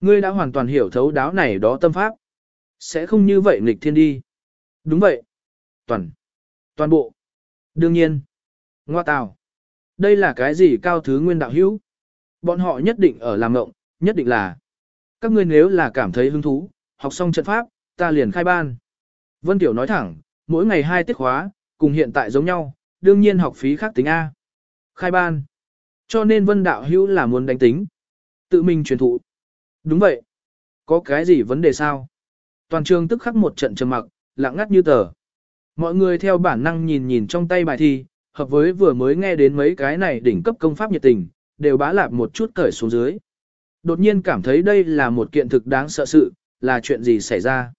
ngươi đã hoàn toàn hiểu thấu đáo này đó tâm pháp. Sẽ không như vậy nghịch thiên đi. Đúng vậy. Toàn, toàn bộ. Đương nhiên. Ngoa tào. Đây là cái gì cao thứ nguyên đạo hữu? Bọn họ nhất định ở làm ngộng, nhất định là. Các ngươi nếu là cảm thấy hứng thú, học xong trận pháp, ta liền khai ban. Vân Tiểu nói thẳng, mỗi ngày hai tiết khóa, cùng hiện tại giống nhau, đương nhiên học phí khác tính A. Khai ban. Cho nên Vân Đạo Hữu là muốn đánh tính. Tự mình truyền thụ. Đúng vậy. Có cái gì vấn đề sao? Toàn trường tức khắc một trận trầm mặc, lặng ngắt như tờ. Mọi người theo bản năng nhìn nhìn trong tay bài thi, hợp với vừa mới nghe đến mấy cái này đỉnh cấp công pháp nhiệt tình, đều bá lạp một chút cởi xuống dưới. Đột nhiên cảm thấy đây là một kiện thực đáng sợ sự, là chuyện gì xảy ra.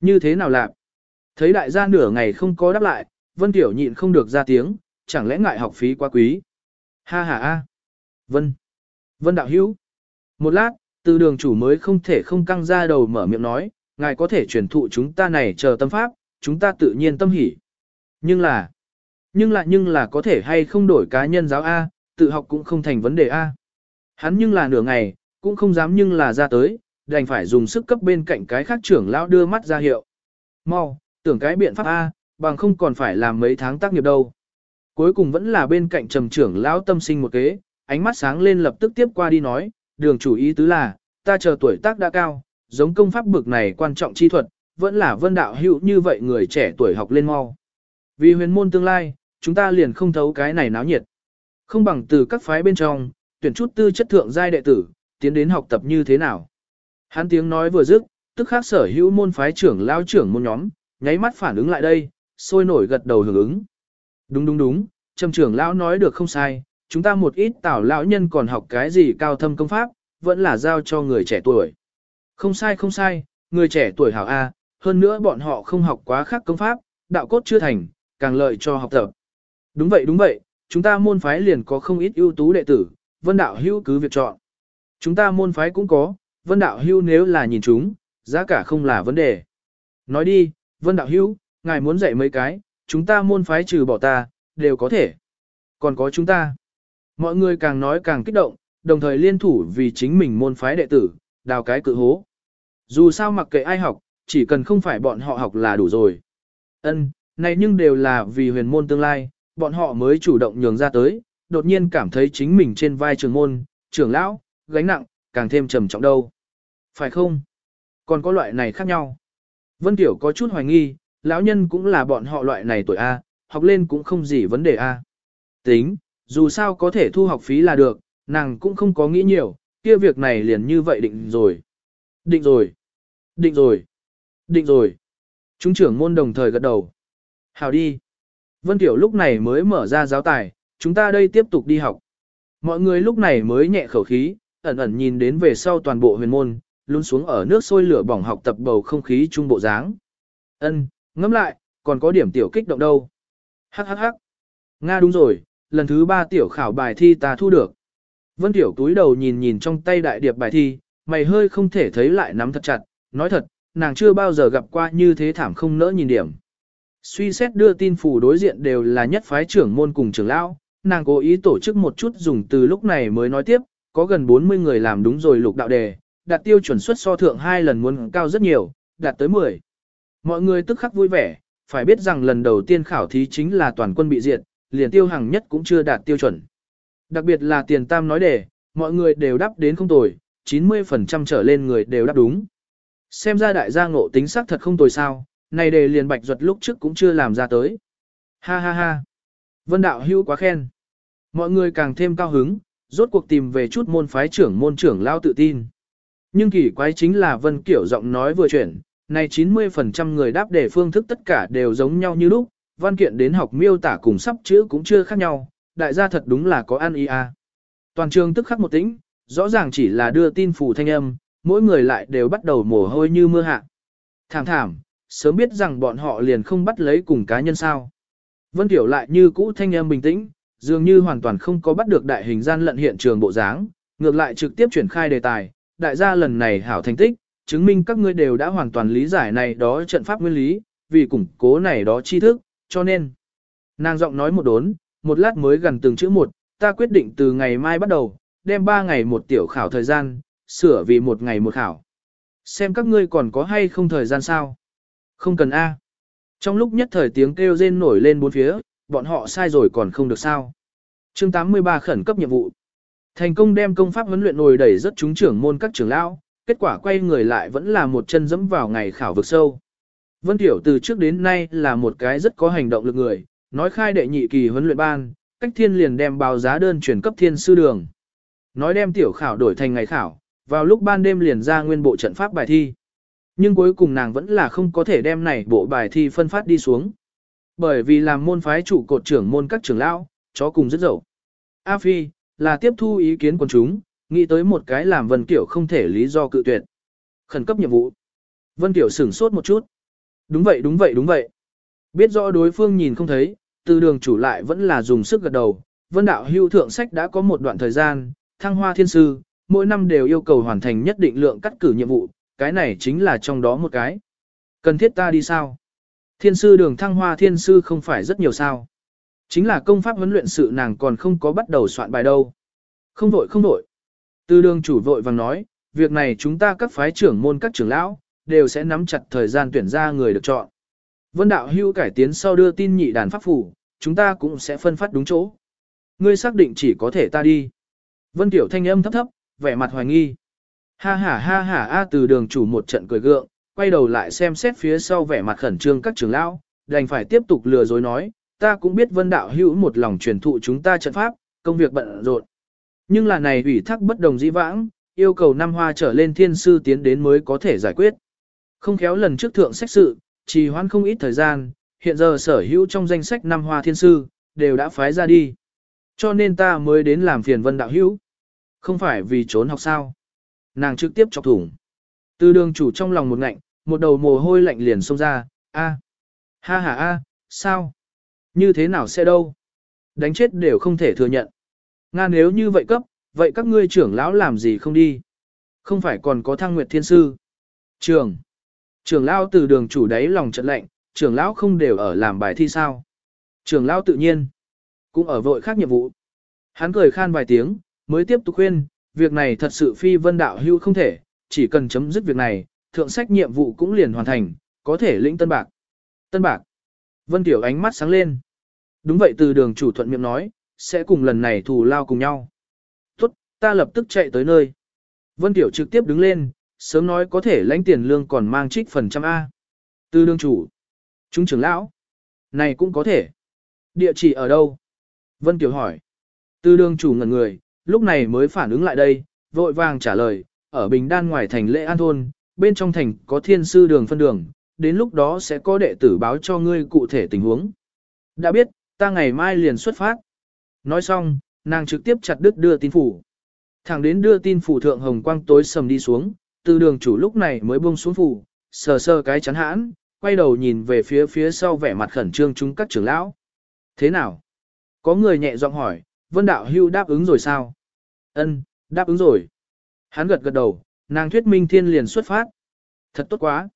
Như thế nào lạc? Thấy đại gia nửa ngày không có đáp lại, Vân Tiểu nhịn không được ra tiếng, chẳng lẽ ngại học phí quá quý. Ha ha a. Vân. Vân đạo hữu. Một lát, từ đường chủ mới không thể không căng ra đầu mở miệng nói, ngài có thể truyền thụ chúng ta này chờ tâm pháp, chúng ta tự nhiên tâm hỉ. Nhưng là, nhưng lại nhưng là có thể hay không đổi cá nhân giáo A, tự học cũng không thành vấn đề A. Hắn nhưng là nửa ngày, cũng không dám nhưng là ra tới, đành phải dùng sức cấp bên cạnh cái khác trưởng lão đưa mắt ra hiệu. Mau, tưởng cái biện pháp A, bằng không còn phải làm mấy tháng tác nghiệp đâu. Cuối cùng vẫn là bên cạnh trầm trưởng lão tâm sinh một kế, ánh mắt sáng lên lập tức tiếp qua đi nói, đường chủ ý tứ là, ta chờ tuổi tác đã cao, giống công pháp bực này quan trọng chi thuật, vẫn là vân đạo hữu như vậy người trẻ tuổi học lên mau. Vì huyền môn tương lai, chúng ta liền không thấu cái này náo nhiệt. Không bằng từ các phái bên trong, tuyển chút tư chất thượng giai đệ tử, tiến đến học tập như thế nào. Hắn tiếng nói vừa dứt, tức khác sở hữu môn phái trưởng lao trưởng môn nhóm, nháy mắt phản ứng lại đây, sôi nổi gật đầu hưởng ứng. Đúng đúng đúng, trầm trưởng lão nói được không sai, chúng ta một ít tảo lão nhân còn học cái gì cao thâm công pháp, vẫn là giao cho người trẻ tuổi. Không sai không sai, người trẻ tuổi hảo A, hơn nữa bọn họ không học quá khác công pháp, đạo cốt chưa thành, càng lợi cho học tập. Đúng vậy đúng vậy, chúng ta môn phái liền có không ít ưu tú đệ tử, vân đạo hữu cứ việc chọn. Chúng ta môn phái cũng có, vân đạo hưu nếu là nhìn chúng, giá cả không là vấn đề. Nói đi, vân đạo hưu, ngài muốn dạy mấy cái, chúng ta môn phái trừ bỏ ta, đều có thể. Còn có chúng ta. Mọi người càng nói càng kích động, đồng thời liên thủ vì chính mình môn phái đệ tử, đào cái cự hố. Dù sao mặc kệ ai học, chỉ cần không phải bọn họ học là đủ rồi. Ân, này nhưng đều là vì huyền môn tương lai, bọn họ mới chủ động nhường ra tới, đột nhiên cảm thấy chính mình trên vai trường môn, trưởng lão, gánh nặng, càng thêm trầm trọng đâu. Phải không? Còn có loại này khác nhau. Vân Tiểu có chút hoài nghi, lão nhân cũng là bọn họ loại này tuổi A, học lên cũng không gì vấn đề A. Tính, dù sao có thể thu học phí là được, nàng cũng không có nghĩ nhiều, kia việc này liền như vậy định rồi. Định rồi. Định rồi. Định rồi. Chúng trưởng môn đồng thời gật đầu. Hào đi. Vân Tiểu lúc này mới mở ra giáo tài, chúng ta đây tiếp tục đi học. Mọi người lúc này mới nhẹ khẩu khí, ẩn ẩn nhìn đến về sau toàn bộ huyền môn, luôn xuống ở nước sôi lửa bỏng học tập bầu không khí trung bộ dáng. Ân, ngẫm lại, còn có điểm tiểu kích động đâu. Hắc hắc hắc. Nga đúng rồi, lần thứ ba tiểu khảo bài thi ta thu được. Vân Tiểu túi đầu nhìn nhìn trong tay đại điệp bài thi, mày hơi không thể thấy lại nắm thật chặt, nói thật, nàng chưa bao giờ gặp qua như thế thảm không nỡ nhìn điểm. Suy xét đưa tin phủ đối diện đều là nhất phái trưởng môn cùng trưởng lão, nàng cố ý tổ chức một chút dùng từ lúc này mới nói tiếp, có gần 40 người làm đúng rồi lục đạo đề, đạt tiêu chuẩn suất so thượng hai lần muốn cao rất nhiều, đạt tới 10. Mọi người tức khắc vui vẻ, phải biết rằng lần đầu tiên khảo thí chính là toàn quân bị diệt, liền tiêu hàng nhất cũng chưa đạt tiêu chuẩn. Đặc biệt là tiền tam nói đề, mọi người đều đáp đến không tồi, 90% trở lên người đều đáp đúng. Xem ra đại gia ngộ tính xác thật không tồi sao, này đề liền bạch ruột lúc trước cũng chưa làm ra tới. Ha ha ha. Vân đạo hưu quá khen. Mọi người càng thêm cao hứng, rốt cuộc tìm về chút môn phái trưởng môn trưởng lao tự tin. Nhưng kỳ quái chính là Vân Kiểu giọng nói vừa chuyển, này 90% người đáp đề phương thức tất cả đều giống nhau như lúc, văn kiện đến học miêu tả cùng sắp chữ cũng chưa khác nhau, đại gia thật đúng là có ăn ý à. Toàn trường tức khắc một tĩnh, rõ ràng chỉ là đưa tin phủ thanh âm, mỗi người lại đều bắt đầu mồ hôi như mưa hạ. Thảm thảm, sớm biết rằng bọn họ liền không bắt lấy cùng cá nhân sao. Vân Tiểu lại như cũ thanh âm bình tĩnh, dường như hoàn toàn không có bắt được đại hình gian lận hiện trường bộ dáng, ngược lại trực tiếp chuyển khai đề tài, đại gia lần này hảo thành tích, chứng minh các ngươi đều đã hoàn toàn lý giải này đó trận pháp nguyên lý, vì củng cố này đó tri thức, cho nên. Nàng giọng nói một đốn, một lát mới gần từng chữ một, ta quyết định từ ngày mai bắt đầu, đem ba ngày một tiểu khảo thời gian, sửa vì một ngày một khảo. Xem các ngươi còn có hay không thời gian sao? Không cần A. Trong lúc nhất thời tiếng kêu rên nổi lên bốn phía, bọn họ sai rồi còn không được sao. chương 83 khẩn cấp nhiệm vụ. Thành công đem công pháp huấn luyện nồi đẩy rất chúng trưởng môn các trưởng lão, kết quả quay người lại vẫn là một chân dẫm vào ngày khảo vực sâu. Vân Tiểu từ trước đến nay là một cái rất có hành động lực người, nói khai đệ nhị kỳ huấn luyện ban, cách thiên liền đem báo giá đơn chuyển cấp thiên sư đường. Nói đem tiểu khảo đổi thành ngày khảo, vào lúc ban đêm liền ra nguyên bộ trận pháp bài thi. Nhưng cuối cùng nàng vẫn là không có thể đem này bộ bài thi phân phát đi xuống. Bởi vì làm môn phái chủ cột trưởng môn các trưởng lão, chó cùng rất dậu. A Phi, là tiếp thu ý kiến của chúng, nghĩ tới một cái làm Vân Kiểu không thể lý do cự tuyệt. Khẩn cấp nhiệm vụ. Vân Kiểu sửng sốt một chút. Đúng vậy đúng vậy đúng vậy. Biết rõ đối phương nhìn không thấy, từ đường chủ lại vẫn là dùng sức gật đầu. Vân đạo hưu thượng sách đã có một đoạn thời gian, thăng hoa thiên sư, mỗi năm đều yêu cầu hoàn thành nhất định lượng cắt cử nhiệm vụ, cái này chính là trong đó một cái. Cần thiết ta đi sao? Thiên sư đường thăng hoa thiên sư không phải rất nhiều sao. Chính là công pháp huấn luyện sự nàng còn không có bắt đầu soạn bài đâu. Không vội không vội. Từ đường chủ vội vàng nói, việc này chúng ta các phái trưởng môn các trưởng lão, đều sẽ nắm chặt thời gian tuyển ra người được chọn. Vân đạo hưu cải tiến sau đưa tin nhị đàn pháp phủ, chúng ta cũng sẽ phân phát đúng chỗ. Ngươi xác định chỉ có thể ta đi. Vân tiểu thanh âm thấp thấp, vẻ mặt hoài nghi. Ha ha ha ha a từ đường chủ một trận cười gượng, quay đầu lại xem xét phía sau vẻ mặt khẩn trương các trưởng lão, đành phải tiếp tục lừa dối nói, ta cũng biết vân đạo hữu một lòng truyền thụ chúng ta trận pháp, công việc bận rộn. Nhưng là này ủy thác bất đồng dĩ vãng, yêu cầu năm hoa trở lên thiên sư tiến đến mới có thể giải quyết. Không khéo lần trước thượng sách sự, trì hoãn không ít thời gian, hiện giờ sở hữu trong danh sách năm hoa thiên sư, đều đã phái ra đi. Cho nên ta mới đến làm phiền vân đạo hữu. Không phải vì trốn học sao. nàng trực tiếp chọc thủng. Từ đường chủ trong lòng một ngạnh, một đầu mồ hôi lạnh liền xông ra, a, ha ha a, sao? Như thế nào sẽ đâu? Đánh chết đều không thể thừa nhận. Nga nếu như vậy cấp, vậy các ngươi trưởng lão làm gì không đi? Không phải còn có thăng nguyệt thiên sư. Trường. Trưởng lão từ đường chủ đáy lòng trận lệnh, trưởng lão không đều ở làm bài thi sao? Trưởng lão tự nhiên. Cũng ở vội khác nhiệm vụ. Hắn cười khan vài tiếng, mới tiếp tục khuyên, việc này thật sự phi vân đạo hưu không thể, chỉ cần chấm dứt việc này, thượng sách nhiệm vụ cũng liền hoàn thành, có thể lĩnh tân bạc. Tân bạc. Vân Tiểu ánh mắt sáng lên. Đúng vậy từ đường chủ thuận miệng nói, sẽ cùng lần này thù lao cùng nhau. Tốt, ta lập tức chạy tới nơi. Vân Tiểu trực tiếp đứng lên, sớm nói có thể lãnh tiền lương còn mang trích phần trăm A. Từ đường chủ. Chúng trưởng lão. Này cũng có thể. Địa chỉ ở đâu? Vân Tiểu hỏi. Từ đường chủ ngẩn người, lúc này mới phản ứng lại đây, vội vàng trả lời, ở Bình Đan ngoài thành lễ an thôn, bên trong thành có thiên sư đường phân đường, đến lúc đó sẽ có đệ tử báo cho ngươi cụ thể tình huống. Đã biết, ta ngày mai liền xuất phát. Nói xong, nàng trực tiếp chặt đứt đưa tin phủ. Thẳng đến đưa tin phủ thượng hồng quang tối sầm đi xuống, từ đường chủ lúc này mới buông xuống phủ, sờ sờ cái chắn hãn, quay đầu nhìn về phía phía sau vẻ mặt khẩn trương chúng các trưởng lão. Thế nào? Có người nhẹ giọng hỏi, Vân Đạo Hưu đáp ứng rồi sao? Ân, đáp ứng rồi. Hắn gật gật đầu, nàng thuyết minh thiên liền xuất phát. Thật tốt quá.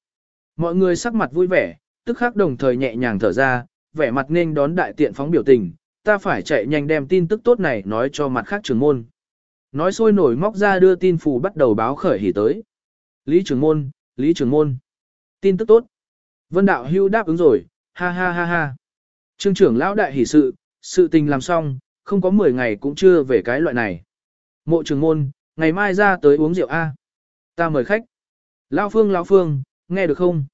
Mọi người sắc mặt vui vẻ, tức khắc đồng thời nhẹ nhàng thở ra, vẻ mặt nên đón đại tiện phóng biểu tình, ta phải chạy nhanh đem tin tức tốt này nói cho mặt khác trưởng môn. Nói sôi nổi móc ra đưa tin phù bắt đầu báo khởi hỉ tới. Lý trưởng môn, Lý trưởng môn. Tin tức tốt. Vân đạo hưu đáp ứng rồi, ha ha ha ha. Trương trưởng lão đại hỉ sự, sự tình làm xong, không có 10 ngày cũng chưa về cái loại này. Mộ trưởng môn, ngày mai ra tới uống rượu A. Ta mời khách. Lão Phương Lão Phương, nghe được không?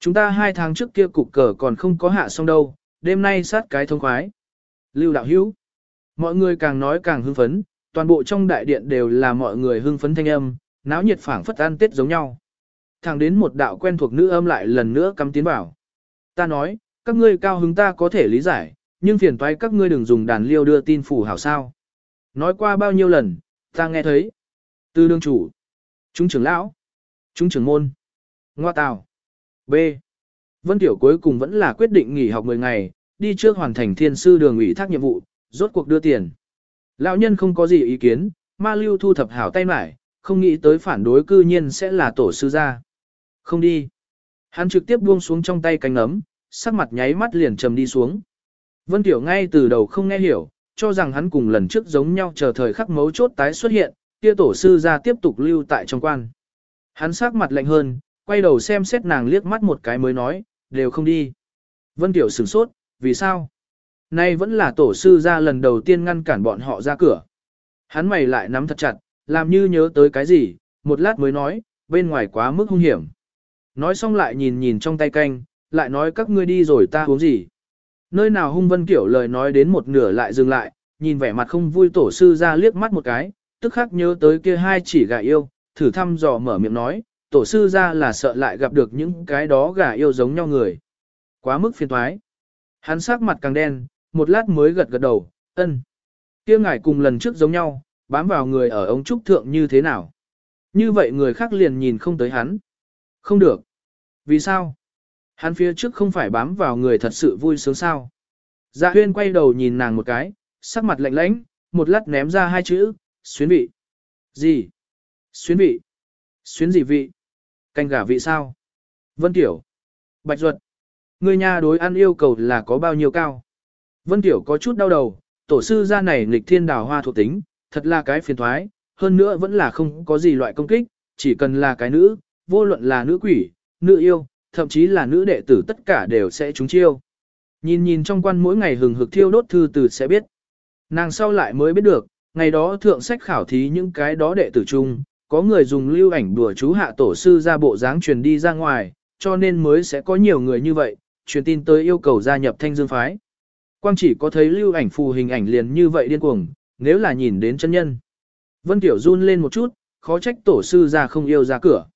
Chúng ta hai tháng trước kia cục cờ còn không có hạ xong đâu, đêm nay sát cái thông khoái. Lưu đạo hữu. Mọi người càng nói càng hưng phấn, toàn bộ trong đại điện đều là mọi người hưng phấn thanh âm, náo nhiệt phảng phất ăn tết giống nhau. Thẳng đến một đạo quen thuộc nữ âm lại lần nữa cắm tiến bảo. Ta nói, các ngươi cao hứng ta có thể lý giải, nhưng phiền toái các ngươi đừng dùng đàn liêu đưa tin phủ hảo sao. Nói qua bao nhiêu lần, ta nghe thấy. tư đương chủ, chúng trưởng lão, chúng trưởng môn, ngoa tào, B. Vân Tiểu cuối cùng vẫn là quyết định nghỉ học 10 ngày, đi trước hoàn thành thiên sư đường ủy thác nhiệm vụ, rốt cuộc đưa tiền. Lão nhân không có gì ý kiến, ma lưu thu thập hảo tay mải, không nghĩ tới phản đối cư nhiên sẽ là tổ sư gia. Không đi. Hắn trực tiếp buông xuống trong tay cánh ấm, sắc mặt nháy mắt liền trầm đi xuống. Vân Tiểu ngay từ đầu không nghe hiểu, cho rằng hắn cùng lần trước giống nhau chờ thời khắc mấu chốt tái xuất hiện, kia tổ sư ra tiếp tục lưu tại trong quan. Hắn sắc mặt lạnh hơn, quay đầu xem xét nàng liếc mắt một cái mới nói, đều không đi. Vân Tiểu sửng sốt, vì sao? Nay vẫn là tổ sư ra lần đầu tiên ngăn cản bọn họ ra cửa. Hắn mày lại nắm thật chặt, làm như nhớ tới cái gì, một lát mới nói, bên ngoài quá mức hung hiểm. Nói xong lại nhìn nhìn trong tay canh, lại nói các ngươi đi rồi ta uống gì. Nơi nào hung vân kiểu lời nói đến một nửa lại dừng lại, nhìn vẻ mặt không vui tổ sư ra liếc mắt một cái, tức khắc nhớ tới kia hai chỉ gà yêu, thử thăm dò mở miệng nói, tổ sư ra là sợ lại gặp được những cái đó gà yêu giống nhau người. Quá mức phiền thoái. Hắn sắc mặt càng đen, một lát mới gật gật đầu, ân. Kia ngài cùng lần trước giống nhau, bám vào người ở ống trúc thượng như thế nào. Như vậy người khác liền nhìn không tới hắn. Không được. Vì sao? Hắn phía trước không phải bám vào người thật sự vui sướng sao. Dạ huyên quay đầu nhìn nàng một cái, sắc mặt lạnh lãnh, một lát ném ra hai chữ, xuyến vị. Gì? Xuyến vị? Xuyến gì vị? Canh gà vị sao? Vân Tiểu. Bạch Duật. Người nhà đối ăn yêu cầu là có bao nhiêu cao? Vân Tiểu có chút đau đầu, tổ sư gia này nghịch thiên đào hoa thuộc tính, thật là cái phiền thoái, hơn nữa vẫn là không có gì loại công kích, chỉ cần là cái nữ, vô luận là nữ quỷ, nữ yêu, thậm chí là nữ đệ tử tất cả đều sẽ trúng chiêu. Nhìn nhìn trong quan mỗi ngày hừng hực thiêu đốt thư từ sẽ biết. Nàng sau lại mới biết được, ngày đó thượng sách khảo thí những cái đó đệ tử chung, có người dùng lưu ảnh đùa chú hạ tổ sư ra bộ dáng truyền đi ra ngoài, cho nên mới sẽ có nhiều người như vậy, truyền tin tới yêu cầu gia nhập thanh dương phái. Quang chỉ có thấy lưu ảnh phù hình ảnh liền như vậy điên cuồng, nếu là nhìn đến chân nhân. Vân Tiểu run lên một chút, khó trách tổ sư ra không yêu ra cửa.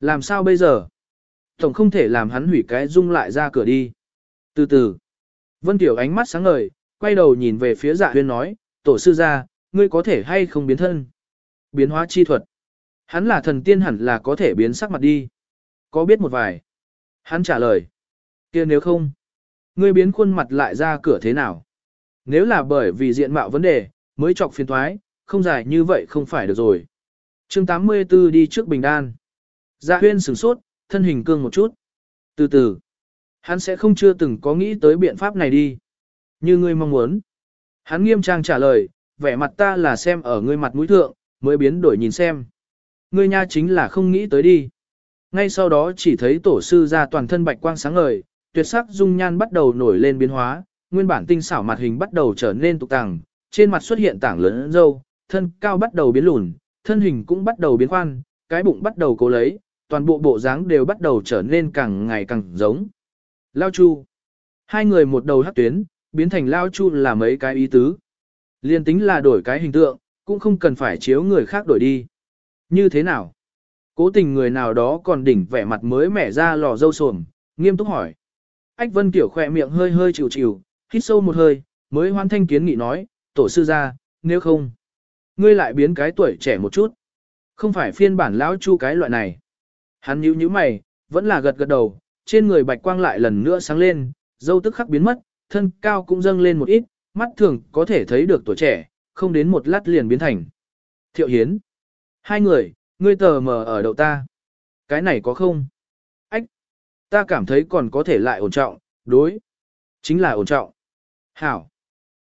Làm sao bây giờ? Tổng không thể làm hắn hủy cái dung lại ra cửa đi. Từ từ, Vân Tiểu ánh mắt sáng ngời, quay đầu nhìn về phía dạ huyên nói, tổ sư ra, ngươi có thể hay không biến thân? Biến hóa chi thuật. Hắn là thần tiên hẳn là có thể biến sắc mặt đi. Có biết một vài. Hắn trả lời. kia nếu không, ngươi biến khuôn mặt lại ra cửa thế nào? Nếu là bởi vì diện mạo vấn đề, mới chọc phiền thoái, không dài như vậy không phải được rồi. chương 84 đi trước bình đan. Dạ huyên sửng sốt, thân hình cương một chút. Từ từ, hắn sẽ không chưa từng có nghĩ tới biện pháp này đi. Như ngươi mong muốn. Hắn nghiêm trang trả lời, vẻ mặt ta là xem ở ngươi mặt mũi thượng, mới biến đổi nhìn xem. Ngươi nha chính là không nghĩ tới đi. Ngay sau đó chỉ thấy tổ sư ra toàn thân bạch quang sáng ngời, tuyệt sắc dung nhan bắt đầu nổi lên biến hóa, nguyên bản tinh xảo mặt hình bắt đầu trở nên tục tàng, trên mặt xuất hiện tảng lớn dâu, thân cao bắt đầu biến lùn, thân hình cũng bắt đầu biến khoan, cái bụng bắt đầu cố lấy, toàn bộ bộ dáng đều bắt đầu trở nên càng ngày càng giống. Lao Chu. Hai người một đầu hắc tuyến, biến thành Lao Chu là mấy cái ý tứ. Liên tính là đổi cái hình tượng, cũng không cần phải chiếu người khác đổi đi. Như thế nào? Cố tình người nào đó còn đỉnh vẻ mặt mới mẻ ra lò dâu sồm, nghiêm túc hỏi. Ách Vân Tiểu khỏe miệng hơi hơi chịu chịu, hít sâu một hơi, mới hoan thanh kiến nghị nói, tổ sư ra, nếu không, ngươi lại biến cái tuổi trẻ một chút. Không phải phiên bản lão chu cái loại này. Hắn nhíu nhíu mày, vẫn là gật gật đầu, trên người bạch quang lại lần nữa sáng lên, dâu tức khắc biến mất, thân cao cũng dâng lên một ít, mắt thường có thể thấy được tuổi trẻ, không đến một lát liền biến thành. Thiệu Hiến. Hai người, ngươi tờ mờ ở đậu ta. Cái này có không? Ách. Ta cảm thấy còn có thể lại ổn trọng, đối. Chính là ổn trọng. Hảo.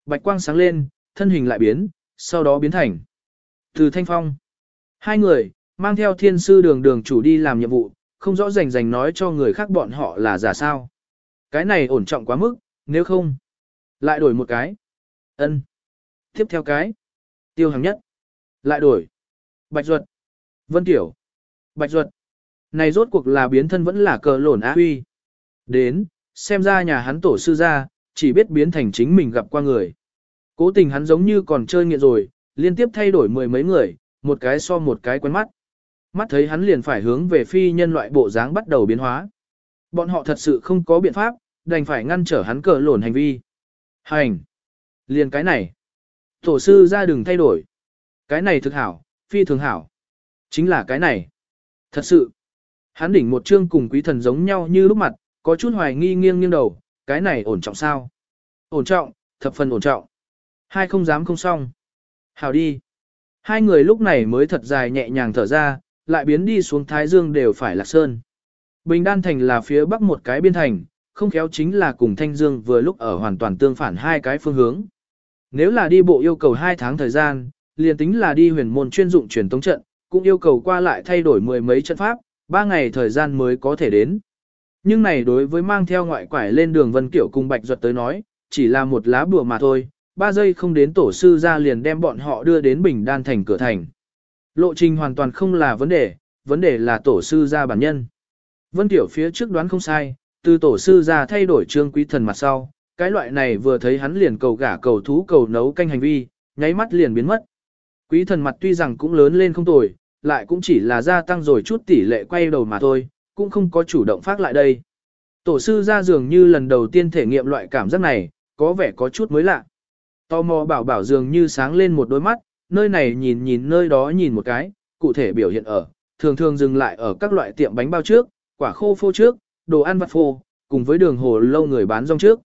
Bạch quang sáng lên, thân hình lại biến, sau đó biến thành. Từ thanh phong. Hai người, mang theo thiên sư đường đường chủ đi làm nhiệm vụ, không rõ rành rành nói cho người khác bọn họ là giả sao. Cái này ổn trọng quá mức, nếu không. Lại đổi một cái ân Tiếp theo cái. Tiêu hàng nhất. Lại đổi. Bạch ruột. Vân Tiểu. Bạch ruột. Này rốt cuộc là biến thân vẫn là cờ lổn á huy. Đến, xem ra nhà hắn tổ sư ra, chỉ biết biến thành chính mình gặp qua người. Cố tình hắn giống như còn chơi nghiện rồi, liên tiếp thay đổi mười mấy người, một cái so một cái quen mắt. Mắt thấy hắn liền phải hướng về phi nhân loại bộ dáng bắt đầu biến hóa. Bọn họ thật sự không có biện pháp, đành phải ngăn trở hắn cờ lổn hành vi. Hành! Liền cái này. Tổ sư ra đừng thay đổi. Cái này thực hảo, phi thường hảo. Chính là cái này. Thật sự. Hắn đỉnh một chương cùng quý thần giống nhau như lúc mặt, có chút hoài nghi nghiêng nghiêng đầu, cái này ổn trọng sao? Ổn trọng, thập phần ổn trọng. Hai không dám không xong. hảo đi. Hai người lúc này mới thật dài nhẹ nhàng thở ra, lại biến đi xuống Thái Dương đều phải lạc sơn. Bình Đan Thành là phía bắc một cái biên thành, không khéo chính là cùng Thanh Dương vừa lúc ở hoàn toàn tương phản hai cái phương hướng. Nếu là đi bộ yêu cầu hai tháng thời gian, liền tính là đi huyền môn chuyên dụng truyền tống trận, cũng yêu cầu qua lại thay đổi mười mấy trận pháp, ba ngày thời gian mới có thể đến. Nhưng này đối với mang theo ngoại quải lên đường Vân Kiểu cùng Bạch Duật tới nói, chỉ là một lá bùa mà thôi, ba giây không đến tổ sư ra liền đem bọn họ đưa đến Bình Đan thành cửa thành. Lộ trình hoàn toàn không là vấn đề, vấn đề là tổ sư ra bản nhân. Vân Tiểu phía trước đoán không sai, từ tổ sư ra thay đổi trương quý thần mặt sau, cái loại này vừa thấy hắn liền cầu gả cầu thú cầu nấu canh hành vi, nháy mắt liền biến mất. Quý thần mặt tuy rằng cũng lớn lên không tồi, lại cũng chỉ là gia tăng rồi chút tỷ lệ quay đầu mà thôi, cũng không có chủ động phát lại đây. Tổ sư ra dường như lần đầu tiên thể nghiệm loại cảm giác này, có vẻ có chút mới lạ. Tò mò bảo bảo dường như sáng lên một đôi mắt, nơi này nhìn nhìn nơi đó nhìn một cái, cụ thể biểu hiện ở, thường thường dừng lại ở các loại tiệm bánh bao trước, quả khô phô trước, đồ ăn vặt phô, cùng với đường hồ lâu người bán rong trước.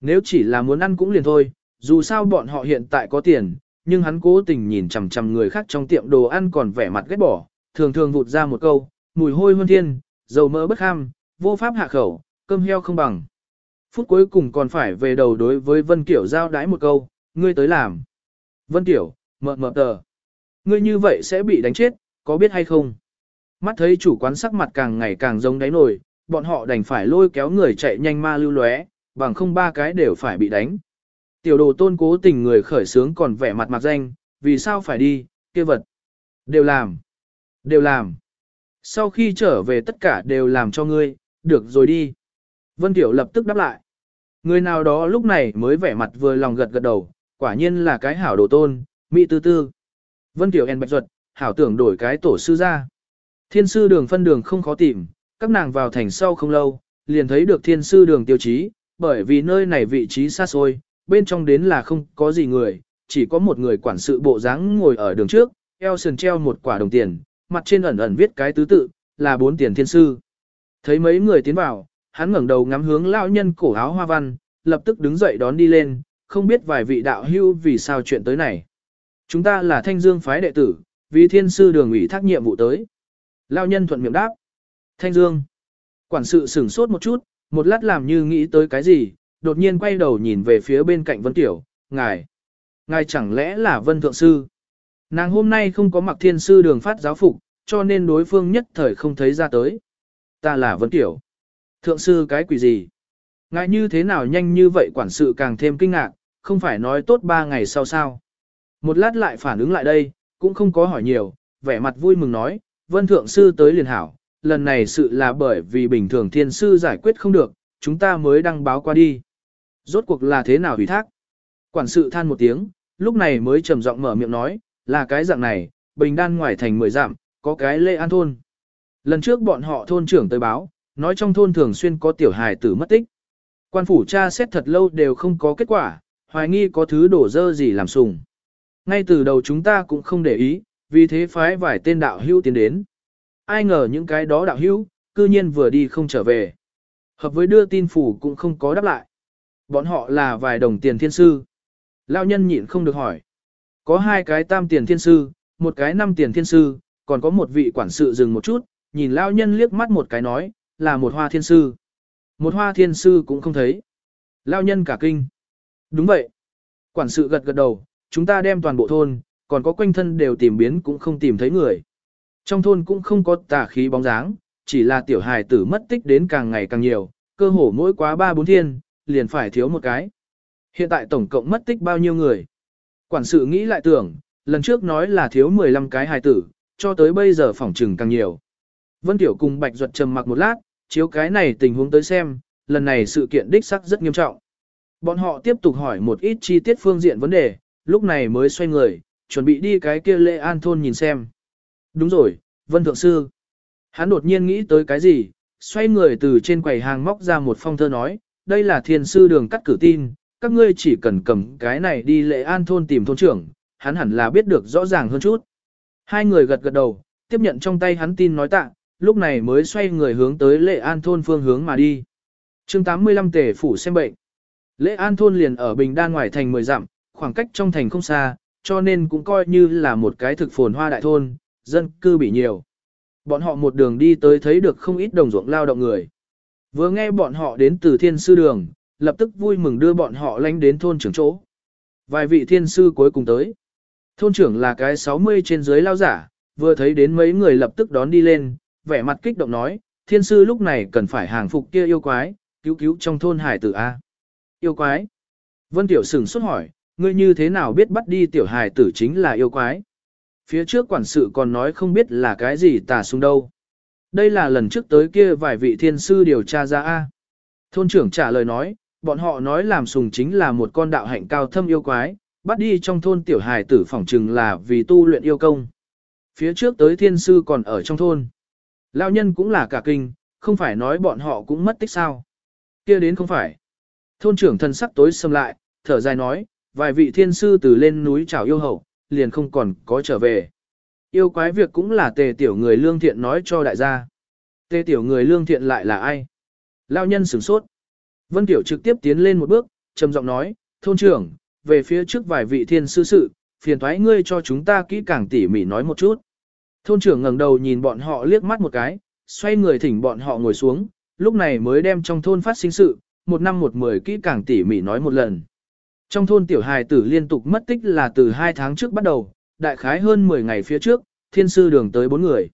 Nếu chỉ là muốn ăn cũng liền thôi, dù sao bọn họ hiện tại có tiền, nhưng hắn cố tình nhìn chằm chằm người khác trong tiệm đồ ăn còn vẻ mặt ghét bỏ, thường thường vụt ra một câu, mùi hôi hơn thiên, dầu mỡ bất ham, vô pháp hạ khẩu, cơm heo không bằng. Phút cuối cùng còn phải về đầu đối với Vân Kiểu giao đái một câu, ngươi tới làm. Vân Kiểu, mờ mờ tờ. Ngươi như vậy sẽ bị đánh chết, có biết hay không? Mắt thấy chủ quán sắc mặt càng ngày càng giống đáy nồi, bọn họ đành phải lôi kéo người chạy nhanh ma lưu lóe, bằng không ba cái đều phải bị đánh. Tiểu đồ tôn cố tình người khởi sướng còn vẻ mặt mặt danh, vì sao phải đi, kia vật. Đều làm. Đều làm. Sau khi trở về tất cả đều làm cho ngươi, được rồi đi. Vân Tiểu lập tức đáp lại. Người nào đó lúc này mới vẻ mặt vừa lòng gật gật đầu, quả nhiên là cái hảo đồ tôn, mỹ tư tư. Vân Tiểu en bạch ruột, hảo tưởng đổi cái tổ sư ra. Thiên sư đường phân đường không khó tìm, các nàng vào thành sau không lâu, liền thấy được thiên sư đường tiêu chí, bởi vì nơi này vị trí xa xôi, bên trong đến là không có gì người, chỉ có một người quản sự bộ dáng ngồi ở đường trước, eo sườn treo một quả đồng tiền, mặt trên ẩn ẩn viết cái tứ tự, là bốn tiền thiên sư. Thấy mấy người tiến vào, hắn ngẩng đầu ngắm hướng lão nhân cổ áo hoa văn, lập tức đứng dậy đón đi lên, không biết vài vị đạo hưu vì sao chuyện tới này. Chúng ta là thanh dương phái đệ tử, vì thiên sư đường ủy thác nhiệm vụ tới. Lão nhân thuận miệng đáp. Thanh dương. Quản sự sửng sốt một chút, một lát làm như nghĩ tới cái gì, đột nhiên quay đầu nhìn về phía bên cạnh Vân Tiểu, ngài. Ngài chẳng lẽ là Vân Thượng Sư? Nàng hôm nay không có mặc thiên sư đường phát giáo phục, cho nên đối phương nhất thời không thấy ra tới. Ta là Vân Tiểu. Thượng sư cái quỷ gì? Ngài như thế nào nhanh như vậy quản sự càng thêm kinh ngạc, không phải nói tốt ba ngày sau sao? Một lát lại phản ứng lại đây, cũng không có hỏi nhiều, vẻ mặt vui mừng nói, Vân Thượng sư tới liền hảo, lần này sự là bởi vì bình thường thiên sư giải quyết không được, chúng ta mới đăng báo qua đi. Rốt cuộc là thế nào ủy thác? Quản sự than một tiếng, lúc này mới trầm giọng mở miệng nói, là cái dạng này, bình đan ngoài thành mười giảm, có cái lê an thôn. Lần trước bọn họ thôn trưởng tới báo, nói trong thôn thường xuyên có tiểu hài tử mất tích. Quan phủ tra xét thật lâu đều không có kết quả, hoài nghi có thứ đổ dơ gì làm sùng. Ngay từ đầu chúng ta cũng không để ý, vì thế phái vài tên đạo hưu tiến đến. Ai ngờ những cái đó đạo hữu, cư nhiên vừa đi không trở về. Hợp với đưa tin phủ cũng không có đáp lại. Bọn họ là vài đồng tiền thiên sư. Lao nhân nhịn không được hỏi. Có hai cái tam tiền thiên sư, một cái năm tiền thiên sư, còn có một vị quản sự dừng một chút, nhìn Lao nhân liếc mắt một cái nói, là một hoa thiên sư. Một hoa thiên sư cũng không thấy. Lao nhân cả kinh. Đúng vậy. Quản sự gật gật đầu, chúng ta đem toàn bộ thôn, còn có quanh thân đều tìm biến cũng không tìm thấy người. Trong thôn cũng không có tà khí bóng dáng, chỉ là tiểu hài tử mất tích đến càng ngày càng nhiều, cơ hồ mỗi quá ba bốn thiên, liền phải thiếu một cái. Hiện tại tổng cộng mất tích bao nhiêu người? Quản sự nghĩ lại tưởng, lần trước nói là thiếu 15 cái hài tử, cho tới bây giờ phỏng trừng càng nhiều. Vân Tiểu cùng Bạch Duật trầm mặc một lát, chiếu cái này tình huống tới xem, lần này sự kiện đích sắc rất nghiêm trọng. Bọn họ tiếp tục hỏi một ít chi tiết phương diện vấn đề, lúc này mới xoay người, chuẩn bị đi cái kia lễ an thôn nhìn xem. Đúng rồi, Vân Thượng Sư. Hắn đột nhiên nghĩ tới cái gì, xoay người từ trên quầy hàng móc ra một phong thơ nói, đây là thiên sư đường cắt cử tin, các ngươi chỉ cần cầm cái này đi lễ an thôn tìm thôn trưởng, hắn hẳn là biết được rõ ràng hơn chút. Hai người gật gật đầu, tiếp nhận trong tay hắn tin nói tạ, lúc này mới xoay người hướng tới lễ an thôn phương hướng mà đi. chương 85 tể phủ xem bệnh. Lễ an thôn liền ở Bình Đan ngoài thành 10 dặm, khoảng cách trong thành không xa, cho nên cũng coi như là một cái thực phồn hoa đại thôn, dân cư bị nhiều. Bọn họ một đường đi tới thấy được không ít đồng ruộng lao động người. Vừa nghe bọn họ đến từ thiên sư đường, lập tức vui mừng đưa bọn họ lánh đến thôn trưởng chỗ. Vài vị thiên sư cuối cùng tới. Thôn trưởng là cái 60 trên dưới lao giả, vừa thấy đến mấy người lập tức đón đi lên, vẻ mặt kích động nói, thiên sư lúc này cần phải hàng phục kia yêu quái, cứu cứu trong thôn hải tử A. Yêu quái. Vân Tiểu sừng xuất hỏi, ngươi như thế nào biết bắt đi tiểu hải tử chính là yêu quái? Phía trước quản sự còn nói không biết là cái gì tà sung đâu. Đây là lần trước tới kia vài vị thiên sư điều tra ra A. Thôn trưởng trả lời nói, bọn họ nói làm sùng chính là một con đạo hạnh cao thâm yêu quái, bắt đi trong thôn tiểu hài tử phỏng trừng là vì tu luyện yêu công. Phía trước tới thiên sư còn ở trong thôn. Lao nhân cũng là cả kinh, không phải nói bọn họ cũng mất tích sao. kia đến không phải. Thôn trưởng thân sắc tối xâm lại, thở dài nói, vài vị thiên sư từ lên núi chào yêu hậu, liền không còn có trở về. Yêu quái việc cũng là tề tiểu người lương thiện nói cho đại gia. Tề tiểu người lương thiện lại là ai? Lao nhân sửng sốt. Vân Tiểu trực tiếp tiến lên một bước, trầm giọng nói, thôn trưởng, về phía trước vài vị thiên sư sự, phiền thoái ngươi cho chúng ta kỹ càng tỉ mỉ nói một chút. Thôn trưởng ngẩng đầu nhìn bọn họ liếc mắt một cái, xoay người thỉnh bọn họ ngồi xuống, lúc này mới đem trong thôn phát sinh sự, một năm một mười kỹ càng tỉ mỉ nói một lần. Trong thôn tiểu hài tử liên tục mất tích là từ hai tháng trước bắt đầu, đại khái hơn 10 ngày phía trước, thiên sư đường tới bốn người.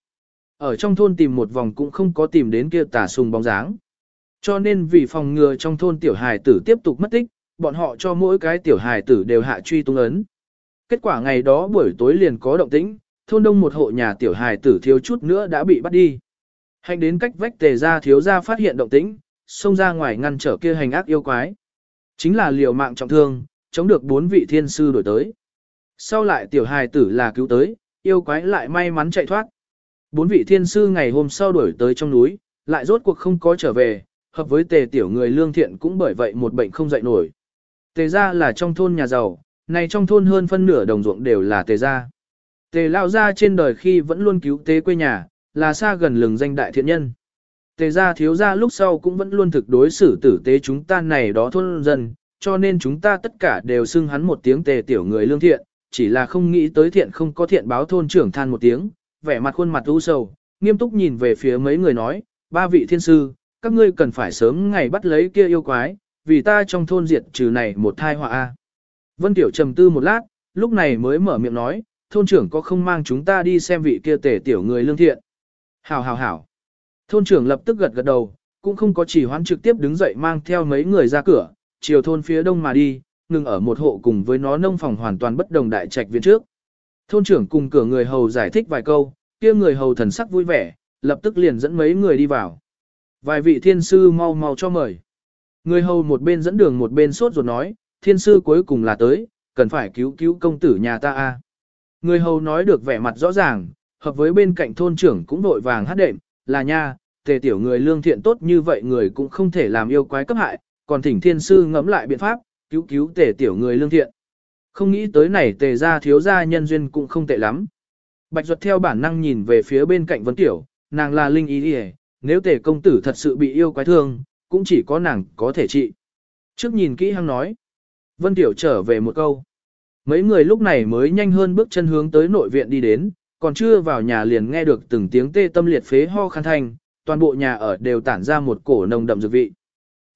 Ở trong thôn tìm một vòng cũng không có tìm đến kia tà sùng bóng dáng. Cho nên vì phòng ngừa trong thôn tiểu hài tử tiếp tục mất tích, bọn họ cho mỗi cái tiểu hài tử đều hạ truy tung ấn. Kết quả ngày đó buổi tối liền có động tĩnh, thôn đông một hộ nhà tiểu hài tử thiếu chút nữa đã bị bắt đi. Hành đến cách vách tề ra thiếu ra phát hiện động tĩnh, xông ra ngoài ngăn trở kia hành ác yêu quái. Chính là liều mạng trọng thương, chống được bốn vị thiên sư đổi tới. Sau lại tiểu hài tử là cứu tới, yêu quái lại may mắn chạy thoát. Bốn vị thiên sư ngày hôm sau đuổi tới trong núi, lại rốt cuộc không có trở về, hợp với tề tiểu người lương thiện cũng bởi vậy một bệnh không dậy nổi. Tề gia là trong thôn nhà giàu, này trong thôn hơn phân nửa đồng ruộng đều là tề gia. Tề lao ra trên đời khi vẫn luôn cứu tế quê nhà, là xa gần lừng danh đại thiện nhân. Tề gia thiếu gia lúc sau cũng vẫn luôn thực đối xử tử tế chúng ta này đó thôn dân, cho nên chúng ta tất cả đều xưng hắn một tiếng tề tiểu người lương thiện, chỉ là không nghĩ tới thiện không có thiện báo thôn trưởng than một tiếng, vẻ mặt khuôn mặt u sầu, nghiêm túc nhìn về phía mấy người nói, ba vị thiên sư, các ngươi cần phải sớm ngày bắt lấy kia yêu quái, vì ta trong thôn diệt trừ này một thai họa a. Vân Tiểu trầm tư một lát, lúc này mới mở miệng nói, thôn trưởng có không mang chúng ta đi xem vị kia tề tiểu người lương thiện. Hảo hảo hảo. Thôn trưởng lập tức gật gật đầu, cũng không có chỉ hoán trực tiếp đứng dậy mang theo mấy người ra cửa, chiều thôn phía đông mà đi, ngừng ở một hộ cùng với nó nông phòng hoàn toàn bất đồng đại trạch viện trước. Thôn trưởng cùng cửa người hầu giải thích vài câu, kia người hầu thần sắc vui vẻ, lập tức liền dẫn mấy người đi vào. Vài vị thiên sư mau mau cho mời. Người hầu một bên dẫn đường một bên sốt ruột nói, thiên sư cuối cùng là tới, cần phải cứu cứu công tử nhà ta a. Người hầu nói được vẻ mặt rõ ràng, hợp với bên cạnh thôn trưởng cũng vội vàng hát đệm, là nha, tề tiểu người lương thiện tốt như vậy người cũng không thể làm yêu quái cấp hại, còn thỉnh thiên sư ngẫm lại biện pháp, cứu cứu tề tiểu người lương thiện. Không nghĩ tới này tề ra thiếu gia nhân duyên cũng không tệ lắm. Bạch Duật theo bản năng nhìn về phía bên cạnh Vân Tiểu, nàng là linh ý đi nếu tề công tử thật sự bị yêu quái thương, cũng chỉ có nàng có thể trị. Trước nhìn kỹ hăng nói, Vân Tiểu trở về một câu. Mấy người lúc này mới nhanh hơn bước chân hướng tới nội viện đi đến, còn chưa vào nhà liền nghe được từng tiếng tê tâm liệt phế ho khăn thanh, toàn bộ nhà ở đều tản ra một cổ nồng đậm dược vị.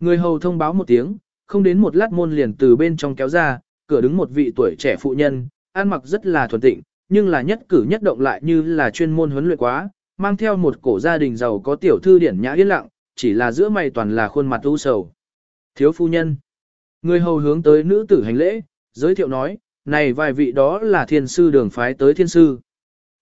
Người hầu thông báo một tiếng, không đến một lát môn liền từ bên trong kéo ra, cửa đứng một vị tuổi trẻ phụ nhân, ăn mặc rất là thuần tịnh, nhưng là nhất cử nhất động lại như là chuyên môn huấn luyện quá, mang theo một cổ gia đình giàu có tiểu thư điển nhã yên lặng, chỉ là giữa mày toàn là khuôn mặt u sầu. Thiếu phu nhân. Người hầu hướng tới nữ tử hành lễ, giới thiệu nói, này vài vị đó là thiên sư đường phái tới thiên sư.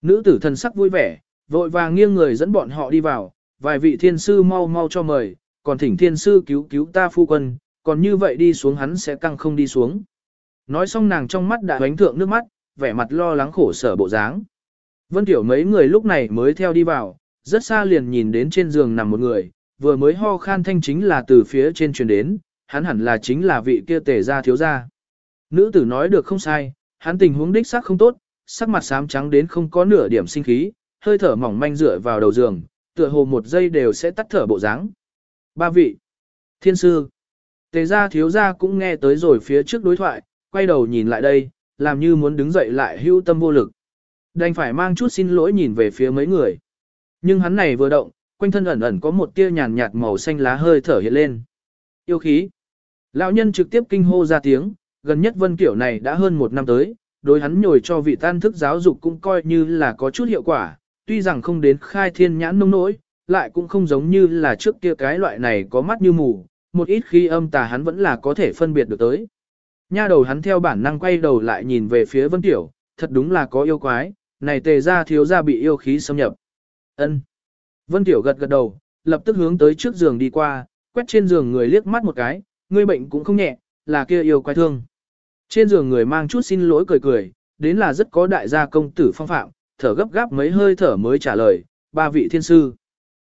Nữ tử thần sắc vui vẻ, vội vàng nghiêng người dẫn bọn họ đi vào, vài vị thiên sư mau mau cho mời, còn thỉnh thiên sư cứu cứu ta phu quân, còn như vậy đi xuống hắn sẽ căng không đi xuống. Nói xong nàng trong mắt đã ánh thượng nước mắt, vẻ mặt lo lắng khổ sở bộ dáng. Vân Tiểu mấy người lúc này mới theo đi vào, rất xa liền nhìn đến trên giường nằm một người, vừa mới ho khan thanh chính là từ phía trên truyền đến, hắn hẳn là chính là vị kia tể gia thiếu gia. Nữ tử nói được không sai, hắn tình huống đích xác không tốt, sắc mặt xám trắng đến không có nửa điểm sinh khí, hơi thở mỏng manh dựa vào đầu giường, tựa hồ một giây đều sẽ tắt thở bộ dáng. Ba vị. Thiên sư. Tề gia thiếu gia cũng nghe tới rồi phía trước đối thoại, quay đầu nhìn lại đây, làm như muốn đứng dậy lại hưu tâm vô lực. Đành phải mang chút xin lỗi nhìn về phía mấy người. Nhưng hắn này vừa động, quanh thân ẩn ẩn có một tia nhàn nhạt màu xanh lá hơi thở hiện lên. Yêu khí. Lão nhân trực tiếp kinh hô ra tiếng, gần nhất vân kiểu này đã hơn một năm tới, đối hắn nhồi cho vị tan thức giáo dục cũng coi như là có chút hiệu quả, tuy rằng không đến khai thiên nhãn nông nỗi, lại cũng không giống như là trước kia cái loại này có mắt như mù, một ít khi âm tà hắn vẫn là có thể phân biệt được tới. Nha đầu hắn theo bản năng quay đầu lại nhìn về phía Vân Tiểu, thật đúng là có yêu quái, này tề ra thiếu ra bị yêu khí xâm nhập. ân Vân Tiểu gật gật đầu, lập tức hướng tới trước giường đi qua, quét trên giường người liếc mắt một cái, người bệnh cũng không nhẹ, là kia yêu quái thương. Trên giường người mang chút xin lỗi cười cười, đến là rất có đại gia công tử phong phạm, thở gấp gáp mấy hơi thở mới trả lời, ba vị thiên sư.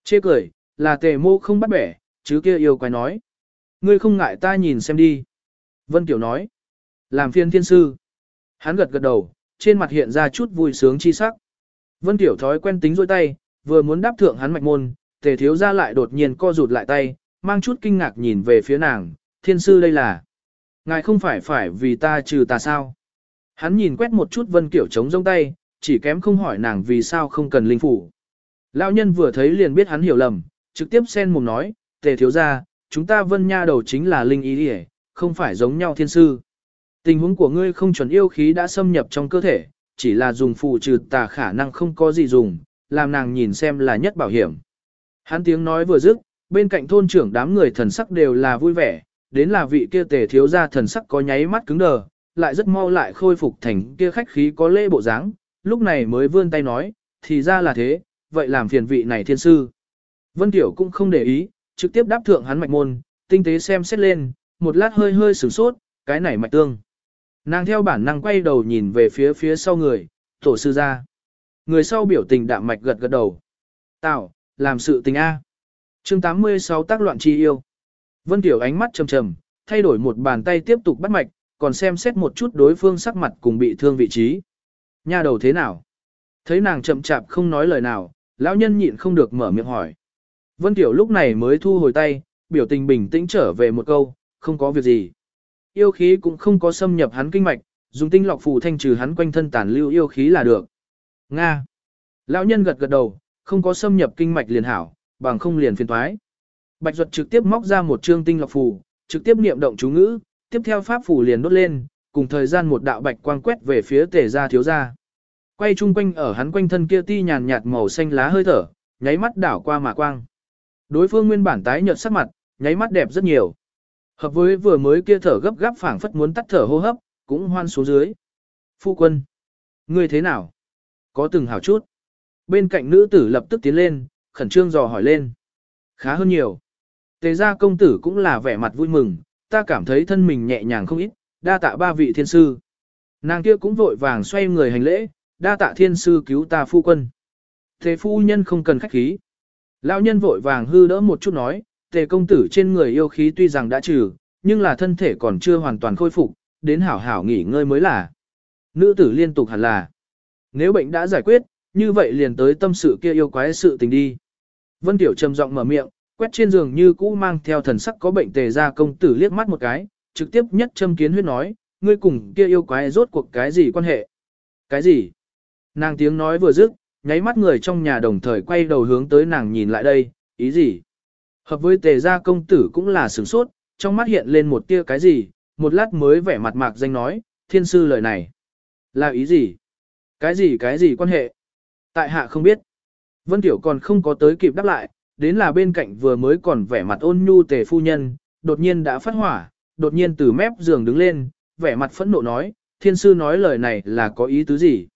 Chê cười, là tề mô không bắt bẻ, chứ kia yêu quái nói. Ngươi không ngại ta nhìn xem đi. Vân Tiểu nói, làm phiên thiên sư. Hắn gật gật đầu, trên mặt hiện ra chút vui sướng chi sắc. Vân Tiểu thói quen tính dôi tay, vừa muốn đáp thượng hắn mạch môn, tề thiếu ra lại đột nhiên co rụt lại tay, mang chút kinh ngạc nhìn về phía nàng, thiên sư đây là. Ngài không phải phải vì ta trừ ta sao? Hắn nhìn quét một chút Vân Kiểu chống rông tay, chỉ kém không hỏi nàng vì sao không cần linh phủ. Lão nhân vừa thấy liền biết hắn hiểu lầm, trực tiếp sen mồm nói, tề thiếu ra, chúng ta vân nha đầu chính là linh ý đi không phải giống nhau thiên sư. Tình huống của ngươi không chuẩn yêu khí đã xâm nhập trong cơ thể, chỉ là dùng phụ trừ tà khả năng không có gì dùng, làm nàng nhìn xem là nhất bảo hiểm. Hắn tiếng nói vừa dứt, bên cạnh thôn trưởng đám người thần sắc đều là vui vẻ, đến là vị kia tề thiếu gia thần sắc có nháy mắt cứng đờ, lại rất mau lại khôi phục thành kia khách khí có lễ bộ dáng, lúc này mới vươn tay nói, thì ra là thế, vậy làm phiền vị này thiên sư. Vân Tiểu cũng không để ý, trực tiếp đáp thượng hắn mạch môn, tinh tế xem xét lên, một lát hơi hơi sửng sốt, cái này mạch tương. Nàng theo bản năng quay đầu nhìn về phía phía sau người, tổ sư ra. Người sau biểu tình đạm mạch gật gật đầu. Tạo, làm sự tình A. chương 86 tác loạn chi yêu. Vân Tiểu ánh mắt trầm trầm, thay đổi một bàn tay tiếp tục bắt mạch, còn xem xét một chút đối phương sắc mặt cùng bị thương vị trí. Nha đầu thế nào? Thấy nàng chậm chạp không nói lời nào, lão nhân nhịn không được mở miệng hỏi. Vân Tiểu lúc này mới thu hồi tay, biểu tình bình tĩnh trở về một câu, không có việc gì. Yêu khí cũng không có xâm nhập hắn kinh mạch, dùng tinh lọc phù thanh trừ hắn quanh thân tàn lưu yêu khí là được. Nga. Lão nhân gật gật đầu, không có xâm nhập kinh mạch liền hảo, bằng không liền phiền toái. Bạch Duật trực tiếp móc ra một trương tinh lọc phù, trực tiếp niệm động chú ngữ, tiếp theo pháp phù liền đốt lên, cùng thời gian một đạo bạch quang quét về phía tề gia thiếu gia. Quay chung quanh ở hắn quanh thân kia ti nhàn nhạt màu xanh lá hơi thở, nháy mắt đảo qua mà quang. Đối phương nguyên bản tái nhợt sắc mặt, nháy mắt đẹp rất nhiều. Hợp với vừa mới kia thở gấp gáp phảng phất muốn tắt thở hô hấp, cũng hoan xuống dưới. Phu quân, ngươi thế nào? Có từng hảo chút. Bên cạnh nữ tử lập tức tiến lên, khẩn trương dò hỏi lên. Khá hơn nhiều. Tề gia công tử cũng là vẻ mặt vui mừng, ta cảm thấy thân mình nhẹ nhàng không ít, đa tạ ba vị thiên sư. Nàng kia cũng vội vàng xoay người hành lễ, đa tạ thiên sư cứu ta phu quân. Tề phu nhân không cần khách khí. Lão nhân vội vàng hư đỡ một chút nói, tề công tử trên người yêu khí tuy rằng đã trừ, nhưng là thân thể còn chưa hoàn toàn khôi phục, đến hảo hảo nghỉ ngơi mới là. Nữ tử liên tục hẳn là, nếu bệnh đã giải quyết, như vậy liền tới tâm sự kia yêu quái sự tình đi. Vân Tiểu trầm giọng mở miệng, quét trên giường như cũ mang theo thần sắc có bệnh tề ra công tử liếc mắt một cái, trực tiếp nhất châm kiến huyết nói, ngươi cùng kia yêu quái rốt cuộc cái gì quan hệ? Cái gì? Nàng tiếng nói vừa dứt, nháy mắt người trong nhà đồng thời quay đầu hướng tới nàng nhìn lại đây, ý gì? Hợp với tề gia công tử cũng là sửng sốt, trong mắt hiện lên một tia cái gì, một lát mới vẻ mặt mạc danh nói, thiên sư lời này. Là ý gì? Cái gì cái gì quan hệ? Tại hạ không biết. Vân Tiểu còn không có tới kịp đáp lại, đến là bên cạnh vừa mới còn vẻ mặt ôn nhu tề phu nhân, đột nhiên đã phát hỏa, đột nhiên từ mép giường đứng lên, vẻ mặt phẫn nộ nói, thiên sư nói lời này là có ý tứ gì?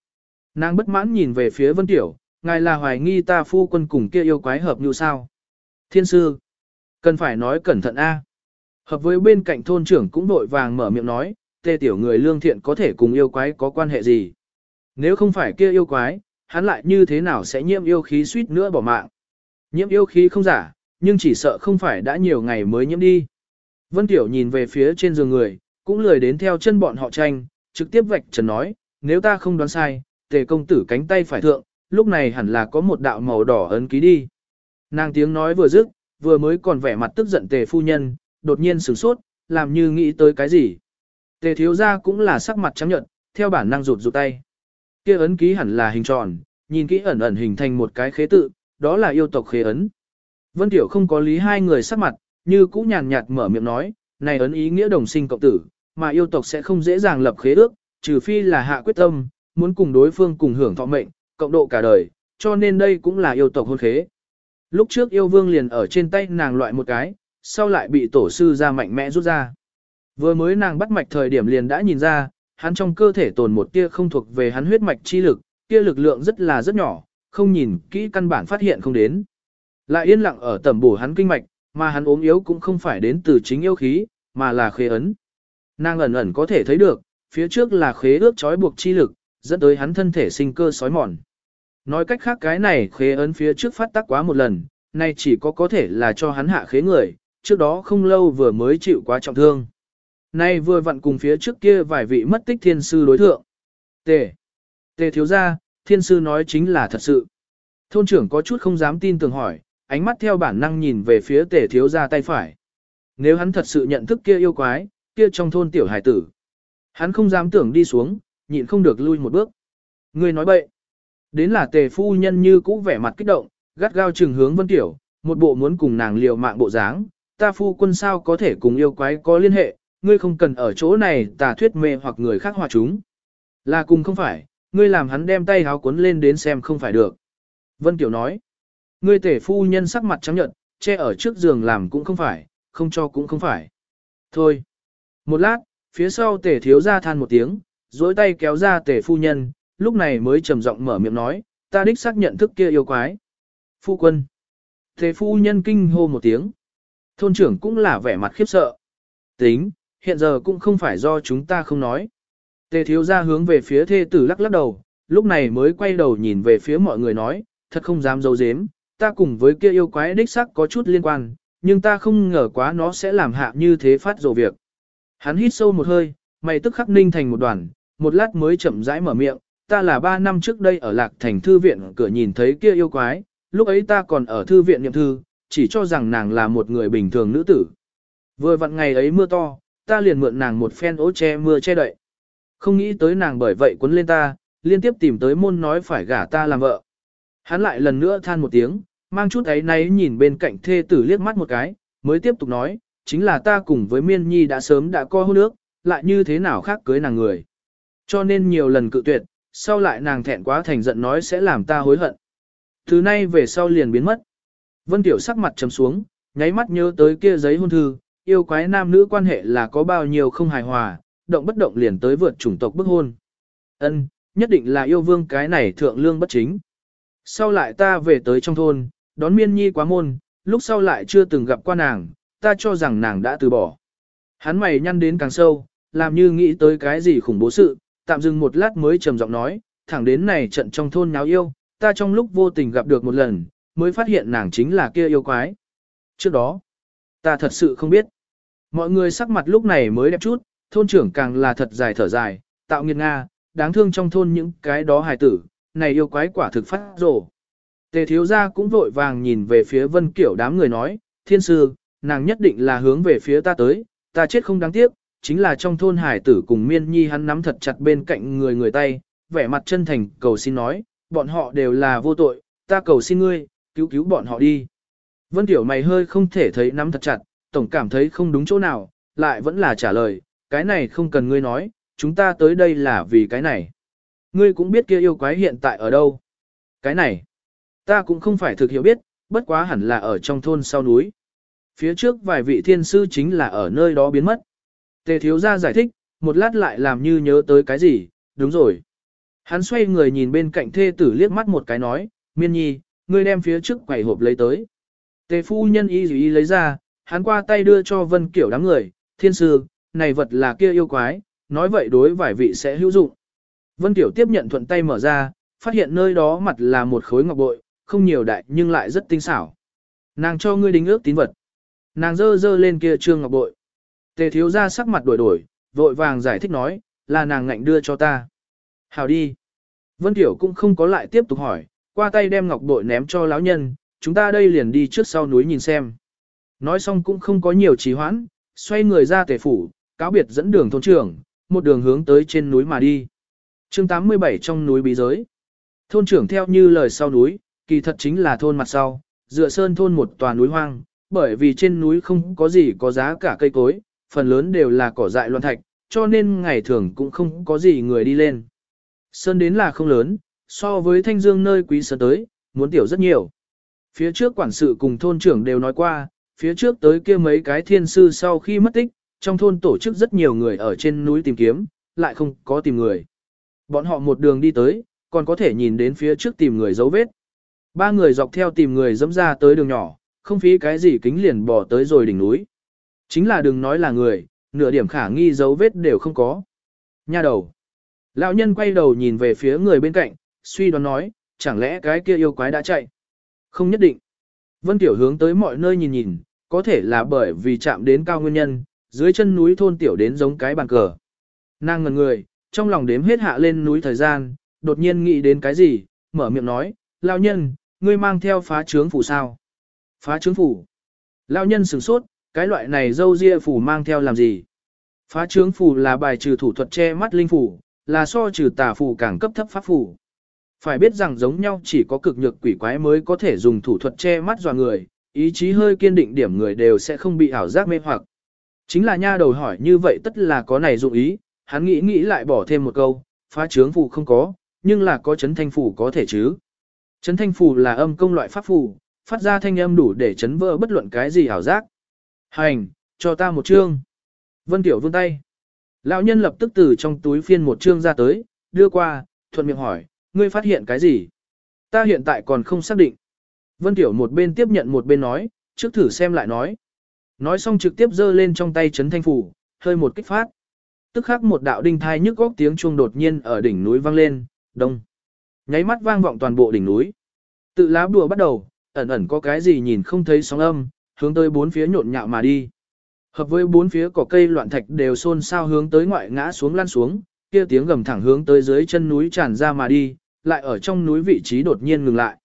Nàng bất mãn nhìn về phía Vân Tiểu, ngài là hoài nghi ta phu quân cùng kia yêu quái hợp như sao? Thiên sư, cần phải nói cẩn thận a. Hợp với bên cạnh thôn trưởng cũng đội vàng mở miệng nói, tê tiểu người lương thiện có thể cùng yêu quái có quan hệ gì? Nếu không phải kia yêu quái, hắn lại như thế nào sẽ nhiễm yêu khí suýt nữa bỏ mạng? Nhiễm yêu khí không giả, nhưng chỉ sợ không phải đã nhiều ngày mới nhiễm đi. Vân Tiểu nhìn về phía trên giường người, cũng lười đến theo chân bọn họ tranh, trực tiếp vạch trần nói, nếu ta không đoán sai, tề công tử cánh tay phải thượng, lúc này hẳn là có một đạo màu đỏ ấn ký đi. Nàng tiếng nói vừa dứt, vừa mới còn vẻ mặt tức giận tề phu nhân, đột nhiên sửng sốt, làm như nghĩ tới cái gì. Tề thiếu gia cũng là sắc mặt trắng nhợt, theo bản năng rụt rụt tay. Kia ấn ký hẳn là hình tròn, nhìn kỹ ẩn ẩn hình thành một cái khế tự, đó là yêu tộc khế ấn. Vân Tiểu không có lý hai người sắc mặt, như cũ nhàn nhạt mở miệng nói, này ấn ý nghĩa đồng sinh cộng tử, mà yêu tộc sẽ không dễ dàng lập khế ước, trừ phi là hạ quyết tâm, muốn cùng đối phương cùng hưởng thọ mệnh, cộng độ cả đời, cho nên đây cũng là yêu tộc hôn khế. Lúc trước yêu vương liền ở trên tay nàng loại một cái, sau lại bị tổ sư ra mạnh mẽ rút ra. Vừa mới nàng bắt mạch thời điểm liền đã nhìn ra, hắn trong cơ thể tồn một tia không thuộc về hắn huyết mạch chi lực, tia lực lượng rất là rất nhỏ, không nhìn kỹ căn bản phát hiện không đến. Lại yên lặng ở tầm bổ hắn kinh mạch, mà hắn ốm yếu cũng không phải đến từ chính yêu khí, mà là khế ấn. Nàng ẩn ẩn có thể thấy được, phía trước là khế ước trói buộc chi lực, dẫn tới hắn thân thể sinh cơ sói mòn. Nói cách khác cái này khế ấn phía trước phát tác quá một lần, nay chỉ có có thể là cho hắn hạ khế người, trước đó không lâu vừa mới chịu quá trọng thương. Nay vừa vặn cùng phía trước kia vài vị mất tích thiên sư đối thượng. Tề. Tề thiếu gia, thiên sư nói chính là thật sự. Thôn trưởng có chút không dám tin tưởng hỏi, ánh mắt theo bản năng nhìn về phía tề thiếu gia tay phải. Nếu hắn thật sự nhận thức kia yêu quái, kia trong thôn tiểu hải tử. Hắn không dám tưởng đi xuống, nhịn không được lui một bước. Người nói bậy. Đến là tề phu nhân như cũ vẻ mặt kích động, gắt gao trừng hướng vân tiểu, một bộ muốn cùng nàng liều mạng bộ dáng. Ta phu quân sao có thể cùng yêu quái có liên hệ, ngươi không cần ở chỗ này tà thuyết mê hoặc người khác hòa chúng. Là cùng không phải, ngươi làm hắn đem tay háo cuốn lên đến xem không phải được. Vân Tiểu nói, ngươi tể phu nhân sắc mặt trắng nhợt, che ở trước giường làm cũng không phải, không cho cũng không phải. Thôi. Một lát, phía sau tể thiếu ra than một tiếng, dối tay kéo ra tể phu nhân, lúc này mới trầm giọng mở miệng nói, ta đích xác nhận thức kia yêu quái. Phu quân. Tể phu nhân kinh hô một tiếng. Thôn trưởng cũng là vẻ mặt khiếp sợ. Tính, hiện giờ cũng không phải do chúng ta không nói. Tề thiếu ra hướng về phía thê tử lắc lắc đầu, lúc này mới quay đầu nhìn về phía mọi người nói, thật không dám giấu giếm, ta cùng với kia yêu quái đích sắc có chút liên quan, nhưng ta không ngờ quá nó sẽ làm hạ như thế phát rồ việc. Hắn hít sâu một hơi, mày tức khắc ninh thành một đoàn, một lát mới chậm rãi mở miệng, ta là ba năm trước đây ở lạc thành thư viện cửa nhìn thấy kia yêu quái, lúc ấy ta còn ở thư viện nhậm thư, chỉ cho rằng nàng là một người bình thường nữ tử. Vừa vặn ngày ấy mưa to, ta liền mượn nàng một phen ố che mưa che đậy. Không nghĩ tới nàng bởi vậy quấn lên ta, liên tiếp tìm tới môn nói phải gả ta làm vợ. Hắn lại lần nữa than một tiếng, mang chút ấy náy nhìn bên cạnh thê tử liếc mắt một cái, mới tiếp tục nói, chính là ta cùng với miên nhi đã sớm đã co hôn nước, lại như thế nào khác cưới nàng người. Cho nên nhiều lần cự tuyệt, sau lại nàng thẹn quá thành giận nói sẽ làm ta hối hận. Thứ nay về sau liền biến mất. Vân Tiểu sắc mặt trầm xuống, nháy mắt nhớ tới kia giấy hôn thư, yêu quái nam nữ quan hệ là có bao nhiêu không hài hòa, động bất động liền tới vượt chủng tộc bức hôn. Ân, nhất định là yêu vương cái này thượng lương bất chính. Sau lại ta về tới trong thôn, đón miên nhi quá môn, lúc sau lại chưa từng gặp qua nàng, ta cho rằng nàng đã từ bỏ. Hắn mày nhăn đến càng sâu, làm như nghĩ tới cái gì khủng bố sự, tạm dừng một lát mới trầm giọng nói, thẳng đến này trận trong thôn náo yêu, ta trong lúc vô tình gặp được một lần, mới phát hiện nàng chính là kia yêu quái. Trước đó, ta thật sự không biết. Mọi người sắc mặt lúc này mới đẹp chút, thôn trưởng càng là thật dài thở dài, tạo nghiệt Nga, đáng thương trong thôn những cái đó hài tử, này yêu quái quả thực phát rổ. Tề thiếu gia cũng vội vàng nhìn về phía vân kiểu đám người nói, thiên sư, nàng nhất định là hướng về phía ta tới, ta chết không đáng tiếc, chính là trong thôn hải tử cùng miên nhi hắn nắm thật chặt bên cạnh người người tay, vẻ mặt chân thành cầu xin nói, bọn họ đều là vô tội, ta cầu xin ngươi, cứu cứu bọn họ đi. Vân Tiểu mày hơi không thể thấy nắm thật chặt, tổng cảm thấy không đúng chỗ nào, lại vẫn là trả lời, cái này không cần ngươi nói, chúng ta tới đây là vì cái này. Ngươi cũng biết kia yêu quái hiện tại ở đâu. Cái này, ta cũng không phải thực hiểu biết, bất quá hẳn là ở trong thôn sau núi. Phía trước vài vị thiên sư chính là ở nơi đó biến mất. Tề thiếu gia giải thích, một lát lại làm như nhớ tới cái gì, đúng rồi. Hắn xoay người nhìn bên cạnh thê tử liếc mắt một cái nói, miên nhi, ngươi đem phía trước quầy hộp lấy tới. Tề phu nhân y y lấy ra, hắn qua tay đưa cho vân kiểu đám người, thiên sư, này vật là kia yêu quái, nói vậy đối vài vị sẽ hữu dụng. Vân Tiểu tiếp nhận thuận tay mở ra, phát hiện nơi đó mặt là một khối ngọc bội, không nhiều đại nhưng lại rất tinh xảo. Nàng cho ngươi đính ước tín vật. Nàng dơ dơ lên kia trương ngọc bội. Tề thiếu ra sắc mặt đổi đổi, vội vàng giải thích nói, là nàng ngạnh đưa cho ta. Hào đi. Vân Tiểu cũng không có lại tiếp tục hỏi, qua tay đem ngọc bội ném cho lão nhân, chúng ta đây liền đi trước sau núi nhìn xem. Nói xong cũng không có nhiều trì hoãn, xoay người ra tề phủ, cáo biệt dẫn đường thôn trưởng, một đường hướng tới trên núi mà đi. chương 87 trong núi bí giới. Thôn trưởng theo như lời sau núi, kỳ thật chính là thôn mặt sau, dựa sơn thôn một tòa núi hoang, bởi vì trên núi không có gì có giá cả cây cối, phần lớn đều là cỏ dại loạn thạch, cho nên ngày thường cũng không có gì người đi lên. Sơn đến là không lớn, so với thanh dương nơi quý sơn tới, muốn tiểu rất nhiều. Phía trước quản sự cùng thôn trưởng đều nói qua, phía trước tới kia mấy cái thiên sư sau khi mất tích, trong thôn tổ chức rất nhiều người ở trên núi tìm kiếm, lại không có tìm người. Bọn họ một đường đi tới, còn có thể nhìn đến phía trước tìm người dấu vết. Ba người dọc theo tìm người dẫm ra tới đường nhỏ, không phí cái gì kính liền bỏ tới rồi đỉnh núi. Chính là đừng nói là người, nửa điểm khả nghi dấu vết đều không có. Nha đầu. Lão nhân quay đầu nhìn về phía người bên cạnh, suy đoán nói, chẳng lẽ cái kia yêu quái đã chạy? Không nhất định. Vân Tiểu hướng tới mọi nơi nhìn nhìn, có thể là bởi vì chạm đến cao nguyên nhân, dưới chân núi thôn Tiểu đến giống cái bàn cờ. Nàng ngần người, trong lòng đếm hết hạ lên núi thời gian, đột nhiên nghĩ đến cái gì, mở miệng nói, lão nhân, ngươi mang theo phá trướng phủ sao? Phá trướng phủ. Lão nhân sửng sốt, cái loại này dâu ria phủ mang theo làm gì? Phá trướng phủ là bài trừ thủ thuật che mắt linh phủ, là so trừ tà phủ càng cấp thấp pháp phủ. Phải biết rằng giống nhau chỉ có cực nhược quỷ quái mới có thể dùng thủ thuật che mắt dò người, ý chí hơi kiên định điểm người đều sẽ không bị ảo giác mê hoặc. Chính là nha đầu hỏi như vậy tất là có này dụng ý, hắn nghĩ nghĩ lại bỏ thêm một câu, phá trướng phù không có, nhưng là có chấn thanh phù có thể chứ. Chấn thanh phù là âm công loại pháp phù, phát ra thanh âm đủ để chấn vỡ bất luận cái gì ảo giác. Hành, cho ta một chương. Vân Tiểu vươn tay. Lão nhân lập tức từ trong túi phiên một chương ra tới, đưa qua, thuận miệng hỏi, ngươi phát hiện cái gì? Ta hiện tại còn không xác định. Vân Tiểu một bên tiếp nhận một bên nói, trước thử xem lại nói. Nói xong trực tiếp giơ lên trong tay chấn thanh phủ, hơi một kích phát. Tức khắc một đạo đinh thai nhức góc tiếng chuông đột nhiên ở đỉnh núi vang lên, đông. Nháy mắt vang vọng toàn bộ đỉnh núi. Tự lá bùa bắt đầu, ẩn ẩn có cái gì nhìn không thấy sóng âm, hướng tới bốn phía nhộn nhạo mà đi. Hợp với bốn phía cỏ cây loạn thạch đều xôn xao hướng tới ngoại ngã xuống lăn xuống, kia tiếng gầm thẳng hướng tới dưới chân núi tràn ra mà đi, lại ở trong núi vị trí đột nhiên ngừng lại.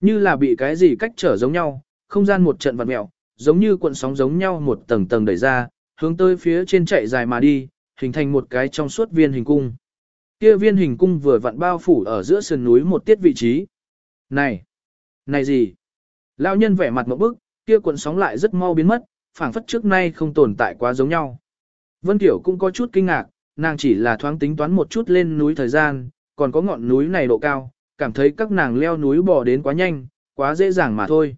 Như là bị cái gì cách trở giống nhau, không gian một trận vặn mèo giống như cuộn sóng giống nhau một tầng tầng đẩy ra, hướng tới phía trên chạy dài mà đi, hình thành một cái trong suốt viên hình cung. Kia viên hình cung vừa vặn bao phủ ở giữa sườn núi một tiết vị trí. Này! Này gì? Lão nhân vẻ mặt một bức, kia cuộn sóng lại rất mau biến mất, phảng phất trước nay không tồn tại quá giống nhau. Vân Tiểu cũng có chút kinh ngạc, nàng chỉ là thoáng tính toán một chút lên núi thời gian, còn có ngọn núi này độ cao, cảm thấy các nàng leo núi bò đến quá nhanh, quá dễ dàng mà thôi.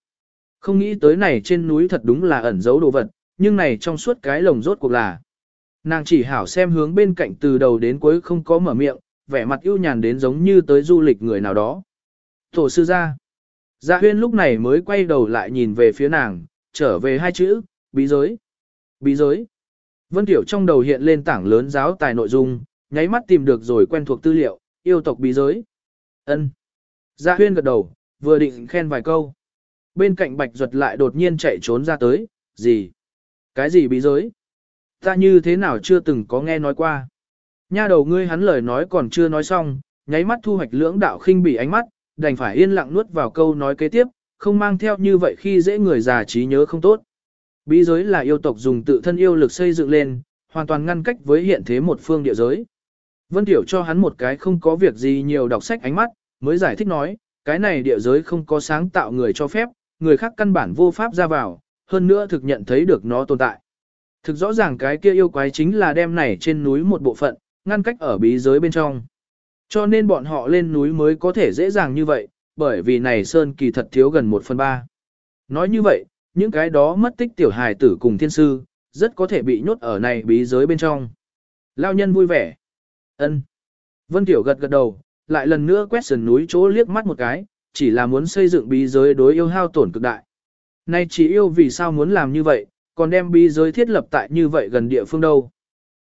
Không nghĩ tới này trên núi thật đúng là ẩn giấu đồ vật, nhưng này trong suốt cái lồng rốt cuộc là. Nàng chỉ hảo xem hướng bên cạnh từ đầu đến cuối không có mở miệng, vẻ mặt ưu nhàn đến giống như tới du lịch người nào đó. Tổ sư ra. Dạ huyên lúc này mới quay đầu lại nhìn về phía nàng, trở về hai chữ, bí giới. Bí giới. Vân Tiểu trong đầu hiện lên tảng lớn giáo tài nội dung, nháy mắt tìm được rồi quen thuộc tư liệu, yêu tộc bí giới. Ân. Dạ huyên gật đầu, vừa định khen vài câu. Bên cạnh bạch duật lại đột nhiên chạy trốn ra tới, gì? Cái gì bí giới? Ta như thế nào chưa từng có nghe nói qua. Nha đầu ngươi hắn lời nói còn chưa nói xong, nháy mắt thu hoạch lưỡng đạo khinh bỉ ánh mắt, đành phải yên lặng nuốt vào câu nói kế tiếp, không mang theo như vậy khi dễ người già trí nhớ không tốt. Bí giới là yêu tộc dùng tự thân yêu lực xây dựng lên, hoàn toàn ngăn cách với hiện thế một phương địa giới. Vân Tiểu cho hắn một cái không có việc gì nhiều đọc sách ánh mắt, mới giải thích nói, cái này địa giới không có sáng tạo người cho phép, người khác căn bản vô pháp ra vào, hơn nữa thực nhận thấy được nó tồn tại. Thực rõ ràng cái kia yêu quái chính là đem này trên núi một bộ phận, ngăn cách ở bí giới bên trong. Cho nên bọn họ lên núi mới có thể dễ dàng như vậy, bởi vì này sơn kỳ thật thiếu gần một phần ba. Nói như vậy, những cái đó mất tích tiểu hài tử cùng thiên sư, rất có thể bị nhốt ở này bí giới bên trong. Lao nhân vui vẻ. ân Vân Tiểu gật gật đầu, lại lần nữa quét sườn núi chỗ liếc mắt một cái, chỉ là muốn xây dựng bí giới đối yêu hao tổn cực đại. Nay chỉ yêu vì sao muốn làm như vậy, còn đem bí giới thiết lập tại như vậy gần địa phương đâu.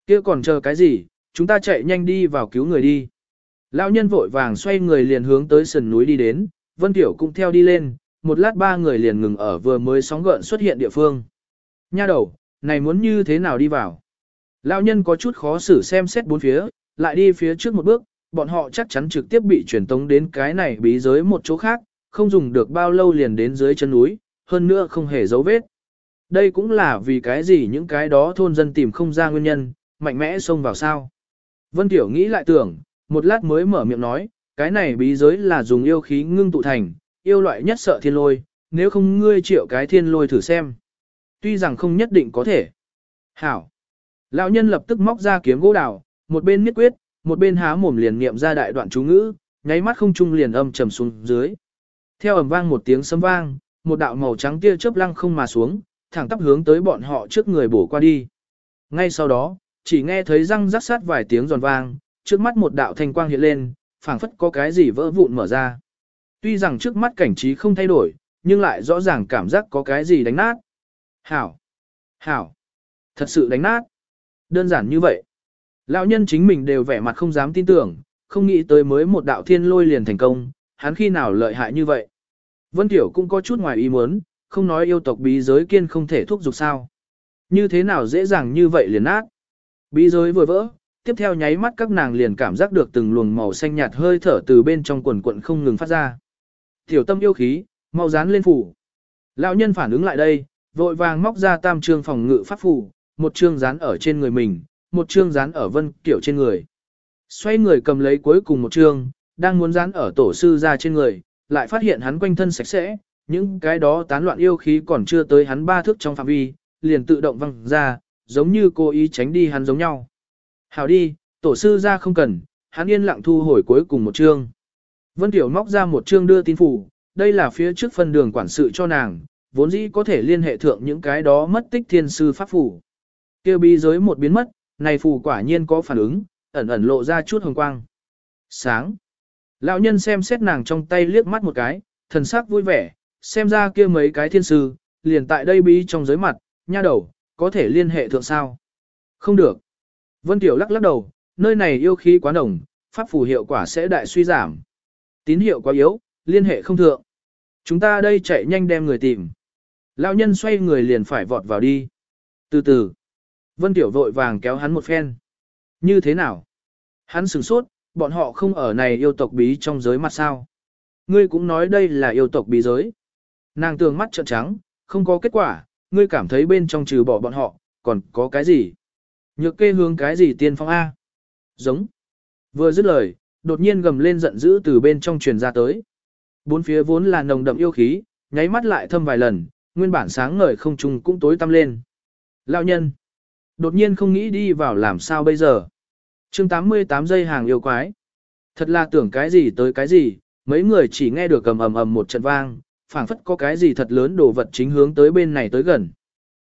kia còn chờ cái gì, chúng ta chạy nhanh đi vào cứu người đi. Lão nhân vội vàng xoay người liền hướng tới sườn núi đi đến, Vân Tiểu cũng theo đi lên, một lát ba người liền ngừng ở vừa mới sóng gợn xuất hiện địa phương. Nha đầu, này muốn như thế nào đi vào? Lão nhân có chút khó xử xem xét bốn phía, lại đi phía trước một bước, bọn họ chắc chắn trực tiếp bị truyền tống đến cái này bí giới một chỗ khác, không dùng được bao lâu liền đến dưới chân núi, hơn nữa không hề dấu vết. Đây cũng là vì cái gì những cái đó thôn dân tìm không ra nguyên nhân, mạnh mẽ xông vào sao. Vân Tiểu nghĩ lại tưởng, một lát mới mở miệng nói, cái này bí giới là dùng yêu khí ngưng tụ thành, yêu loại nhất sợ thiên lôi, nếu không ngươi triệu cái thiên lôi thử xem. Tuy rằng không nhất định có thể. Hảo. Lão nhân lập tức móc ra kiếm gỗ đào, một bên miết quyết, một bên há mồm liền niệm ra đại đoạn chú ngữ, nháy mắt không trung liền âm trầm xuống dưới. Theo ầm vang một tiếng sấm vang, một đạo màu trắng tia chớp lăng không mà xuống, thẳng tắp hướng tới bọn họ trước người bổ qua đi. Ngay sau đó, chỉ nghe thấy răng rắc sát vài tiếng giòn vang, trước mắt một đạo thanh quang hiện lên, phảng phất có cái gì vỡ vụn mở ra. Tuy rằng trước mắt cảnh trí không thay đổi, nhưng lại rõ ràng cảm giác có cái gì đánh nát. Hảo! Hảo! Thật sự đánh nát! Đơn giản như vậy. Lão nhân chính mình đều vẻ mặt không dám tin tưởng, không nghĩ tới mới một đạo thiên lôi liền thành công, hắn khi nào lợi hại như vậy. Vân Tiểu cũng có chút ngoài ý muốn, không nói yêu tộc bí giới kiên không thể thúc giục sao. Như thế nào dễ dàng như vậy liền nát. Bí giới vừa vỡ, tiếp theo nháy mắt các nàng liền cảm giác được từng luồng màu xanh nhạt hơi thở từ bên trong quần quận không ngừng phát ra. Tiểu tâm yêu khí, mau dán lên phủ. Lão nhân phản ứng lại đây, vội vàng móc ra tam trương phòng ngự pháp phủ, một trương dán ở trên người mình, một trương dán ở vân kiểu trên người. Xoay người cầm lấy cuối cùng một trương, đang muốn dán ở tổ sư ra trên người, lại phát hiện hắn quanh thân sạch sẽ, những cái đó tán loạn yêu khí còn chưa tới hắn ba thước trong phạm vi, liền tự động văng ra, giống như cố ý tránh đi hắn giống nhau. Hảo đi, tổ sư ra không cần, hắn yên lặng thu hồi cuối cùng một chương. Vân Tiểu móc ra một chương đưa tin phủ, đây là phía trước phân đường quản sự cho nàng, vốn dĩ có thể liên hệ thượng những cái đó mất tích thiên sư pháp phủ. Kêu bi giới một biến mất, này phù quả nhiên có phản ứng, ẩn ẩn lộ ra chút hồng quang. Sáng. Lão nhân xem xét nàng trong tay liếc mắt một cái, thần sắc vui vẻ, xem ra kia mấy cái thiên sư, liền tại đây bí trong giới mặt, nha đầu, có thể liên hệ thượng sao. Không được. Vân Tiểu lắc lắc đầu, nơi này yêu khí quá nồng, pháp phù hiệu quả sẽ đại suy giảm. Tín hiệu quá yếu, liên hệ không thượng. Chúng ta đây chạy nhanh đem người tìm. Lão nhân xoay người liền phải vọt vào đi. Từ từ. Vân Tiểu vội vàng kéo hắn một phen. Như thế nào? Hắn sửng sốt, bọn họ không ở này yêu tộc bí trong giới mặt sao. Ngươi cũng nói đây là yêu tộc bí giới. Nàng tường mắt trợn trắng, không có kết quả, ngươi cảm thấy bên trong trừ bỏ bọn họ, còn có cái gì? Nhược kê hướng cái gì tiên phong A? Giống. Vừa dứt lời, đột nhiên gầm lên giận dữ từ bên trong truyền ra tới. Bốn phía vốn là nồng đậm yêu khí, nháy mắt lại thâm vài lần, nguyên bản sáng ngời không trung cũng tối tăm lên. Lão nhân. Đột nhiên không nghĩ đi vào làm sao bây giờ. chương 88 giây hàng yêu quái. Thật là tưởng cái gì tới cái gì, mấy người chỉ nghe được cầm ầm ầm một trận vang, phảng phất có cái gì thật lớn đồ vật chính hướng tới bên này tới gần.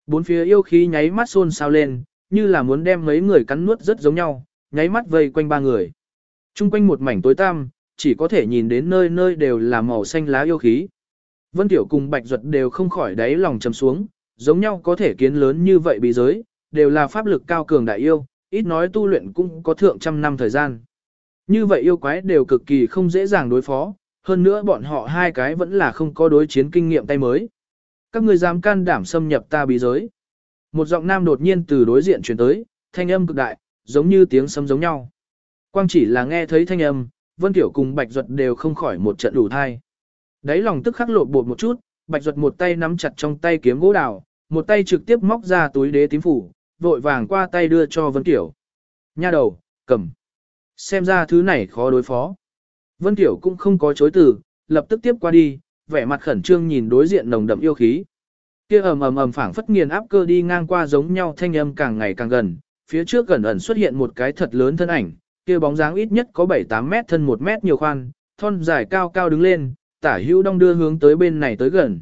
Bốn phía yêu khí nháy mắt xôn xao lên, như là muốn đem mấy người cắn nuốt rất giống nhau, nháy mắt vây quanh ba người. Trung quanh một mảnh tối tăm, chỉ có thể nhìn đến nơi nơi đều là màu xanh lá yêu khí. Vân Tiểu cùng Bạch Duật đều không khỏi đáy lòng trầm xuống, giống nhau có thể kiến lớn như vậy bị giới, đều là pháp lực cao cường đại yêu, ít nói tu luyện cũng có thượng trăm năm thời gian. Như vậy yêu quái đều cực kỳ không dễ dàng đối phó, hơn nữa bọn họ hai cái vẫn là không có đối chiến kinh nghiệm tay mới. Các người dám can đảm xâm nhập ta bí giới. Một giọng nam đột nhiên từ đối diện truyền tới, thanh âm cực đại, giống như tiếng sấm giống nhau. Quang chỉ là nghe thấy thanh âm, Vân Tiểu cùng Bạch Duật đều không khỏi một trận đủ thai. Đấy lòng tức khắc lộ bột một chút, Bạch Duật một tay nắm chặt trong tay kiếm gỗ đào, một tay trực tiếp móc ra túi đế tím phủ, vội vàng qua tay đưa cho Vân Tiểu. Nha đầu, cầm. Xem ra thứ này khó đối phó. Vân Tiểu cũng không có chối từ, lập tức tiếp qua đi, vẻ mặt khẩn trương nhìn đối diện nồng đậm yêu khí. Kia ầm ầm ầm phảng phất nghiền áp cơ đi ngang qua giống nhau thanh âm càng ngày càng gần, phía trước gần ẩn xuất hiện một cái thật lớn thân ảnh, kia bóng dáng ít nhất có 7-8 mét thân 1 mét nhiều khoan, thon dài cao cao đứng lên, tả hữu đong đưa hướng tới bên này tới gần.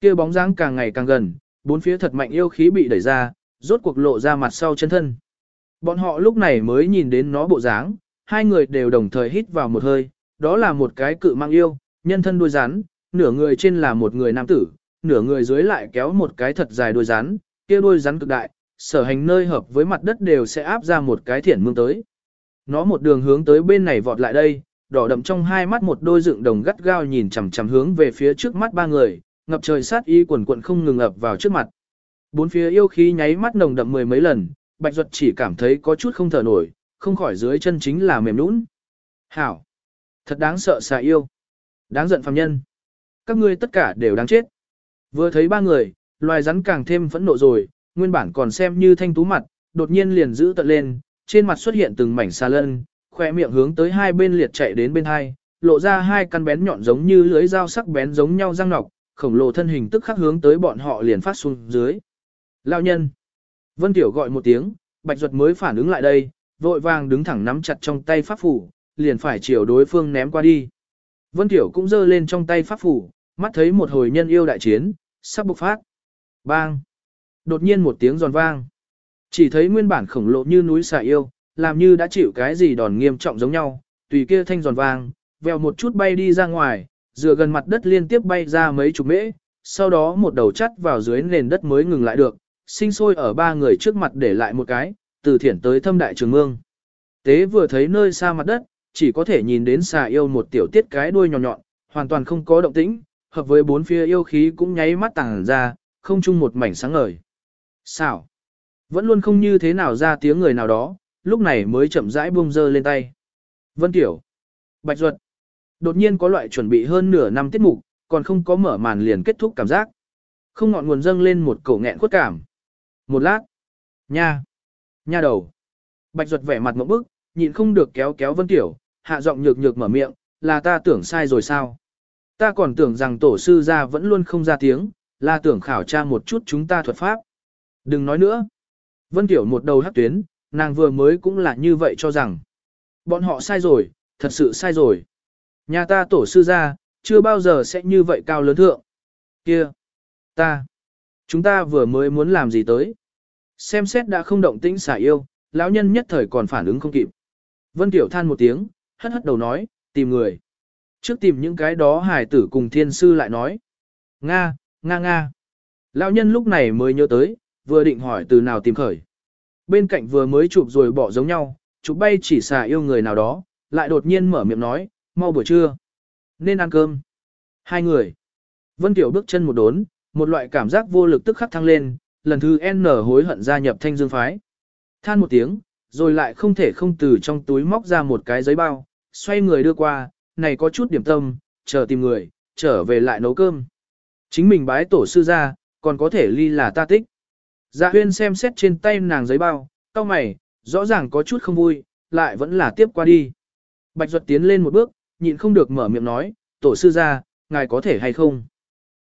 Kia bóng dáng càng ngày càng gần, bốn phía thật mạnh yêu khí bị đẩy ra, rốt cuộc lộ ra mặt sau chân thân. Bọn họ lúc này mới nhìn đến nó bộ dáng, hai người đều đồng thời hít vào một hơi, đó là một cái cự mang yêu, nhân thân đuôi rắn, nửa người trên là một người nam tử, nửa người dưới lại kéo một cái thật dài đuôi rắn, kia đuôi rắn cực đại, sở hành nơi hợp với mặt đất đều sẽ áp ra một cái thiển mương tới. Nó một đường hướng tới bên này vọt lại đây, đỏ đậm trong hai mắt một đôi dựng đồng gắt gao nhìn chằm chằm hướng về phía trước mắt ba người, ngập trời sát y quần quận không ngừng ập vào trước mặt. Bốn phía yêu khí nháy mắt nồng đậm mười mấy lần, Bạch Duật chỉ cảm thấy có chút không thở nổi, không khỏi dưới chân chính là mềm nũng. Hảo! Thật đáng sợ xà yêu! Đáng giận phàm nhân! Các ngươi tất cả đều đáng chết! Vừa thấy ba người, loài rắn càng thêm phẫn nộ rồi, nguyên bản còn xem như thanh tú mặt, đột nhiên liền giữ tận lên, trên mặt xuất hiện từng mảnh xà lân, khỏe miệng hướng tới hai bên liệt chạy đến bên hai, lộ ra hai căn bén nhọn giống như lưới dao sắc bén giống nhau răng nọc, khổng lồ thân hình tức khắc hướng tới bọn họ liền phát xuống dưới. Lão nhân. Vân Tiểu gọi một tiếng, Bạch Duật mới phản ứng lại đây, vội vàng đứng thẳng nắm chặt trong tay pháp phủ, liền phải chiều đối phương ném qua đi. Vân Tiểu cũng giơ lên trong tay pháp phủ, mắt thấy một hồi nhân yêu đại chiến, sắp bộc phát. Bang! Đột nhiên một tiếng giòn vang. Chỉ thấy nguyên bản khổng lồ như núi xà yêu, làm như đã chịu cái gì đòn nghiêm trọng giống nhau, tùy kia thanh giòn vang, vèo một chút bay đi ra ngoài, dựa gần mặt đất liên tiếp bay ra mấy chục mễ, sau đó một đầu chắt vào dưới nền đất mới ngừng lại được, sinh sôi ở ba người trước mặt để lại một cái, từ thiển tới thâm đại trường mương. Tế vừa thấy nơi xa mặt đất, chỉ có thể nhìn đến xà yêu một tiểu tiết cái đuôi nhọn nhọn, hoàn toàn không có động tĩnh, hợp với bốn phía yêu khí cũng nháy mắt tàng ra, không chung một mảnh sáng ngời. Sao? Vẫn luôn không như thế nào ra tiếng người nào đó, lúc này mới chậm rãi buông dơ lên tay. Vân Tiểu. Bạch Duật. Đột nhiên có loại chuẩn bị hơn nửa năm tiết mục, còn không có mở màn liền kết thúc cảm giác. Không ngọn nguồn dâng lên một cổ nghẹn khuất cảm. Một lát. Nha. Nha đầu. Bạch Duật vẻ mặt ngậm bức, nhịn không được kéo kéo Vân Tiểu, hạ giọng nhược nhược mở miệng, là ta tưởng sai rồi sao? Ta còn tưởng rằng tổ sư gia vẫn luôn không ra tiếng, là tưởng khảo tra một chút chúng ta thuật pháp. Đừng nói nữa. Vân Tiểu một đầu hắc tuyến, nàng vừa mới cũng là như vậy cho rằng. Bọn họ sai rồi, thật sự sai rồi. Nhà ta tổ sư gia, chưa bao giờ sẽ như vậy cao lớn thượng. Kia, ta, chúng ta vừa mới muốn làm gì tới. Xem xét đã không động tĩnh xả yêu, lão nhân nhất thời còn phản ứng không kịp. Vân Tiểu than một tiếng, hất hất đầu nói, tìm người. Trước tìm những cái đó hài tử cùng thiên sư lại nói. Nga, Nga Nga. Lão nhân lúc này mới nhớ tới, vừa định hỏi từ nào tìm khởi. Bên cạnh vừa mới chụp rồi bỏ giống nhau, chụp bay chỉ xả yêu người nào đó, lại đột nhiên mở miệng nói, mau buổi trưa. Nên ăn cơm. Hai người. Vân Tiểu bước chân một đốn, một loại cảm giác vô lực tức khắc thăng lên, lần thứ N hối hận gia nhập thanh dương phái. Than một tiếng, rồi lại không thể không từ trong túi móc ra một cái giấy bao, xoay người đưa qua, này có chút điểm tâm, chờ tìm người, trở về lại nấu cơm. Chính mình bái tổ sư ra, còn có thể ly là ta tích. Dạ huyên xem xét trên tay nàng giấy bao, cau mày, rõ ràng có chút không vui, lại vẫn là tiếp qua đi. Bạch Duật tiến lên một bước, nhịn không được mở miệng nói, tổ sư ra, ngài có thể hay không?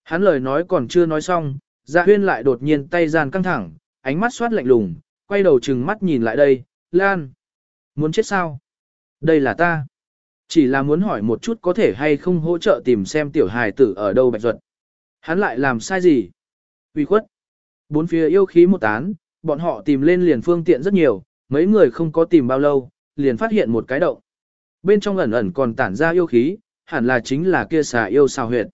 Hắn lời nói còn chưa nói xong, dạ huyên lại đột nhiên tay gian căng thẳng, ánh mắt xoát lạnh lùng, quay đầu chừng mắt nhìn lại đây, Lan. Muốn chết sao? Đây là ta. Chỉ là muốn hỏi một chút có thể hay không hỗ trợ tìm xem tiểu hài tử ở đâu Bạch ruột. Hắn lại làm sai gì? Uy khuất. Bốn phía yêu khí một tán, bọn họ tìm lên liền phương tiện rất nhiều, mấy người không có tìm bao lâu, liền phát hiện một cái động. Bên trong ẩn ẩn còn tản ra yêu khí, hẳn là chính là kia xà yêu xào huyệt.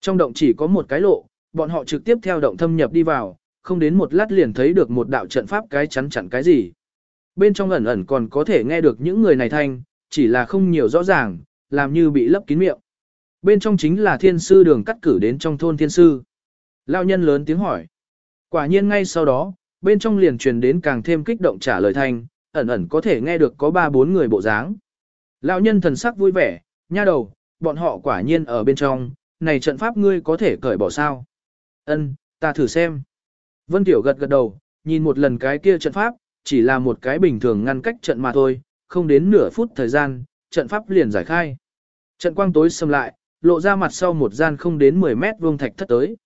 Trong động chỉ có một cái lộ, bọn họ trực tiếp theo động thâm nhập đi vào, không đến một lát liền thấy được một đạo trận pháp cái chắn chặn cái gì. Bên trong ẩn ẩn còn có thể nghe được những người này thanh, chỉ là không nhiều rõ ràng, làm như bị lấp kín miệng. Bên trong chính là thiên sư đường cắt cử đến trong thôn thiên sư. Lao nhân lớn tiếng hỏi. Quả nhiên ngay sau đó, bên trong liền truyền đến càng thêm kích động trả lời thanh, ẩn ẩn có thể nghe được có ba bốn người bộ dáng. Lão nhân thần sắc vui vẻ, nha đầu, bọn họ quả nhiên ở bên trong, này trận pháp ngươi có thể cởi bỏ sao? Ân, ta thử xem. Vân Tiểu gật gật đầu, nhìn một lần cái kia trận pháp, chỉ là một cái bình thường ngăn cách trận mà thôi, không đến nửa phút thời gian, trận pháp liền giải khai. Trận quang tối xâm lại, lộ ra mặt sau một gian không đến 10 mét vuông thạch thất tới.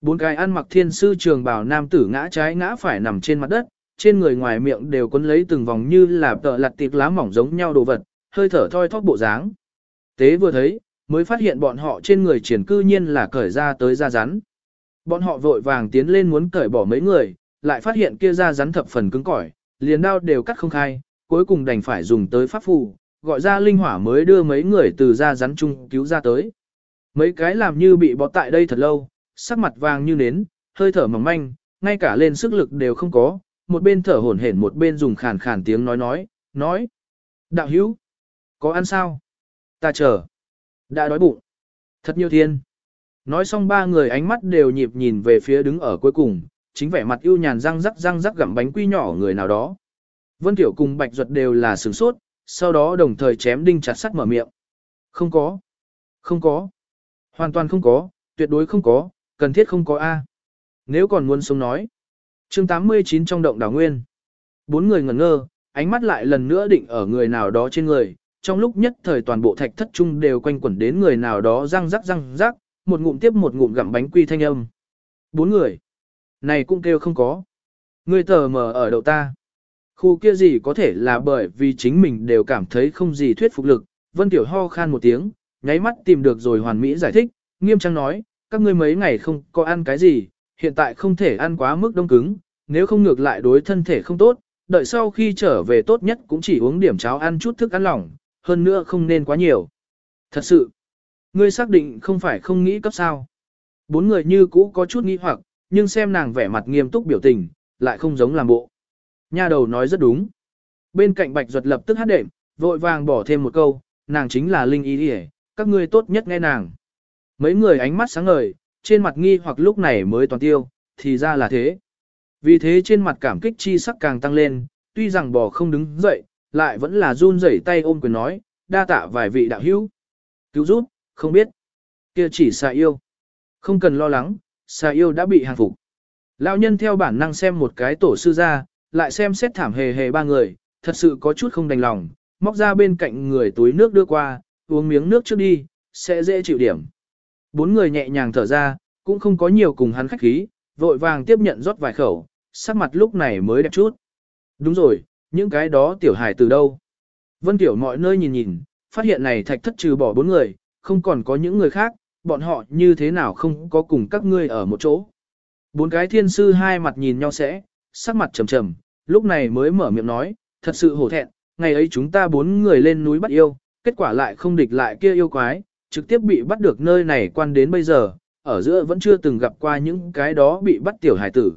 Bốn cái ăn mặc thiên sư trường bào nam tử ngã trái ngã phải nằm trên mặt đất, trên người ngoài miệng đều quấn lấy từng vòng như là tợ lặt tiệc lá mỏng giống nhau đồ vật, hơi thở thoi thóp bộ dáng. Tế vừa thấy, mới phát hiện bọn họ trên người triển cư nhiên là cởi ra tới da rắn. Bọn họ vội vàng tiến lên muốn cởi bỏ mấy người, lại phát hiện kia da rắn thập phần cứng cỏi, liền đao đều cắt không khai, cuối cùng đành phải dùng tới pháp phù, gọi ra linh hỏa mới đưa mấy người từ da rắn chung cứu ra tới. Mấy cái làm như bị bó tại đây thật lâu, sắc mặt vàng như nến, hơi thở mỏng manh, ngay cả lên sức lực đều không có, một bên thở hổn hển một bên dùng khàn khàn tiếng nói nói, nói. Đạo hữu, có ăn sao? Ta chờ. Đã đói bụng. Thật nhiều thiên. Nói xong ba người ánh mắt đều nhịp nhìn về phía đứng ở cuối cùng, chính vẻ mặt ưu nhàn răng rắc răng rắc gặm bánh quy nhỏ người nào đó. Vân Tiểu cùng Bạch Duật đều là sửng sốt, sau đó đồng thời chém đinh chặt sắt mở miệng. Không có. Không có. Hoàn toàn không có, tuyệt đối không có, cần thiết không có A. Nếu còn muốn sống nói. chương 89 trong động đảo nguyên. Bốn người ngẩn ngơ, ánh mắt lại lần nữa định ở người nào đó trên người. Trong lúc nhất thời toàn bộ thạch thất trung đều quanh quẩn đến người nào đó răng rắc răng rắc, một ngụm tiếp một ngụm gặm bánh quy thanh âm. Bốn người. Này cũng kêu không có. Người tờ mờ ở đầu ta. Khu kia gì có thể là bởi vì chính mình đều cảm thấy không gì thuyết phục lực. Vân Tiểu ho khan một tiếng, nháy mắt tìm được rồi hoàn mỹ giải thích, nghiêm trang nói, các ngươi mấy ngày không có ăn cái gì, hiện tại không thể ăn quá mức đông cứng, nếu không ngược lại đối thân thể không tốt, đợi sau khi trở về tốt nhất cũng chỉ uống điểm cháo ăn chút thức ăn lỏng, hơn nữa không nên quá nhiều. Thật sự, ngươi xác định không phải không nghĩ cấp sao. Bốn người như cũ có chút nghĩ hoặc, nhưng xem nàng vẻ mặt nghiêm túc biểu tình, lại không giống làm bộ. Nha đầu nói rất đúng. Bên cạnh bạch ruột lập tức hát đệm, vội vàng bỏ thêm một câu, nàng chính là Linh y Điề, các ngươi tốt nhất nghe nàng. Mấy người ánh mắt sáng ngời, trên mặt nghi hoặc lúc này mới toàn tiêu, thì ra là thế. Vì thế trên mặt cảm kích chi sắc càng tăng lên, tuy rằng bò không đứng dậy, lại vẫn là run rẩy tay ôm quyền nói, đa tạ vài vị đạo hữu. Cứu giúp, không biết. kia chỉ xà yêu. Không cần lo lắng, xà yêu đã bị hàng phục. Lão nhân theo bản năng xem một cái tổ sư ra, lại xem xét thảm hề hề ba người, thật sự có chút không đành lòng, móc ra bên cạnh người túi nước đưa qua, uống miếng nước trước đi, sẽ dễ chịu điểm. Bốn người nhẹ nhàng thở ra, cũng không có nhiều cùng hắn khách khí, vội vàng tiếp nhận rót vài khẩu, sắc mặt lúc này mới đẹp chút. Đúng rồi, những cái đó tiểu hải từ đâu? Vân Tiểu mọi nơi nhìn nhìn, phát hiện này thạch thất trừ bỏ bốn người, không còn có những người khác, bọn họ như thế nào không có cùng các ngươi ở một chỗ. Bốn cái thiên sư hai mặt nhìn nhau sẽ, sắc mặt trầm trầm, lúc này mới mở miệng nói, thật sự hổ thẹn, ngày ấy chúng ta bốn người lên núi bắt yêu, kết quả lại không địch lại kia yêu quái, trực tiếp bị bắt được nơi này quan đến bây giờ, ở giữa vẫn chưa từng gặp qua những cái đó bị bắt tiểu hải tử.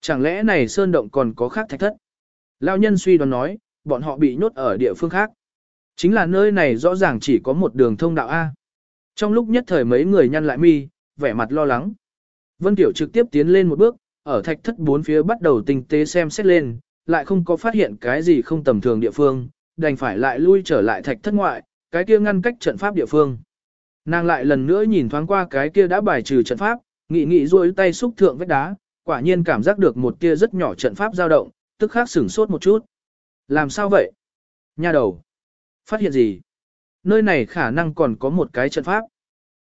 Chẳng lẽ này sơn động còn có khác thạch thất? Lao nhân suy đoán nói, bọn họ bị nhốt ở địa phương khác. Chính là nơi này rõ ràng chỉ có một đường thông đạo A. Trong lúc nhất thời mấy người nhăn lại mi, vẻ mặt lo lắng. Vân Tiểu trực tiếp tiến lên một bước, ở thạch thất bốn phía bắt đầu tinh tế xem xét lên, lại không có phát hiện cái gì không tầm thường địa phương, đành phải lại lui trở lại thạch thất ngoại, cái kia ngăn cách trận pháp địa phương. Nàng lại lần nữa nhìn thoáng qua cái kia đã bài trừ trận pháp, nghị nghị duỗi tay xúc thượng vách đá, quả nhiên cảm giác được một kia rất nhỏ trận pháp dao động, tức khắc sửng sốt một chút. Làm sao vậy? Nha đầu. Phát hiện gì? Nơi này khả năng còn có một cái trận pháp.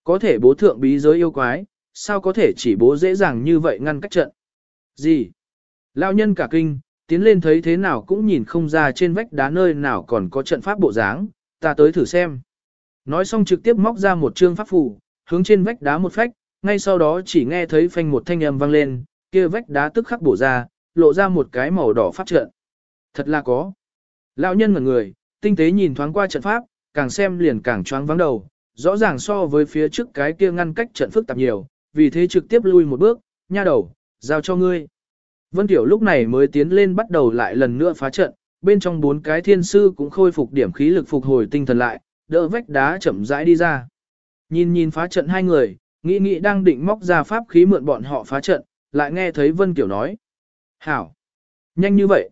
Có thể bố thượng bí giới yêu quái, sao có thể chỉ bố dễ dàng như vậy ngăn cách trận? Gì? Lão nhân cả kinh, tiến lên thấy thế nào cũng nhìn không ra trên vách đá nơi nào còn có trận pháp bộ dáng, ta tới thử xem. Nói xong trực tiếp móc ra một chương pháp phù, hướng trên vách đá một phách, ngay sau đó chỉ nghe thấy phanh một thanh âm vang lên, kia vách đá tức khắc bổ ra, lộ ra một cái màu đỏ pháp trận. Thật là có. Lão nhân ngẩn người, tinh tế nhìn thoáng qua trận pháp, càng xem liền càng choáng vắng đầu, rõ ràng so với phía trước cái kia ngăn cách trận phức tạp nhiều, vì thế trực tiếp lui một bước, nha đầu, giao cho ngươi. Vân Tiểu lúc này mới tiến lên bắt đầu lại lần nữa phá trận, bên trong bốn cái thiên sư cũng khôi phục điểm khí lực phục hồi tinh thần lại, đỡ vách đá chậm rãi đi ra. Nhìn nhìn phá trận hai người, nghĩ nghĩ đang định móc ra pháp khí mượn bọn họ phá trận, lại nghe thấy Vân Tiểu nói. Hảo! Nhanh như vậy!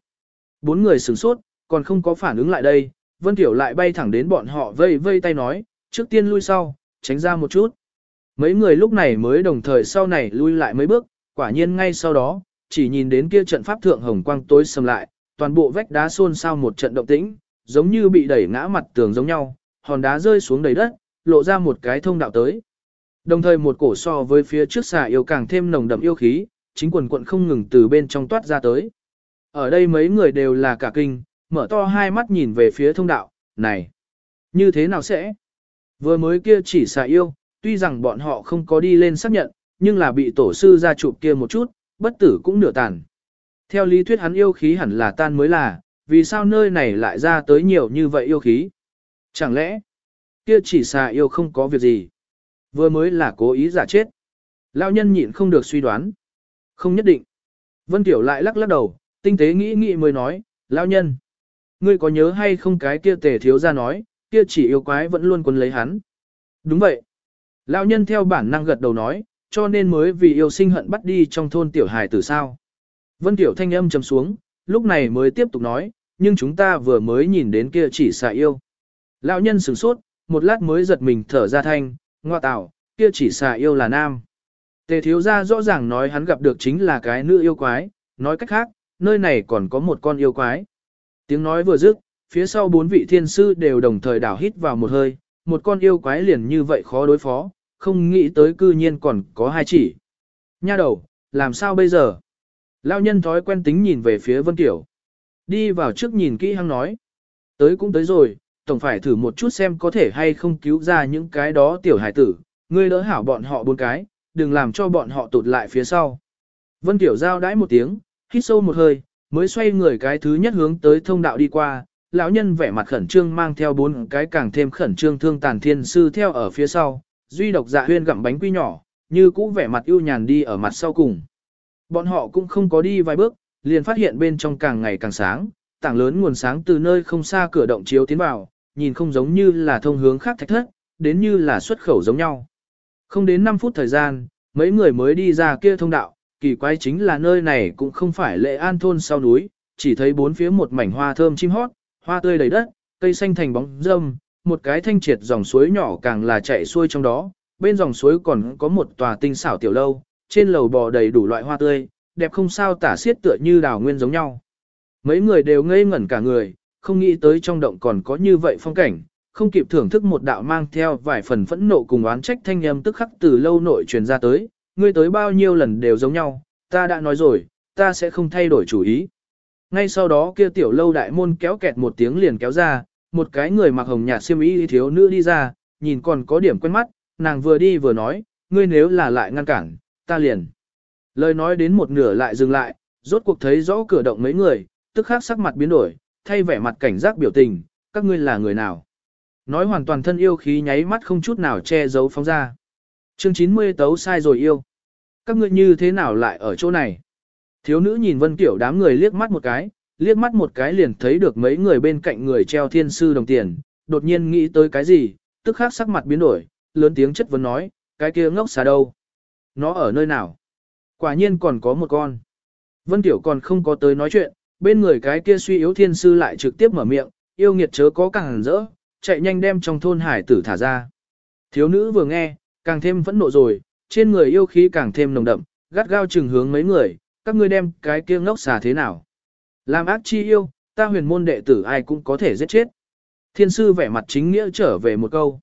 Bốn người sửng sốt, còn không có phản ứng lại đây, Vân Tiểu lại bay thẳng đến bọn họ vây vây tay nói, trước tiên lui sau, tránh ra một chút. Mấy người lúc này mới đồng thời sau này lui lại mấy bước, quả nhiên ngay sau đó, chỉ nhìn đến kia trận pháp thượng hồng quang tối sầm lại, toàn bộ vách đá xôn xao một trận động tĩnh, giống như bị đẩy ngã mặt tường giống nhau, hòn đá rơi xuống đầy đất, lộ ra một cái thông đạo tới. Đồng thời một cổ so với phía trước xà yêu càng thêm nồng đậm yêu khí, chính quần quận không ngừng từ bên trong toát ra tới. Ở đây mấy người đều là cả kinh, mở to hai mắt nhìn về phía thông đạo, này, như thế nào sẽ? Vừa mới kia chỉ xà yêu, tuy rằng bọn họ không có đi lên xác nhận, nhưng là bị tổ sư ra chụp kia một chút, bất tử cũng nửa tàn. Theo lý thuyết hắn yêu khí hẳn là tan mới là, vì sao nơi này lại ra tới nhiều như vậy yêu khí? Chẳng lẽ, kia chỉ xà yêu không có việc gì? Vừa mới là cố ý giả chết. Lão nhân nhịn không được suy đoán. Không nhất định. Vân Tiểu lại lắc lắc đầu, tinh tế nghĩ nghĩ mới nói, lão nhân. Ngươi có nhớ hay không cái kia tề thiếu ra nói, kia chỉ yêu quái vẫn luôn quấn lấy hắn. Đúng vậy. Lão nhân theo bản năng gật đầu nói, cho nên mới vì yêu sinh hận bắt đi trong thôn tiểu hài tử sao. Vân Tiểu thanh âm trầm xuống, lúc này mới tiếp tục nói, nhưng chúng ta vừa mới nhìn đến kia chỉ xà yêu. Lão nhân sửng sốt, một lát mới giật mình thở ra thanh, ngoa tạo, kia chỉ xà yêu là nam. Tề thiếu gia rõ ràng nói hắn gặp được chính là cái nữ yêu quái, nói cách khác, nơi này còn có một con yêu quái. Tiếng nói vừa dứt, phía sau bốn vị thiên sư đều đồng thời đảo hít vào một hơi, một con yêu quái liền như vậy khó đối phó, không nghĩ tới cư nhiên còn có hai chỉ. Nha đầu, làm sao bây giờ? Lao nhân thói quen tính nhìn về phía Vân Tiểu. Đi vào trước nhìn kỹ hăng nói. Tới cũng tới rồi, tổng phải thử một chút xem có thể hay không cứu ra những cái đó tiểu hải tử, ngươi đỡ hảo bọn họ bốn cái, đừng làm cho bọn họ tụt lại phía sau. Vân Tiểu giao đãi một tiếng, hít sâu một hơi, mới xoay người cái thứ nhất hướng tới thông đạo đi qua, lão nhân vẻ mặt khẩn trương mang theo bốn cái càng thêm khẩn trương thương tàn thiên sư theo ở phía sau, duy độc dạ huyên gặm bánh quy nhỏ, như cũ vẻ mặt ưu nhàn đi ở mặt sau cùng. Bọn họ cũng không có đi vài bước, liền phát hiện bên trong càng ngày càng sáng, tảng lớn nguồn sáng từ nơi không xa cửa động chiếu tiến vào, nhìn không giống như là thông hướng khác thạch thất, đến như là xuất khẩu giống nhau. Không đến 5 phút thời gian, mấy người mới đi ra kia thông đạo, kỳ quái chính là nơi này cũng không phải lệ an thôn sau núi, chỉ thấy bốn phía một mảnh hoa thơm chim hót, hoa tươi đầy đất, cây xanh thành bóng râm, một cái thanh triệt dòng suối nhỏ càng là chạy xuôi trong đó, bên dòng suối còn có một tòa tinh xảo tiểu lâu, trên lầu bò đầy đủ loại hoa tươi, đẹp không sao tả xiết tựa như đào nguyên giống nhau. Mấy người đều ngây ngẩn cả người, không nghĩ tới trong động còn có như vậy phong cảnh, không kịp thưởng thức một đạo mang theo vài phần phẫn nộ cùng oán trách thanh âm tức khắc từ lâu nội truyền ra tới, ngươi tới bao nhiêu lần đều giống nhau, ta đã nói rồi, ta sẽ không thay đổi chủ ý. Ngay sau đó kia tiểu lâu đại môn kéo kẹt một tiếng liền kéo ra, một cái người mặc hồng nhạt xiêm y thiếu nữ đi ra, nhìn còn có điểm quen mắt, nàng vừa đi vừa nói, ngươi nếu là lại ngăn cản, ta liền. Lời nói đến một nửa lại dừng lại, rốt cuộc thấy rõ cửa động mấy người, tức khắc sắc mặt biến đổi, thay vẻ mặt cảnh giác biểu tình, các ngươi là người nào. Nói hoàn toàn thân yêu khí nháy mắt không chút nào che giấu phóng ra. Chương 90 tấu sai rồi yêu. Các ngươi như thế nào lại ở chỗ này? Thiếu nữ nhìn vân tiểu đám người liếc mắt một cái, liếc mắt một cái liền thấy được mấy người bên cạnh người treo thiên sư đồng tiền, đột nhiên nghĩ tới cái gì, tức khắc sắc mặt biến đổi, lớn tiếng chất vấn nói, cái kia ngốc xà đâu? Nó ở nơi nào? Quả nhiên còn có một con. Vân Tiểu còn không có tới nói chuyện, bên người cái kia suy yếu thiên sư lại trực tiếp mở miệng, yêu nghiệt chớ có càng rỡ, chạy nhanh đem trong thôn hải tử thả ra. Thiếu nữ vừa nghe, càng thêm phẫn nộ rồi, trên người yêu khí càng thêm nồng đậm, gắt gao chừng hướng mấy người, các ngươi đem cái kia ngốc xà thế nào. Làm ác chi yêu, ta huyền môn đệ tử ai cũng có thể giết chết. Thiên sư vẻ mặt chính nghĩa trở về một câu.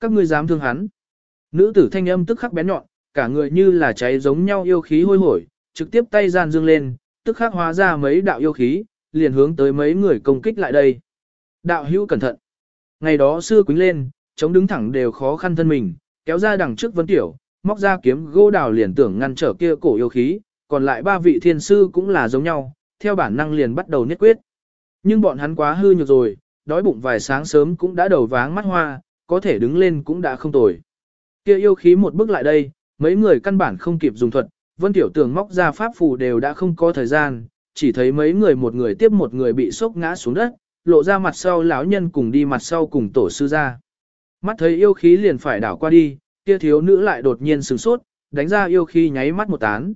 Các ngươi dám thương hắn. Nữ tử thanh âm tức khắc bén nhọn, cả người như là cháy giống nhau yêu khí hôi hổi, trực tiếp tay gian dương lên, tức khắc hóa ra mấy đạo yêu khí, liền hướng tới mấy người công kích lại đây. Đạo hữu cẩn thận. Ngày đó xưa quính lên, chống đứng thẳng đều khó khăn thân mình, kéo ra đằng trước vấn tiểu, móc ra kiếm gỗ đào liền tưởng ngăn trở kia cổ yêu khí, còn lại ba vị thiên sư cũng là giống nhau, theo bản năng liền bắt đầu nhất quyết. Nhưng bọn hắn quá hư nhược rồi, đói bụng vài sáng sớm cũng đã đầu váng mắt hoa, có thể đứng lên cũng đã không tồi. Kia yêu khí một bước lại đây, mấy người căn bản không kịp dùng thuật, Vân Tiểu Tường móc ra pháp phù đều đã không có thời gian, chỉ thấy mấy người một người tiếp một người bị sốc ngã xuống đất, lộ ra mặt sau lão nhân cùng đi mặt sau cùng tổ sư ra. Mắt thấy yêu khí liền phải đảo qua đi, kia thiếu nữ lại đột nhiên sửng sốt, đánh ra yêu khí nháy mắt một tán.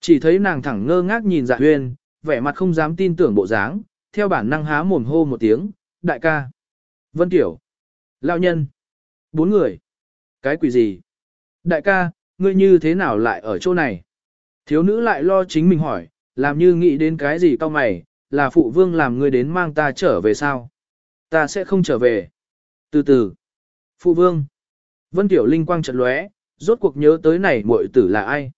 Chỉ thấy nàng thẳng ngơ ngác nhìn dạ huyền vẻ mặt không dám tin tưởng bộ dáng, theo bản năng há mồm hô một tiếng, đại ca. Vân Tiểu. Lão nhân. Bốn người. Cái quỷ gì? Đại ca, ngươi như thế nào lại ở chỗ này? Thiếu nữ lại lo chính mình hỏi, làm như nghĩ đến cái gì cao mày, là phụ vương làm ngươi đến mang ta trở về sao? Ta sẽ không trở về. Từ từ. Phụ vương. Vân Tiểu Linh quang trận lóe, rốt cuộc nhớ tới này muội tử là ai?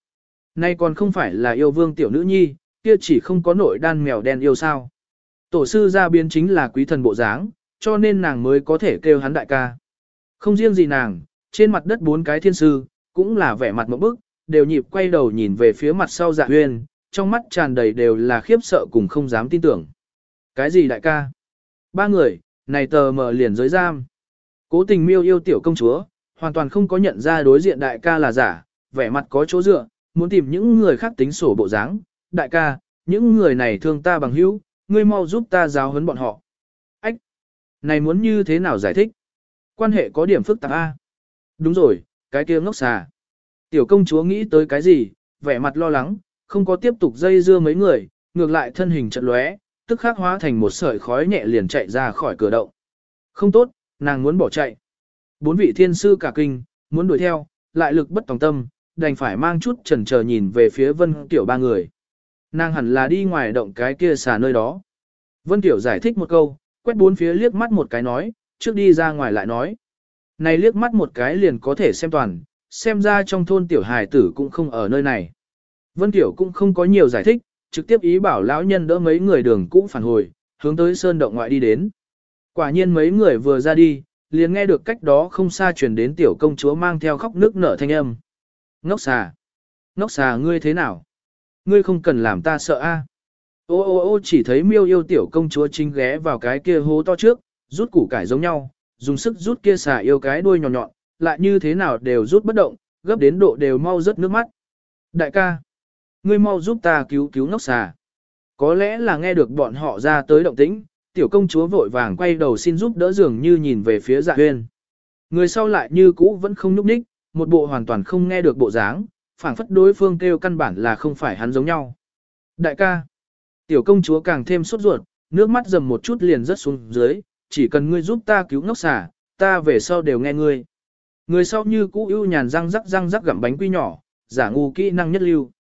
Nay còn không phải là yêu vương tiểu nữ nhi, kia chỉ không có nội đan mèo đen yêu sao. Tổ sư ra biến chính là quý thần bộ dáng, cho nên nàng mới có thể kêu hắn đại ca. Không riêng gì nàng, trên mặt đất bốn cái thiên sư, cũng là vẻ mặt một bức, đều nhịp quay đầu nhìn về phía mặt sau dạ huyên, trong mắt tràn đầy đều là khiếp sợ cùng không dám tin tưởng. Cái gì đại ca? Ba người, này tờ mở liền giới giam. Cố tình miêu yêu tiểu công chúa, hoàn toàn không có nhận ra đối diện đại ca là giả, vẻ mặt có chỗ dựa, muốn tìm những người khác tính sổ bộ dáng. Đại ca, những người này thương ta bằng hữu, ngươi mau giúp ta giáo huấn bọn họ. Ách! Này muốn như thế nào giải thích? Quan hệ có điểm phức tạp A. Đúng rồi, cái kia ngốc xà. Tiểu công chúa nghĩ tới cái gì, vẻ mặt lo lắng, không có tiếp tục dây dưa mấy người, ngược lại thân hình chật lóe, tức khắc hóa thành một sợi khói nhẹ liền chạy ra khỏi cửa động. Không tốt, nàng muốn bỏ chạy. Bốn vị thiên sư cả kinh, muốn đuổi theo, lại lực bất tòng tâm, đành phải mang chút chần chờ nhìn về phía Vân Tiểu ba người. Nàng hẳn là đi ngoài động cái kia xà nơi đó. Vân Tiểu giải thích một câu, quét bốn phía liếc mắt một cái nói, trước đi ra ngoài lại nói. Này liếc mắt một cái liền có thể xem toàn, xem ra trong thôn tiểu hài tử cũng không ở nơi này. Vân Tiểu cũng không có nhiều giải thích, trực tiếp ý bảo lão nhân đỡ mấy người đường cũ phản hồi, hướng tới sơn động ngoại đi đến. Quả nhiên mấy người vừa ra đi, liền nghe được cách đó không xa truyền đến tiểu công chúa mang theo khóc nước nở thanh âm. Ngốc xà! Ngốc xà ngươi thế nào? Ngươi không cần làm ta sợ a. Ô ô ô chỉ thấy miêu yêu tiểu công chúa chính ghé vào cái kia hố to trước, rút củ cải giống nhau, dùng sức rút kia xà yêu cái đuôi nhọn nhọn, lại như thế nào đều rút bất động, gấp đến độ đều mau rớt nước mắt. Đại ca, ngươi mau giúp ta cứu cứu ngốc xà. Có lẽ là nghe được bọn họ ra tới động tĩnh, tiểu công chúa vội vàng quay đầu xin giúp đỡ dường như nhìn về phía dạ huyên. Người sau lại như cũ vẫn không nhúc nhích, một bộ hoàn toàn không nghe được bộ dáng, phảng phất đối phương kêu căn bản là không phải hắn giống nhau. Đại ca, tiểu công chúa càng thêm sốt ruột, nước mắt dầm một chút liền rớt xuống dưới, chỉ cần ngươi giúp ta cứu ngốc xà, ta về sau đều nghe ngươi. Người sau như cũ ưu nhàn răng rắc răng rắc gặm bánh quy nhỏ, giả ngu kỹ năng nhất lưu.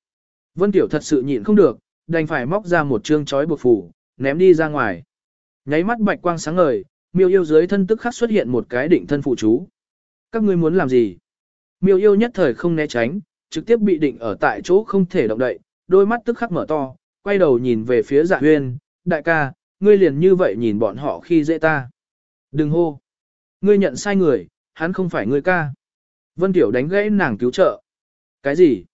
Vân Tiểu thật sự nhịn không được, đành phải móc ra một chương chói buộc phủ, ném đi ra ngoài. Nháy mắt bạch quang sáng ngời, miêu yêu dưới thân tức khắc xuất hiện một cái định thân phụ chú. Các ngươi muốn làm gì? Miêu yêu nhất thời không né tránh, trực tiếp bị định ở tại chỗ không thể động đậy, đôi mắt tức khắc mở to, quay đầu nhìn về phía dạ huyên, đại ca, ngươi liền như vậy nhìn bọn họ khi dễ ta. Đừng hô. Ngươi nhận sai người, hắn không phải ngươi ca. Vân Tiểu đánh gãy nàng cứu trợ. Cái gì?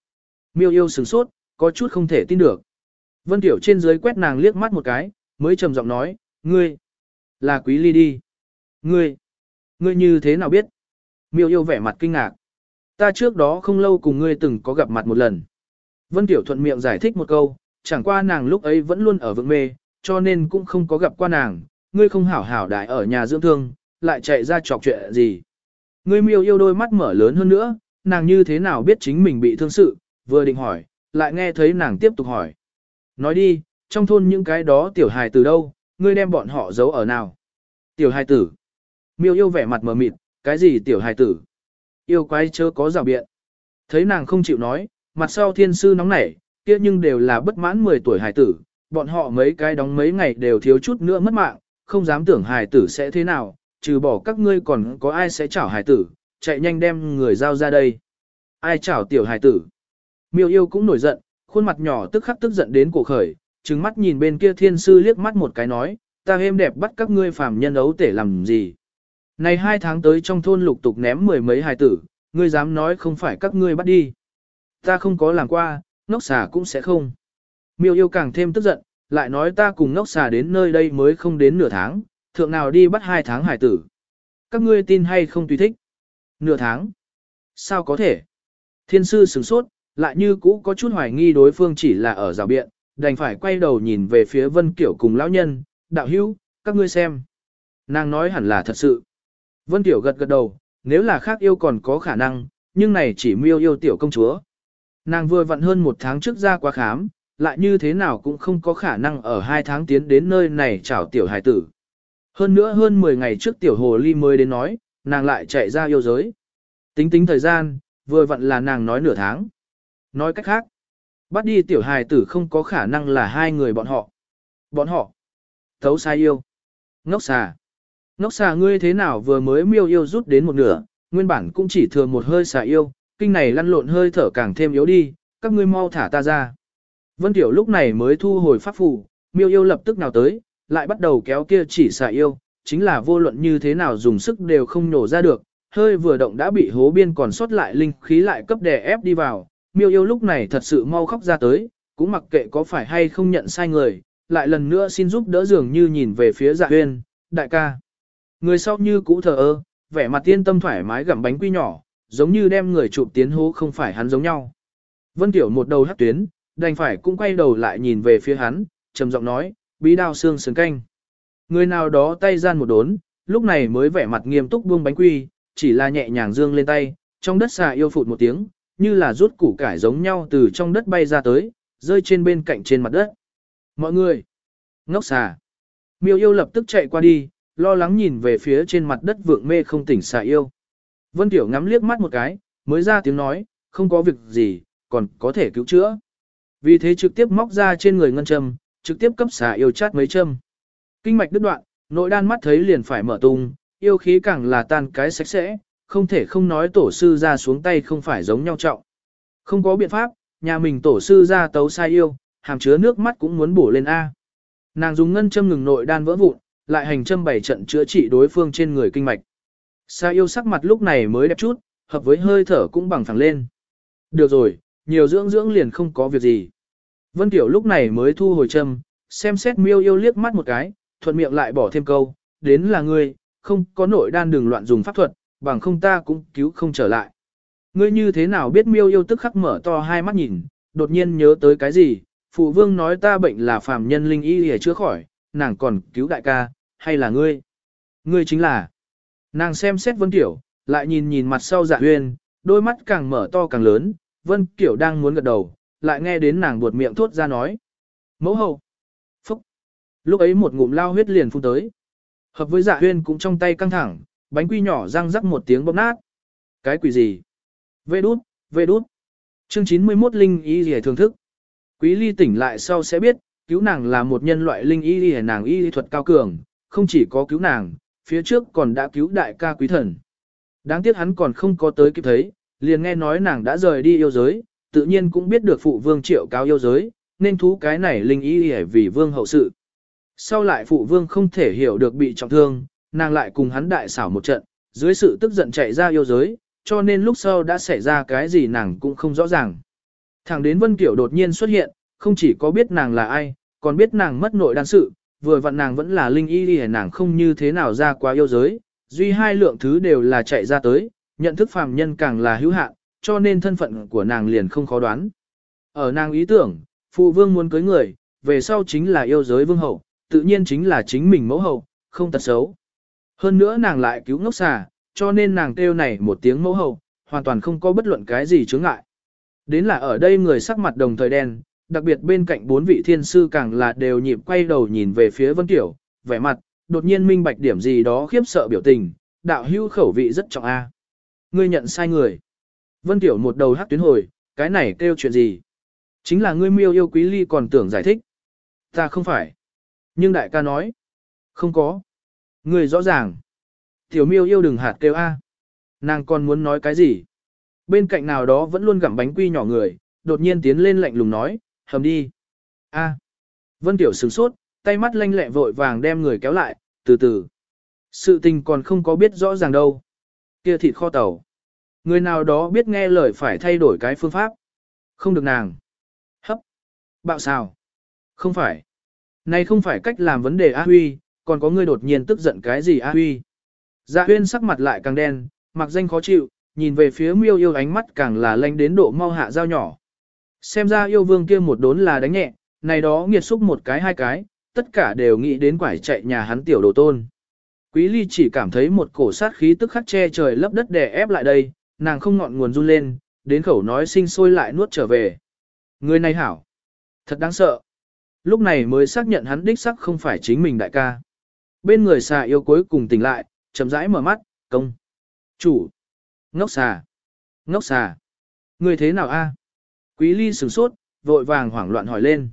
Miêu yêu sửng sốt, có chút không thể tin được. Vân Tiểu trên dưới quét nàng liếc mắt một cái, mới trầm giọng nói, ngươi, là quý ly đi. Ngươi, ngươi như thế nào biết? Miêu yêu vẻ mặt kinh ngạc. Ta trước đó không lâu cùng ngươi từng có gặp mặt một lần. Vân Tiểu thuận miệng giải thích một câu, chẳng qua nàng lúc ấy vẫn luôn ở vượng mê, cho nên cũng không có gặp qua nàng. Ngươi không hảo hảo đại ở nhà dưỡng thương, lại chạy ra chọc chuyện gì. Ngươi miêu yêu đôi mắt mở lớn hơn nữa, nàng như thế nào biết chính mình bị thương sự, vừa định hỏi, lại nghe thấy nàng tiếp tục hỏi. Nói đi, trong thôn những cái đó tiểu hài tử đâu, ngươi đem bọn họ giấu ở nào? Tiểu hài tử. Miêu yêu vẻ mặt mờ mịt, cái gì tiểu hài tử? Yêu quái chớ có rào biện. Thấy nàng không chịu nói, mặt sau thiên sư nóng nảy, kia nhưng đều là bất mãn 10 tuổi hài tử, bọn họ mấy cái đóng mấy ngày đều thiếu chút nữa mất mạng, không dám tưởng hài tử sẽ thế nào, trừ bỏ các ngươi còn có ai sẽ chảo hài tử, chạy nhanh đem người giao ra đây. Ai chảo tiểu hài tử? Miêu yêu cũng nổi giận, khuôn mặt nhỏ tức khắc tức giận đến cổ khởi, trừng mắt nhìn bên kia thiên sư liếc mắt một cái nói, ta êm đẹp bắt các ngươi phàm nhân ấu tể làm gì. Này hai tháng tới trong thôn lục tục ném mười mấy hài tử, ngươi dám nói không phải các ngươi bắt đi. Ta không có làm qua, ngốc xà cũng sẽ không. Miêu yêu càng thêm tức giận, lại nói ta cùng ngốc xà đến nơi đây mới không đến nửa tháng, thượng nào đi bắt hai tháng hải tử. Các ngươi tin hay không tùy thích. Nửa tháng. Sao có thể? Thiên sư sửng sốt, lại như cũ có chút hoài nghi đối phương chỉ là ở rào biện, đành phải quay đầu nhìn về phía Vân Kiểu cùng lão nhân, đạo hữu, các ngươi xem. Nàng nói hẳn là thật sự. Vân Kiểu gật gật đầu, nếu là khác yêu còn có khả năng, nhưng này chỉ miêu yêu tiểu công chúa. Nàng vừa vặn hơn một tháng trước ra qua khám, lại như thế nào cũng không có khả năng ở hai tháng tiến đến nơi này chào tiểu hải tử. Hơn nữa hơn 10 ngày trước tiểu hồ ly mới đến nói, nàng lại chạy ra yêu giới. Tính tính thời gian, vừa vặn là nàng nói nửa tháng. Nói cách khác, bắt đi tiểu hài tử không có khả năng là hai người bọn họ. Bọn họ. Thấu sai yêu. Ngốc xà. Ngốc xà ngươi thế nào vừa mới miêu yêu rút đến một nửa, nguyên bản cũng chỉ thừa một hơi xà yêu, kinh này lăn lộn hơi thở càng thêm yếu đi, các ngươi mau thả ta ra. Vân Tiểu lúc này mới thu hồi pháp phù, miêu yêu lập tức nào tới, lại bắt đầu kéo kia chỉ xà yêu, chính là vô luận như thế nào dùng sức đều không nổ ra được, hơi vừa động đã bị hố biên còn sót lại linh khí lại cấp đè ép đi vào, miêu yêu lúc này thật sự mau khóc ra tới, cũng mặc kệ có phải hay không nhận sai người, lại lần nữa xin giúp đỡ dường như nhìn về phía dạ huyên, đại ca. Người sau như cũ thờ ơ, vẻ mặt tiên tâm thoải mái gặm bánh quy nhỏ, giống như đem người chụp tiến hố không phải hắn giống nhau. Vân Tiểu một đầu hất tuyến, đành phải cũng quay đầu lại nhìn về phía hắn, trầm giọng nói, bí đao xương sườn canh. Người nào đó tay gian một đốn, lúc này mới vẻ mặt nghiêm túc buông bánh quy, chỉ là nhẹ nhàng dương lên tay, trong đất xà yêu phụt một tiếng, như là rút củ cải giống nhau từ trong đất bay ra tới, rơi trên bên cạnh trên mặt đất. Mọi người! Ngốc xà! Miêu yêu lập tức chạy qua đi, lo lắng nhìn về phía trên mặt đất vượng mê không tỉnh xà yêu. Vân Tiểu ngắm liếc mắt một cái, mới ra tiếng nói, không có việc gì, còn có thể cứu chữa. Vì thế trực tiếp móc ra trên người ngân châm, trực tiếp cấp xà yêu chát mấy châm. Kinh mạch đứt đoạn, nội đan mắt thấy liền phải mở tung, yêu khí càng là tan cái sạch sẽ, không thể không nói tổ sư ra xuống tay không phải giống nhau trọng. Không có biện pháp, nhà mình tổ sư ra tấu sai yêu, hàm chứa nước mắt cũng muốn bổ lên A. Nàng dùng ngân châm ngừng nội đan vỡ vụn, lại hành châm bảy trận chữa trị đối phương trên người kinh mạch. Sa yêu sắc mặt lúc này mới đẹp chút, hợp với hơi thở cũng bằng phẳng lên. Được rồi, nhiều dưỡng dưỡng liền không có việc gì. Vân Tiểu lúc này mới thu hồi châm, xem xét miêu yêu liếc mắt một cái, thuận miệng lại bỏ thêm câu, đến là ngươi, không có nội đan đừng loạn dùng pháp thuật, bằng không ta cũng cứu không trở lại. Ngươi như thế nào biết miêu yêu tức khắc mở to hai mắt nhìn, đột nhiên nhớ tới cái gì, phụ vương nói ta bệnh là phàm nhân linh y để chữa khỏi, nàng còn cứu đại ca, hay là ngươi? Ngươi chính là. Nàng xem xét Vân Tiểu, lại nhìn nhìn mặt sau dạ huyên, đôi mắt càng mở to càng lớn, Vân Kiểu đang muốn gật đầu, lại nghe đến nàng buột miệng thốt ra nói. Mẫu hậu. Phúc. Lúc ấy một ngụm lao huyết liền phun tới. Hợp với dạ huyên cũng trong tay căng thẳng, bánh quy nhỏ răng rắc một tiếng bóp nát. Cái quỷ gì? Vê đút, vê đút. Chương 91 Linh Y Lìa Thưởng Thức. Quý ly tỉnh lại sau sẽ biết, cứu nàng là một nhân loại Linh Y Lìa nàng y lý thuật cao cường, không chỉ có cứu nàng, phía trước còn đã cứu đại ca quý thần. Đáng tiếc hắn còn không có tới kịp thấy, liền nghe nói nàng đã rời đi yêu giới, tự nhiên cũng biết được phụ vương triệu cao yêu giới, nên thú cái này linh y hề vì vương hậu sự. Sau lại phụ vương không thể hiểu được bị trọng thương, nàng lại cùng hắn đại xảo một trận, dưới sự tức giận chạy ra yêu giới, cho nên lúc sau đã xảy ra cái gì nàng cũng không rõ ràng. Thẳng đến Vân Kiểu đột nhiên xuất hiện, không chỉ có biết nàng là ai, còn biết nàng mất nội đan sự, vừa vặn nàng vẫn là linh y đi nàng không như thế nào ra quá yêu giới, duy hai lượng thứ đều là chạy ra tới, nhận thức phàm nhân càng là hữu hạn, cho nên thân phận của nàng liền không khó đoán. Ở nàng ý tưởng, phụ vương muốn cưới người, về sau chính là yêu giới vương hậu, tự nhiên chính là chính mình mẫu hậu, không tật xấu. Hơn nữa nàng lại cứu ngốc xà, cho nên nàng kêu này một tiếng mẫu hậu, hoàn toàn không có bất luận cái gì chướng ngại. Đến là ở đây người sắc mặt đồng thời đen, đặc biệt bên cạnh bốn vị thiên sư càng là đều nhịp quay đầu nhìn về phía Vân Tiểu, vẻ mặt, đột nhiên minh bạch điểm gì đó khiếp sợ biểu tình, đạo hưu khẩu vị rất trọng a. Ngươi nhận sai người. Vân Tiểu một đầu hắc tuyến hồi, cái này kêu chuyện gì? Chính là ngươi miêu yêu quý ly còn tưởng giải thích. Ta không phải. Nhưng đại ca nói. Không có. Người rõ ràng. Tiểu miêu yêu đừng hạt kêu a. Nàng còn muốn nói cái gì? Bên cạnh nào đó vẫn luôn gặm bánh quy nhỏ người, đột nhiên tiến lên lạnh lùng nói, hầm đi. A. Vân Tiểu sửng sốt, tay mắt lanh lẹ vội vàng đem người kéo lại, từ từ. Sự tình còn không có biết rõ ràng đâu. Kia thịt kho tàu. Người nào đó biết nghe lời phải thay đổi cái phương pháp. Không được nàng. Hấp. Bạo xào. Không phải. Này không phải cách làm vấn đề A Huy, còn có ngươi đột nhiên tức giận cái gì A Huy. Dạ huyên sắc mặt lại càng đen, mặc danh khó chịu, nhìn về phía miêu yêu ánh mắt càng là lanh đến độ mau hạ dao nhỏ. Xem ra yêu vương kia một đốn là đánh nhẹ, này đó nghiệt xúc một cái hai cái, tất cả đều nghĩ đến quải chạy nhà hắn tiểu đồ tôn. Quý ly chỉ cảm thấy một cổ sát khí tức khắc che trời lấp đất đè ép lại đây, nàng không ngọn nguồn run lên, đến khẩu nói sinh sôi lại nuốt trở về. Người này hảo, thật đáng sợ. Lúc này mới xác nhận hắn đích sắc không phải chính mình đại ca. Bên người xà yêu cuối cùng tỉnh lại, chậm rãi mở mắt, công. Chủ. Ngốc xà. Ngốc xà. Người thế nào a? Quý ly sửng sốt, vội vàng hoảng loạn hỏi lên.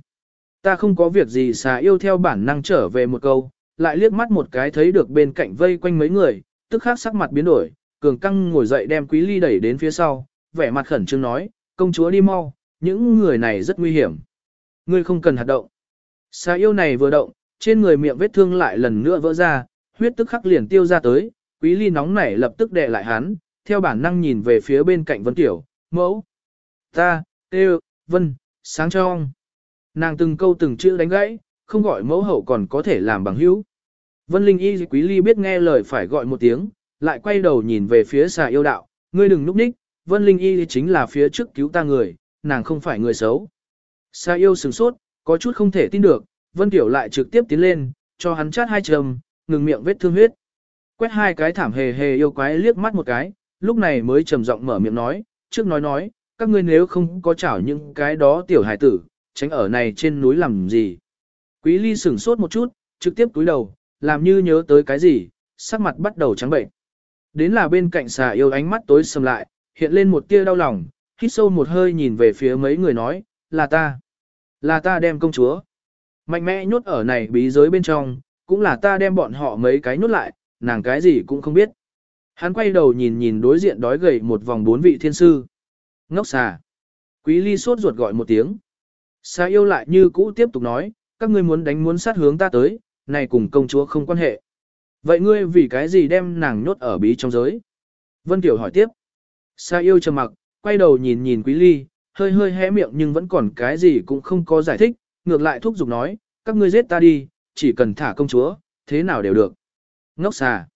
Ta không có việc gì xà yêu theo bản năng trở về một câu, lại liếc mắt một cái thấy được bên cạnh vây quanh mấy người, tức khắc sắc mặt biến đổi, cường căng ngồi dậy đem quý ly đẩy đến phía sau, vẻ mặt khẩn trương nói, công chúa đi mau, những người này rất nguy hiểm. Ngươi không cần hoạt động. Xà yêu này vừa động, trên người miệng vết thương lại lần nữa vỡ ra, huyết tức khắc liền tiêu ra tới, quý ly nóng nảy lập tức đè lại hắn, theo bản năng nhìn về phía bên cạnh Vân Tiểu, mẫu. Ta, tê Vân, sáng trong. Nàng từng câu từng chữ đánh gãy, không gọi mẫu hậu còn có thể làm bằng hữu. Vân Linh Y Quý Ly biết nghe lời phải gọi một tiếng, lại quay đầu nhìn về phía xà yêu đạo, ngươi đừng núp ních, Vân Linh Y chính là phía trước cứu ta người, nàng không phải người xấu. Xà yêu sửng sốt, có chút không thể tin được, Vân Tiểu lại trực tiếp tiến lên, cho hắn chát hai trầm, ngừng miệng vết thương huyết. Quét hai cái thảm hề hề yêu quái liếc mắt một cái, lúc này mới trầm giọng mở miệng nói, trước nói nói, các ngươi nếu không có chảo những cái đó tiểu hải tử, tránh ở này trên núi làm gì. Quý ly sửng sốt một chút, trực tiếp túi đầu, làm như nhớ tới cái gì, sắc mặt bắt đầu trắng bệnh. Đến là bên cạnh xà yêu ánh mắt tối sầm lại, hiện lên một tia đau lòng, hít sâu một hơi nhìn về phía mấy người nói, là ta. Là ta đem công chúa. Mạnh mẽ nhốt ở này bí giới bên trong, cũng là ta đem bọn họ mấy cái nhốt lại, nàng cái gì cũng không biết. Hắn quay đầu nhìn nhìn đối diện đói gầy một vòng bốn vị thiên sư. Ngốc xà. Quý ly sốt ruột gọi một tiếng. Xà yêu lại như cũ tiếp tục nói, các ngươi muốn đánh muốn sát hướng ta tới, này cùng công chúa không quan hệ. Vậy ngươi vì cái gì đem nàng nhốt ở bí trong giới? Vân Tiểu hỏi tiếp. Sa yêu trầm mặc, quay đầu nhìn nhìn Quý Ly, hơi hơi hé miệng nhưng vẫn còn cái gì cũng không có giải thích, ngược lại thúc giục nói, các ngươi giết ta đi, chỉ cần thả công chúa, thế nào đều được. Ngốc xà.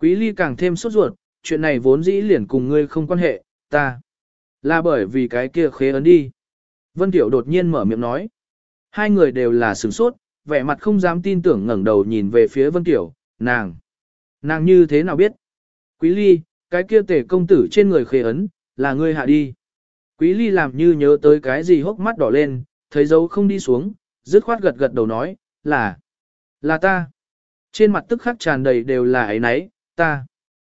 Quý Ly càng thêm sốt ruột, chuyện này vốn dĩ liền cùng ngươi không quan hệ, ta. Là bởi vì cái kia khế ấn đi. Vân Tiểu đột nhiên mở miệng nói. Hai người đều là sửng sốt, vẻ mặt không dám tin tưởng ngẩng đầu nhìn về phía Vân Tiểu, nàng. Nàng như thế nào biết? Quý Ly, cái kia tể công tử trên người khế ấn, là ngươi hạ đi. Quý Ly làm như nhớ tới cái gì hốc mắt đỏ lên, thấy dấu không đi xuống, dứt khoát gật gật đầu nói, là, là ta. Trên mặt tức khắc tràn đầy đều là ấy nấy, ta.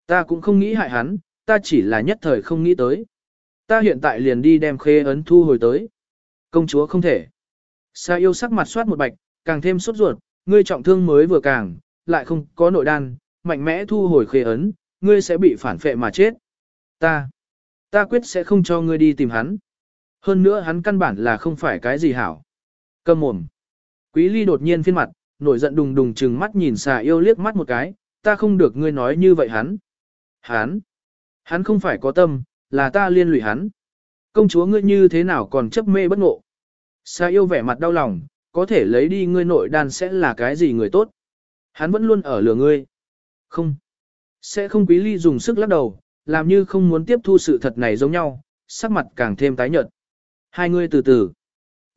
Ta cũng không nghĩ hại hắn, ta chỉ là nhất thời không nghĩ tới. Ta hiện tại liền đi đem khê ấn thu hồi tới. Công chúa không thể. Sa yêu sắc mặt soát một bạch, càng thêm sốt ruột, ngươi trọng thương mới vừa càng, lại không có nội đan, mạnh mẽ thu hồi khê ấn, ngươi sẽ bị phản phệ mà chết. Ta, ta quyết sẽ không cho ngươi đi tìm hắn. Hơn nữa hắn căn bản là không phải cái gì hảo. Cầm mồm. Quý ly đột nhiên phiên mặt, nổi giận đùng đùng chừng mắt nhìn xà yêu liếc mắt một cái, ta không được ngươi nói như vậy hắn. Hắn, hắn không phải có tâm, là ta liên lụy hắn. Công chúa ngươi như thế nào còn chấp mê bất ngộ. Xà yêu vẻ mặt đau lòng, có thể lấy đi ngươi nội đan sẽ là cái gì người tốt. Hắn vẫn luôn ở lừa ngươi. Không. Sẽ không quý ly dùng sức lắc đầu, làm như không muốn tiếp thu sự thật này giống nhau, sắc mặt càng thêm tái nhợt. Hai người từ từ.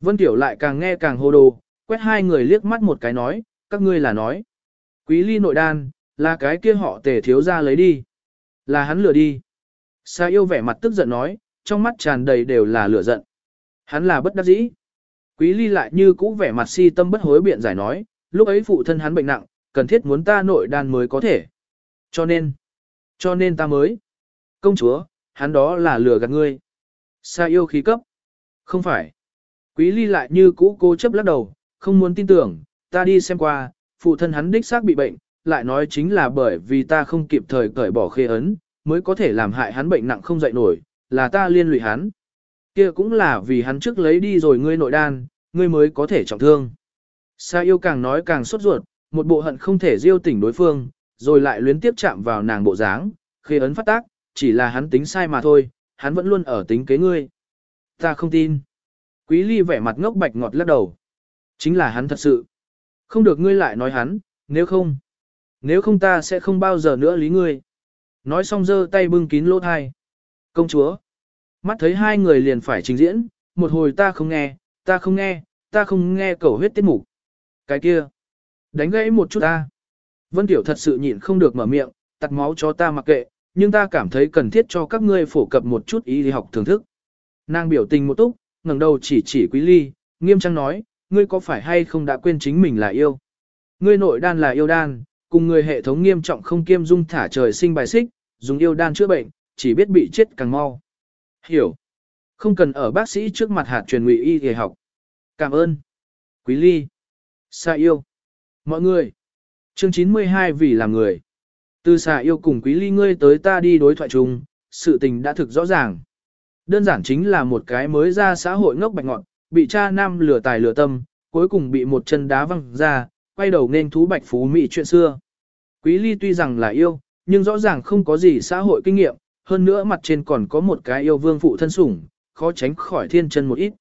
Vân Tiểu lại càng nghe càng hồ đồ, quét hai người liếc mắt một cái nói, các ngươi là nói. Quý ly nội đan, là cái kia họ tề thiếu ra lấy đi. Là hắn lừa đi. Sa yêu vẻ mặt tức giận nói, trong mắt tràn đầy đều là lửa giận. Hắn là bất đắc dĩ. Quý ly lại như cũ vẻ mặt si tâm bất hối biện giải nói, lúc ấy phụ thân hắn bệnh nặng, cần thiết muốn ta nội đan mới có thể. Cho nên, cho nên ta mới. Công chúa, hắn đó là lừa gạt ngươi. Sa yêu khí cấp. Không phải. Quý ly lại như cũ cố chấp lắc đầu, không muốn tin tưởng, ta đi xem qua, phụ thân hắn đích xác bị bệnh, lại nói chính là bởi vì ta không kịp thời cởi bỏ khê ấn, mới có thể làm hại hắn bệnh nặng không dậy nổi, là ta liên lụy hắn. Kia cũng là vì hắn trước lấy đi rồi ngươi nội đan, ngươi mới có thể trọng thương. Sa yêu càng nói càng sốt ruột, một bộ hận không thể diêu tỉnh đối phương, rồi lại luyến tiếp chạm vào nàng bộ dáng, khê ấn phát tác, chỉ là hắn tính sai mà thôi, hắn vẫn luôn ở tính kế ngươi. Ta không tin. Quý ly vẻ mặt ngốc bạch ngọt lắc đầu. Chính là hắn thật sự. Không được ngươi lại nói hắn, nếu không. Nếu không ta sẽ không bao giờ nữa lý ngươi. Nói xong giơ tay bưng kín lỗ thai. Công chúa. Mắt thấy hai người liền phải trình diễn, một hồi ta không nghe, ta không nghe, ta không nghe cầu huyết tiết mục. Cái kia. Đánh gãy một chút ta. Vân Tiểu thật sự nhịn không được mở miệng, tắt máu cho ta mặc kệ, nhưng ta cảm thấy cần thiết cho các ngươi phổ cập một chút y học thưởng thức. Nàng biểu tình một túc, ngẩng đầu chỉ chỉ quý ly, nghiêm trang nói, ngươi có phải hay không đã quên chính mình là yêu? Ngươi nội đan là yêu đan, cùng người hệ thống nghiêm trọng không kiêm dung thả trời sinh bài xích, dùng yêu đan chữa bệnh, chỉ biết bị chết càng mau. Hiểu. Không cần ở bác sĩ trước mặt hạt truyền ngụy y y học. Cảm ơn. Quý ly. Sa yêu. Mọi người. Chương 92 vì làm người. Từ xà yêu cùng quý ly ngươi tới ta đi đối thoại chung, sự tình đã thực rõ ràng. Đơn giản chính là một cái mới ra xã hội ngốc bạch ngọn, bị cha nam lừa tài lừa tâm, cuối cùng bị một chân đá văng ra, quay đầu nên thú bạch phú mỹ chuyện xưa. Quý ly tuy rằng là yêu, nhưng rõ ràng không có gì xã hội kinh nghiệm, hơn nữa mặt trên còn có một cái yêu vương phụ thân sủng, khó tránh khỏi thiên chân một ít.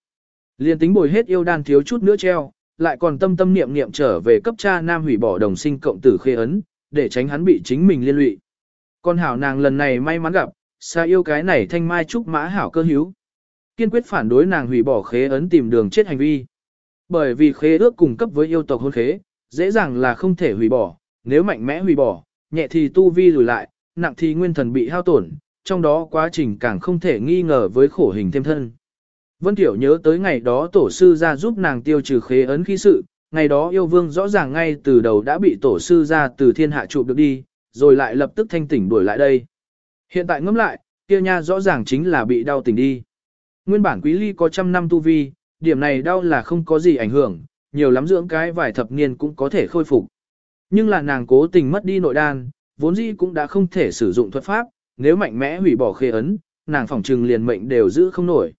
Liên tính bồi hết yêu đan thiếu chút nữa treo, lại còn tâm tâm niệm niệm trở về cấp cha nam hủy bỏ đồng sinh cộng tử khê ấn, để tránh hắn bị chính mình liên lụy. Con hảo nàng lần này may mắn gặp, xa yêu cái này thanh mai trúc mã hảo cơ hữu. Kiên quyết phản đối nàng hủy bỏ khế ấn tìm đường chết hành vi. Bởi vì khế ước cung cấp với yêu tộc hôn khế, dễ dàng là không thể hủy bỏ, nếu mạnh mẽ hủy bỏ, nhẹ thì tu vi lùi lại, nặng thì nguyên thần bị hao tổn, trong đó quá trình càng không thể nghi ngờ với khổ hình thêm thân. Vân Tiểu nhớ tới ngày đó tổ sư ra giúp nàng tiêu trừ khế ấn khí sự, ngày đó yêu vương rõ ràng ngay từ đầu đã bị tổ sư ra từ thiên hạ chụp được đi, rồi lại lập tức thanh tỉnh đuổi lại đây. Hiện tại ngẫm lại, kia nha rõ ràng chính là bị đau tỉnh đi. Nguyên bản quý ly có trăm năm tu vi, điểm này đau là không có gì ảnh hưởng, nhiều lắm dưỡng cái vài thập niên cũng có thể khôi phục. Nhưng là nàng cố tình mất đi nội đan, vốn dĩ cũng đã không thể sử dụng thuật pháp, nếu mạnh mẽ hủy bỏ khê ấn, nàng phỏng trừng liền mệnh đều giữ không nổi.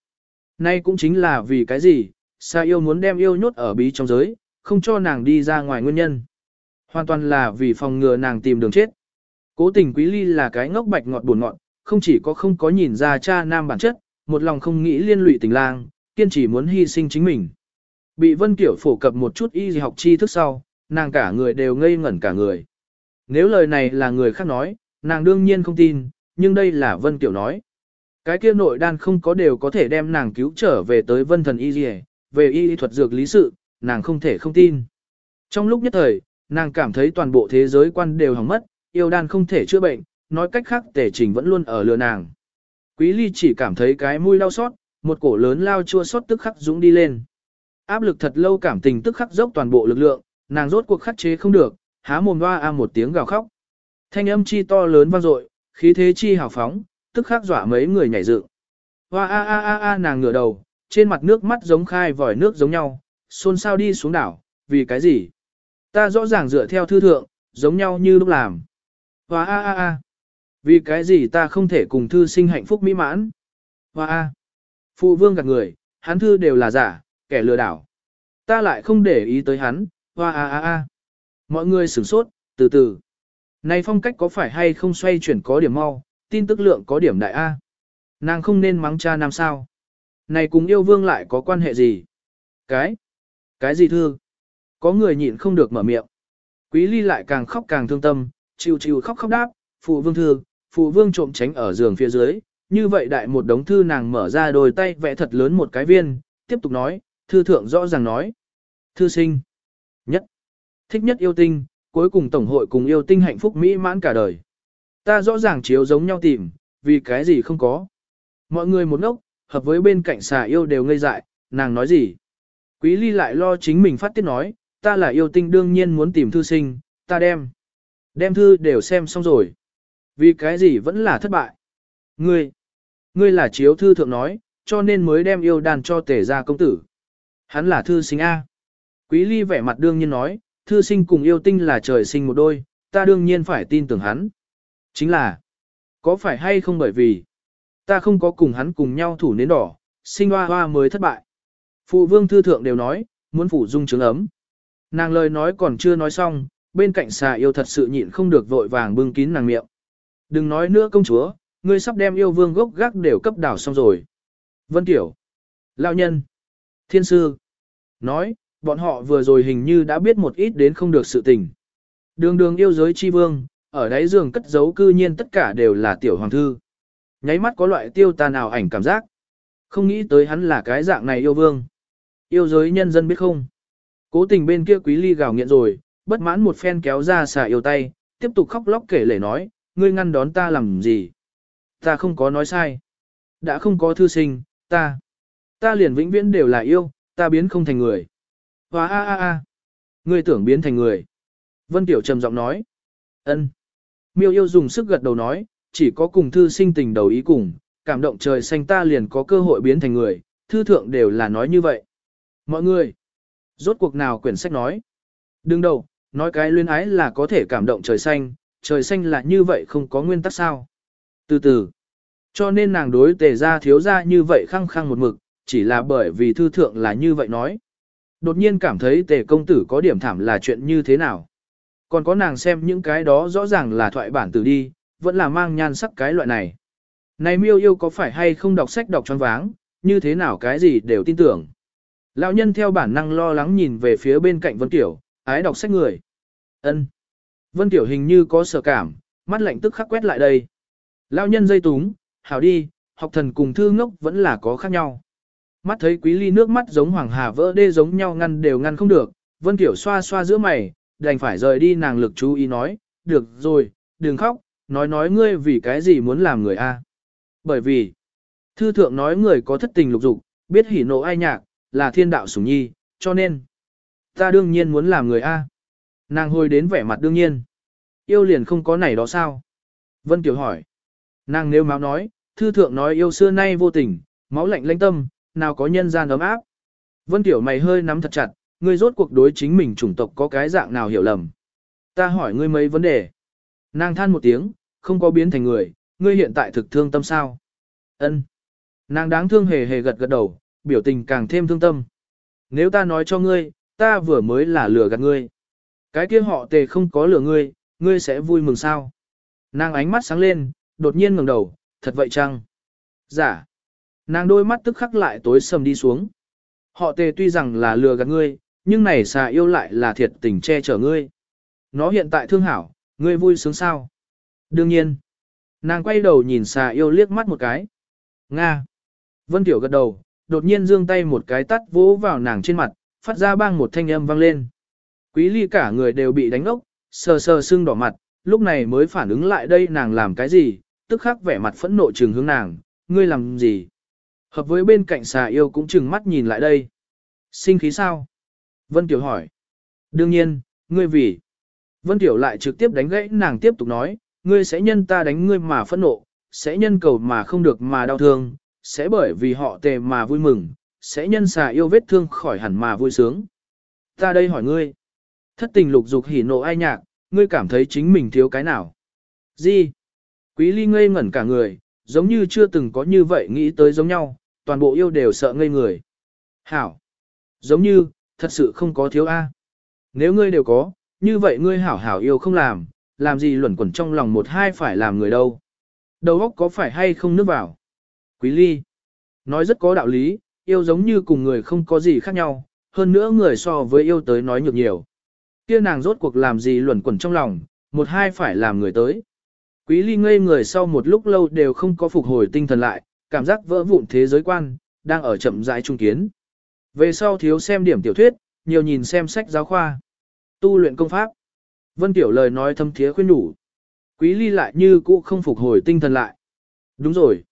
Nay cũng chính là vì cái gì, Sa yêu muốn đem yêu nhốt ở bí trong giới, không cho nàng đi ra ngoài nguyên nhân. Hoàn toàn là vì phòng ngừa nàng tìm đường chết. Cố tình quý ly là cái ngốc bạch ngọt buồn ngọt, không chỉ có không có nhìn ra cha nam bản chất, một lòng không nghĩ liên lụy tình lang, kiên trì muốn hy sinh chính mình. Bị Vân Kiểu phổ cập một chút y học tri thức sau, nàng cả người đều ngây ngẩn cả người. Nếu lời này là người khác nói, nàng đương nhiên không tin, nhưng đây là Vân Kiểu nói. Cái kia nội đan không có đều có thể đem nàng cứu trở về tới vân thần y dì về y thuật dược lý sự, nàng không thể không tin. Trong lúc nhất thời, nàng cảm thấy toàn bộ thế giới quan đều hỏng mất, yêu đan không thể chữa bệnh, nói cách khác tể trình vẫn luôn ở lừa nàng. Quý ly chỉ cảm thấy cái mũi đau xót, một cổ lớn lao chua xót tức khắc dũng đi lên. Áp lực thật lâu cảm tình tức khắc dốc toàn bộ lực lượng, nàng rốt cuộc khắc chế không được, há mồm hoa a một tiếng gào khóc. Thanh âm chi to lớn vang dội, khí thế chi hào phóng, tức khắc dọa mấy người nhảy dựng. Hoa a a a a nàng ngửa đầu, trên mặt nước mắt giống khai vòi nước giống nhau, xôn xao đi xuống đảo, vì cái gì? Ta rõ ràng dựa theo thư thượng, giống nhau như lúc làm. Hoa a a a. Vì cái gì ta không thể cùng thư sinh hạnh phúc mỹ mãn? Hoa a. Phụ vương gạt người, hắn thư đều là giả, kẻ lừa đảo. Ta lại không để ý tới hắn, hoa a a a. Mọi người sửng sốt, từ từ. Này phong cách có phải hay không xoay chuyển có điểm mau, tin tức lượng có điểm đại A. Nàng không nên mắng cha nam sao. Này cùng yêu vương lại có quan hệ gì? Cái? Cái gì thương? Có người nhịn không được mở miệng. Quý ly lại càng khóc càng thương tâm, chiều chiều khóc khóc đáp, phụ vương thư phụ vương trộm tránh ở giường phía dưới. Như vậy đại một đống thư nàng mở ra đôi tay vẽ thật lớn một cái viên, tiếp tục nói, thư thượng rõ ràng nói. Thư sinh. Nhất. Thích nhất yêu tinh, cuối cùng tổng hội cùng yêu tinh hạnh phúc mỹ mãn cả đời. Ta rõ ràng chiếu giống nhau tìm, vì cái gì không có. Mọi người một ngốc, hợp với bên cạnh xà yêu đều ngây dại, nàng nói gì? Quý ly lại lo chính mình phát tiết nói, ta là yêu tinh đương nhiên muốn tìm thư sinh, ta đem. Đem thư đều xem xong rồi. Vì cái gì vẫn là thất bại. Ngươi, ngươi là chiếu thư thượng nói, cho nên mới đem yêu đàn cho tể ra công tử. Hắn là thư sinh A. Quý ly vẻ mặt đương nhiên nói, thư sinh cùng yêu tinh là trời sinh một đôi, ta đương nhiên phải tin tưởng hắn. Chính là, có phải hay không bởi vì, ta không có cùng hắn cùng nhau thủ nến đỏ, sinh hoa hoa mới thất bại. Phụ vương thư thượng đều nói, muốn phủ dung trứng ấm. Nàng lời nói còn chưa nói xong, bên cạnh xà yêu thật sự nhịn không được vội vàng bưng kín nàng miệng. Đừng nói nữa công chúa, ngươi sắp đem yêu vương gốc gác đều cấp đảo xong rồi. Vân Tiểu, Lão Nhân, Thiên Sư, nói, bọn họ vừa rồi hình như đã biết một ít đến không được sự tình. Đường đường yêu giới chi vương, ở đáy giường cất giấu cư nhiên tất cả đều là tiểu hoàng thư. Nháy mắt có loại tiêu tàn ảo ảnh cảm giác. Không nghĩ tới hắn là cái dạng này yêu vương. Yêu giới nhân dân biết không? Cố tình bên kia quý ly gào nghiện rồi, bất mãn một phen kéo ra xà yêu tay, tiếp tục khóc lóc kể lể nói, ngươi ngăn đón ta làm gì? Ta không có nói sai. Đã không có thư sinh, ta. Ta liền vĩnh viễn đều là yêu, ta biến không thành người. Hóa a a a. Ngươi tưởng biến thành người. Vân Tiểu trầm giọng nói. ân. Miêu yêu dùng sức gật đầu nói, chỉ có cùng thư sinh tình đầu ý cùng, cảm động trời xanh ta liền có cơ hội biến thành người, thư thượng đều là nói như vậy. Mọi người, rốt cuộc nào quyển sách nói. Đừng đầu, nói cái luyến ái là có thể cảm động trời xanh, trời xanh là như vậy không có nguyên tắc sao. Từ từ, cho nên nàng đối tề ra thiếu ra như vậy khăng khăng một mực, chỉ là bởi vì thư thượng là như vậy nói. Đột nhiên cảm thấy tề công tử có điểm thảm là chuyện như thế nào. Còn có nàng xem những cái đó rõ ràng là thoại bản từ đi, vẫn là mang nhan sắc cái loại này. Này miêu yêu có phải hay không đọc sách đọc tròn váng, như thế nào cái gì đều tin tưởng. Lão nhân theo bản năng lo lắng nhìn về phía bên cạnh Vân Tiểu, ái đọc sách người. ân Vân Tiểu hình như có sợ cảm, mắt lạnh tức khắc quét lại đây. Lão nhân dây túng, hảo đi, học thần cùng thư ngốc vẫn là có khác nhau. Mắt thấy quý ly nước mắt giống hoàng hà vỡ đê giống nhau ngăn đều ngăn không được, Vân Tiểu xoa xoa giữa mày, đành phải rời đi nàng lực chú ý nói, được rồi, đừng khóc, nói nói ngươi vì cái gì muốn làm người a? Bởi vì, thư thượng nói người có thất tình lục dục, biết hỉ nộ ai nhạc, là thiên đạo sủng nhi, cho nên, ta đương nhiên muốn làm người a. Nàng hồi đến vẻ mặt đương nhiên. Yêu liền không có này đó sao? Vân Tiểu hỏi. Nàng nếu máu nói, thư thượng nói yêu xưa nay vô tình, máu lạnh lãnh tâm, nào có nhân gian ấm áp. Vân Tiểu mày hơi nắm thật chặt, ngươi rốt cuộc đối chính mình chủng tộc có cái dạng nào hiểu lầm. Ta hỏi ngươi mấy vấn đề. Nàng than một tiếng, không có biến thành người, ngươi hiện tại thực thương tâm sao? Ân. Nàng đáng thương hề hề gật gật đầu, biểu tình càng thêm thương tâm. Nếu ta nói cho ngươi, ta vừa mới là lừa gạt ngươi. Cái kia họ tề không có lừa ngươi, ngươi sẽ vui mừng sao? Nàng ánh mắt sáng lên, đột nhiên ngẩng đầu, thật vậy chăng? Giả. Dạ. Nàng đôi mắt tức khắc lại tối sầm đi xuống. Họ tề tuy rằng là lừa gạt ngươi, nhưng này xà yêu lại là thiệt tình che chở ngươi. Nó hiện tại thương hảo, ngươi vui sướng sao? Đương nhiên. Nàng quay đầu nhìn xà yêu liếc mắt một cái. Nga. Vân Tiểu gật đầu, đột nhiên giương tay một cái tắt vỗ vào nàng trên mặt, phát ra bang một thanh âm vang lên. Quý ly cả người đều bị đánh ốc, sờ sờ sưng đỏ mặt, lúc này mới phản ứng lại đây nàng làm cái gì, tức khắc vẻ mặt phẫn nộ trừng hướng nàng, ngươi làm gì? Hợp với bên cạnh xà yêu cũng chừng mắt nhìn lại đây. Sinh khí sao? Vân Tiểu hỏi. Đương nhiên, ngươi vì. Vân Tiểu lại trực tiếp đánh gãy nàng tiếp tục nói, ngươi sẽ nhân ta đánh ngươi mà phẫn nộ, sẽ nhân cầu mà không được mà đau thương, sẽ bởi vì họ tề mà vui mừng, sẽ nhân xà yêu vết thương khỏi hẳn mà vui sướng. Ta đây hỏi ngươi, thất tình lục dục hỉ nộ ai nhạc, ngươi cảm thấy chính mình thiếu cái nào? Gì? Quý ly ngây ngẩn cả người, giống như chưa từng có như vậy nghĩ tới giống nhau, toàn bộ yêu đều sợ ngây người. Hảo! Giống như, thật sự không có thiếu A. Nếu ngươi đều có, như vậy ngươi hảo hảo yêu không làm, làm gì luẩn quẩn trong lòng một hai phải làm người đâu. Đầu óc có phải hay không nước vào? Quý ly. Nói rất có đạo lý, yêu giống như cùng người không có gì khác nhau, hơn nữa người so với yêu tới nói nhược nhiều. Kia nàng rốt cuộc làm gì luẩn quẩn trong lòng, một hai phải làm người tới. Quý ly ngây người sau một lúc lâu đều không có phục hồi tinh thần lại, cảm giác vỡ vụn thế giới quan, đang ở chậm rãi trung kiến. Về sau thiếu xem điểm tiểu thuyết, nhiều nhìn xem sách giáo khoa. Tu luyện công pháp. Vân Tiểu lời nói thâm thiế khuyên đủ. Quý ly lại như cũ không phục hồi tinh thần lại. Đúng rồi.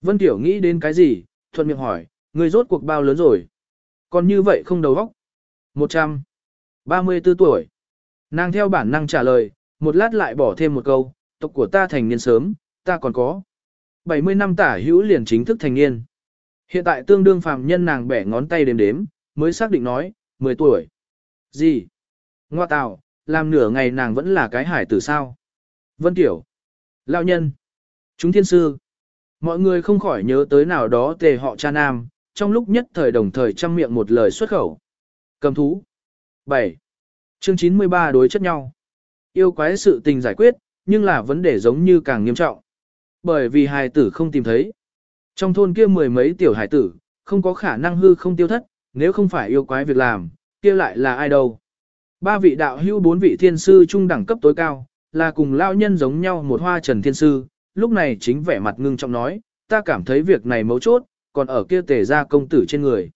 Vân Tiểu nghĩ đến cái gì, thuận miệng hỏi, người rốt cuộc bao lớn rồi. Còn như vậy không đầu óc. 134 tuổi. Nàng theo bản năng trả lời, một lát lại bỏ thêm một câu, tộc của ta thành niên sớm, ta còn có. 70 năm tả hữu liền chính thức thành niên. Hiện tại tương đương phàm nhân nàng bẻ ngón tay đếm đếm, mới xác định nói, 10 tuổi. Gì? Ngoa tạo, làm nửa ngày nàng vẫn là cái hải tử sao? Vân Tiểu. Lão nhân. Chúng thiên sư. Mọi người không khỏi nhớ tới nào đó tề họ cha nam, trong lúc nhất thời đồng thời trăm miệng một lời xuất khẩu. Cầm thú. 7. Chương 93 đối chất nhau. Yêu quái sự tình giải quyết, nhưng là vấn đề giống như càng nghiêm trọng. Bởi vì hài tử không tìm thấy. Trong thôn kia mười mấy tiểu hài tử, không có khả năng hư không tiêu thất, nếu không phải yêu quái việc làm, kia lại là ai đâu. Ba vị đạo hữu bốn vị thiên sư trung đẳng cấp tối cao, là cùng lao nhân giống nhau một hoa trần thiên sư, lúc này chính vẻ mặt ngưng trọng nói, ta cảm thấy việc này mấu chốt, còn ở kia tề ra công tử trên người.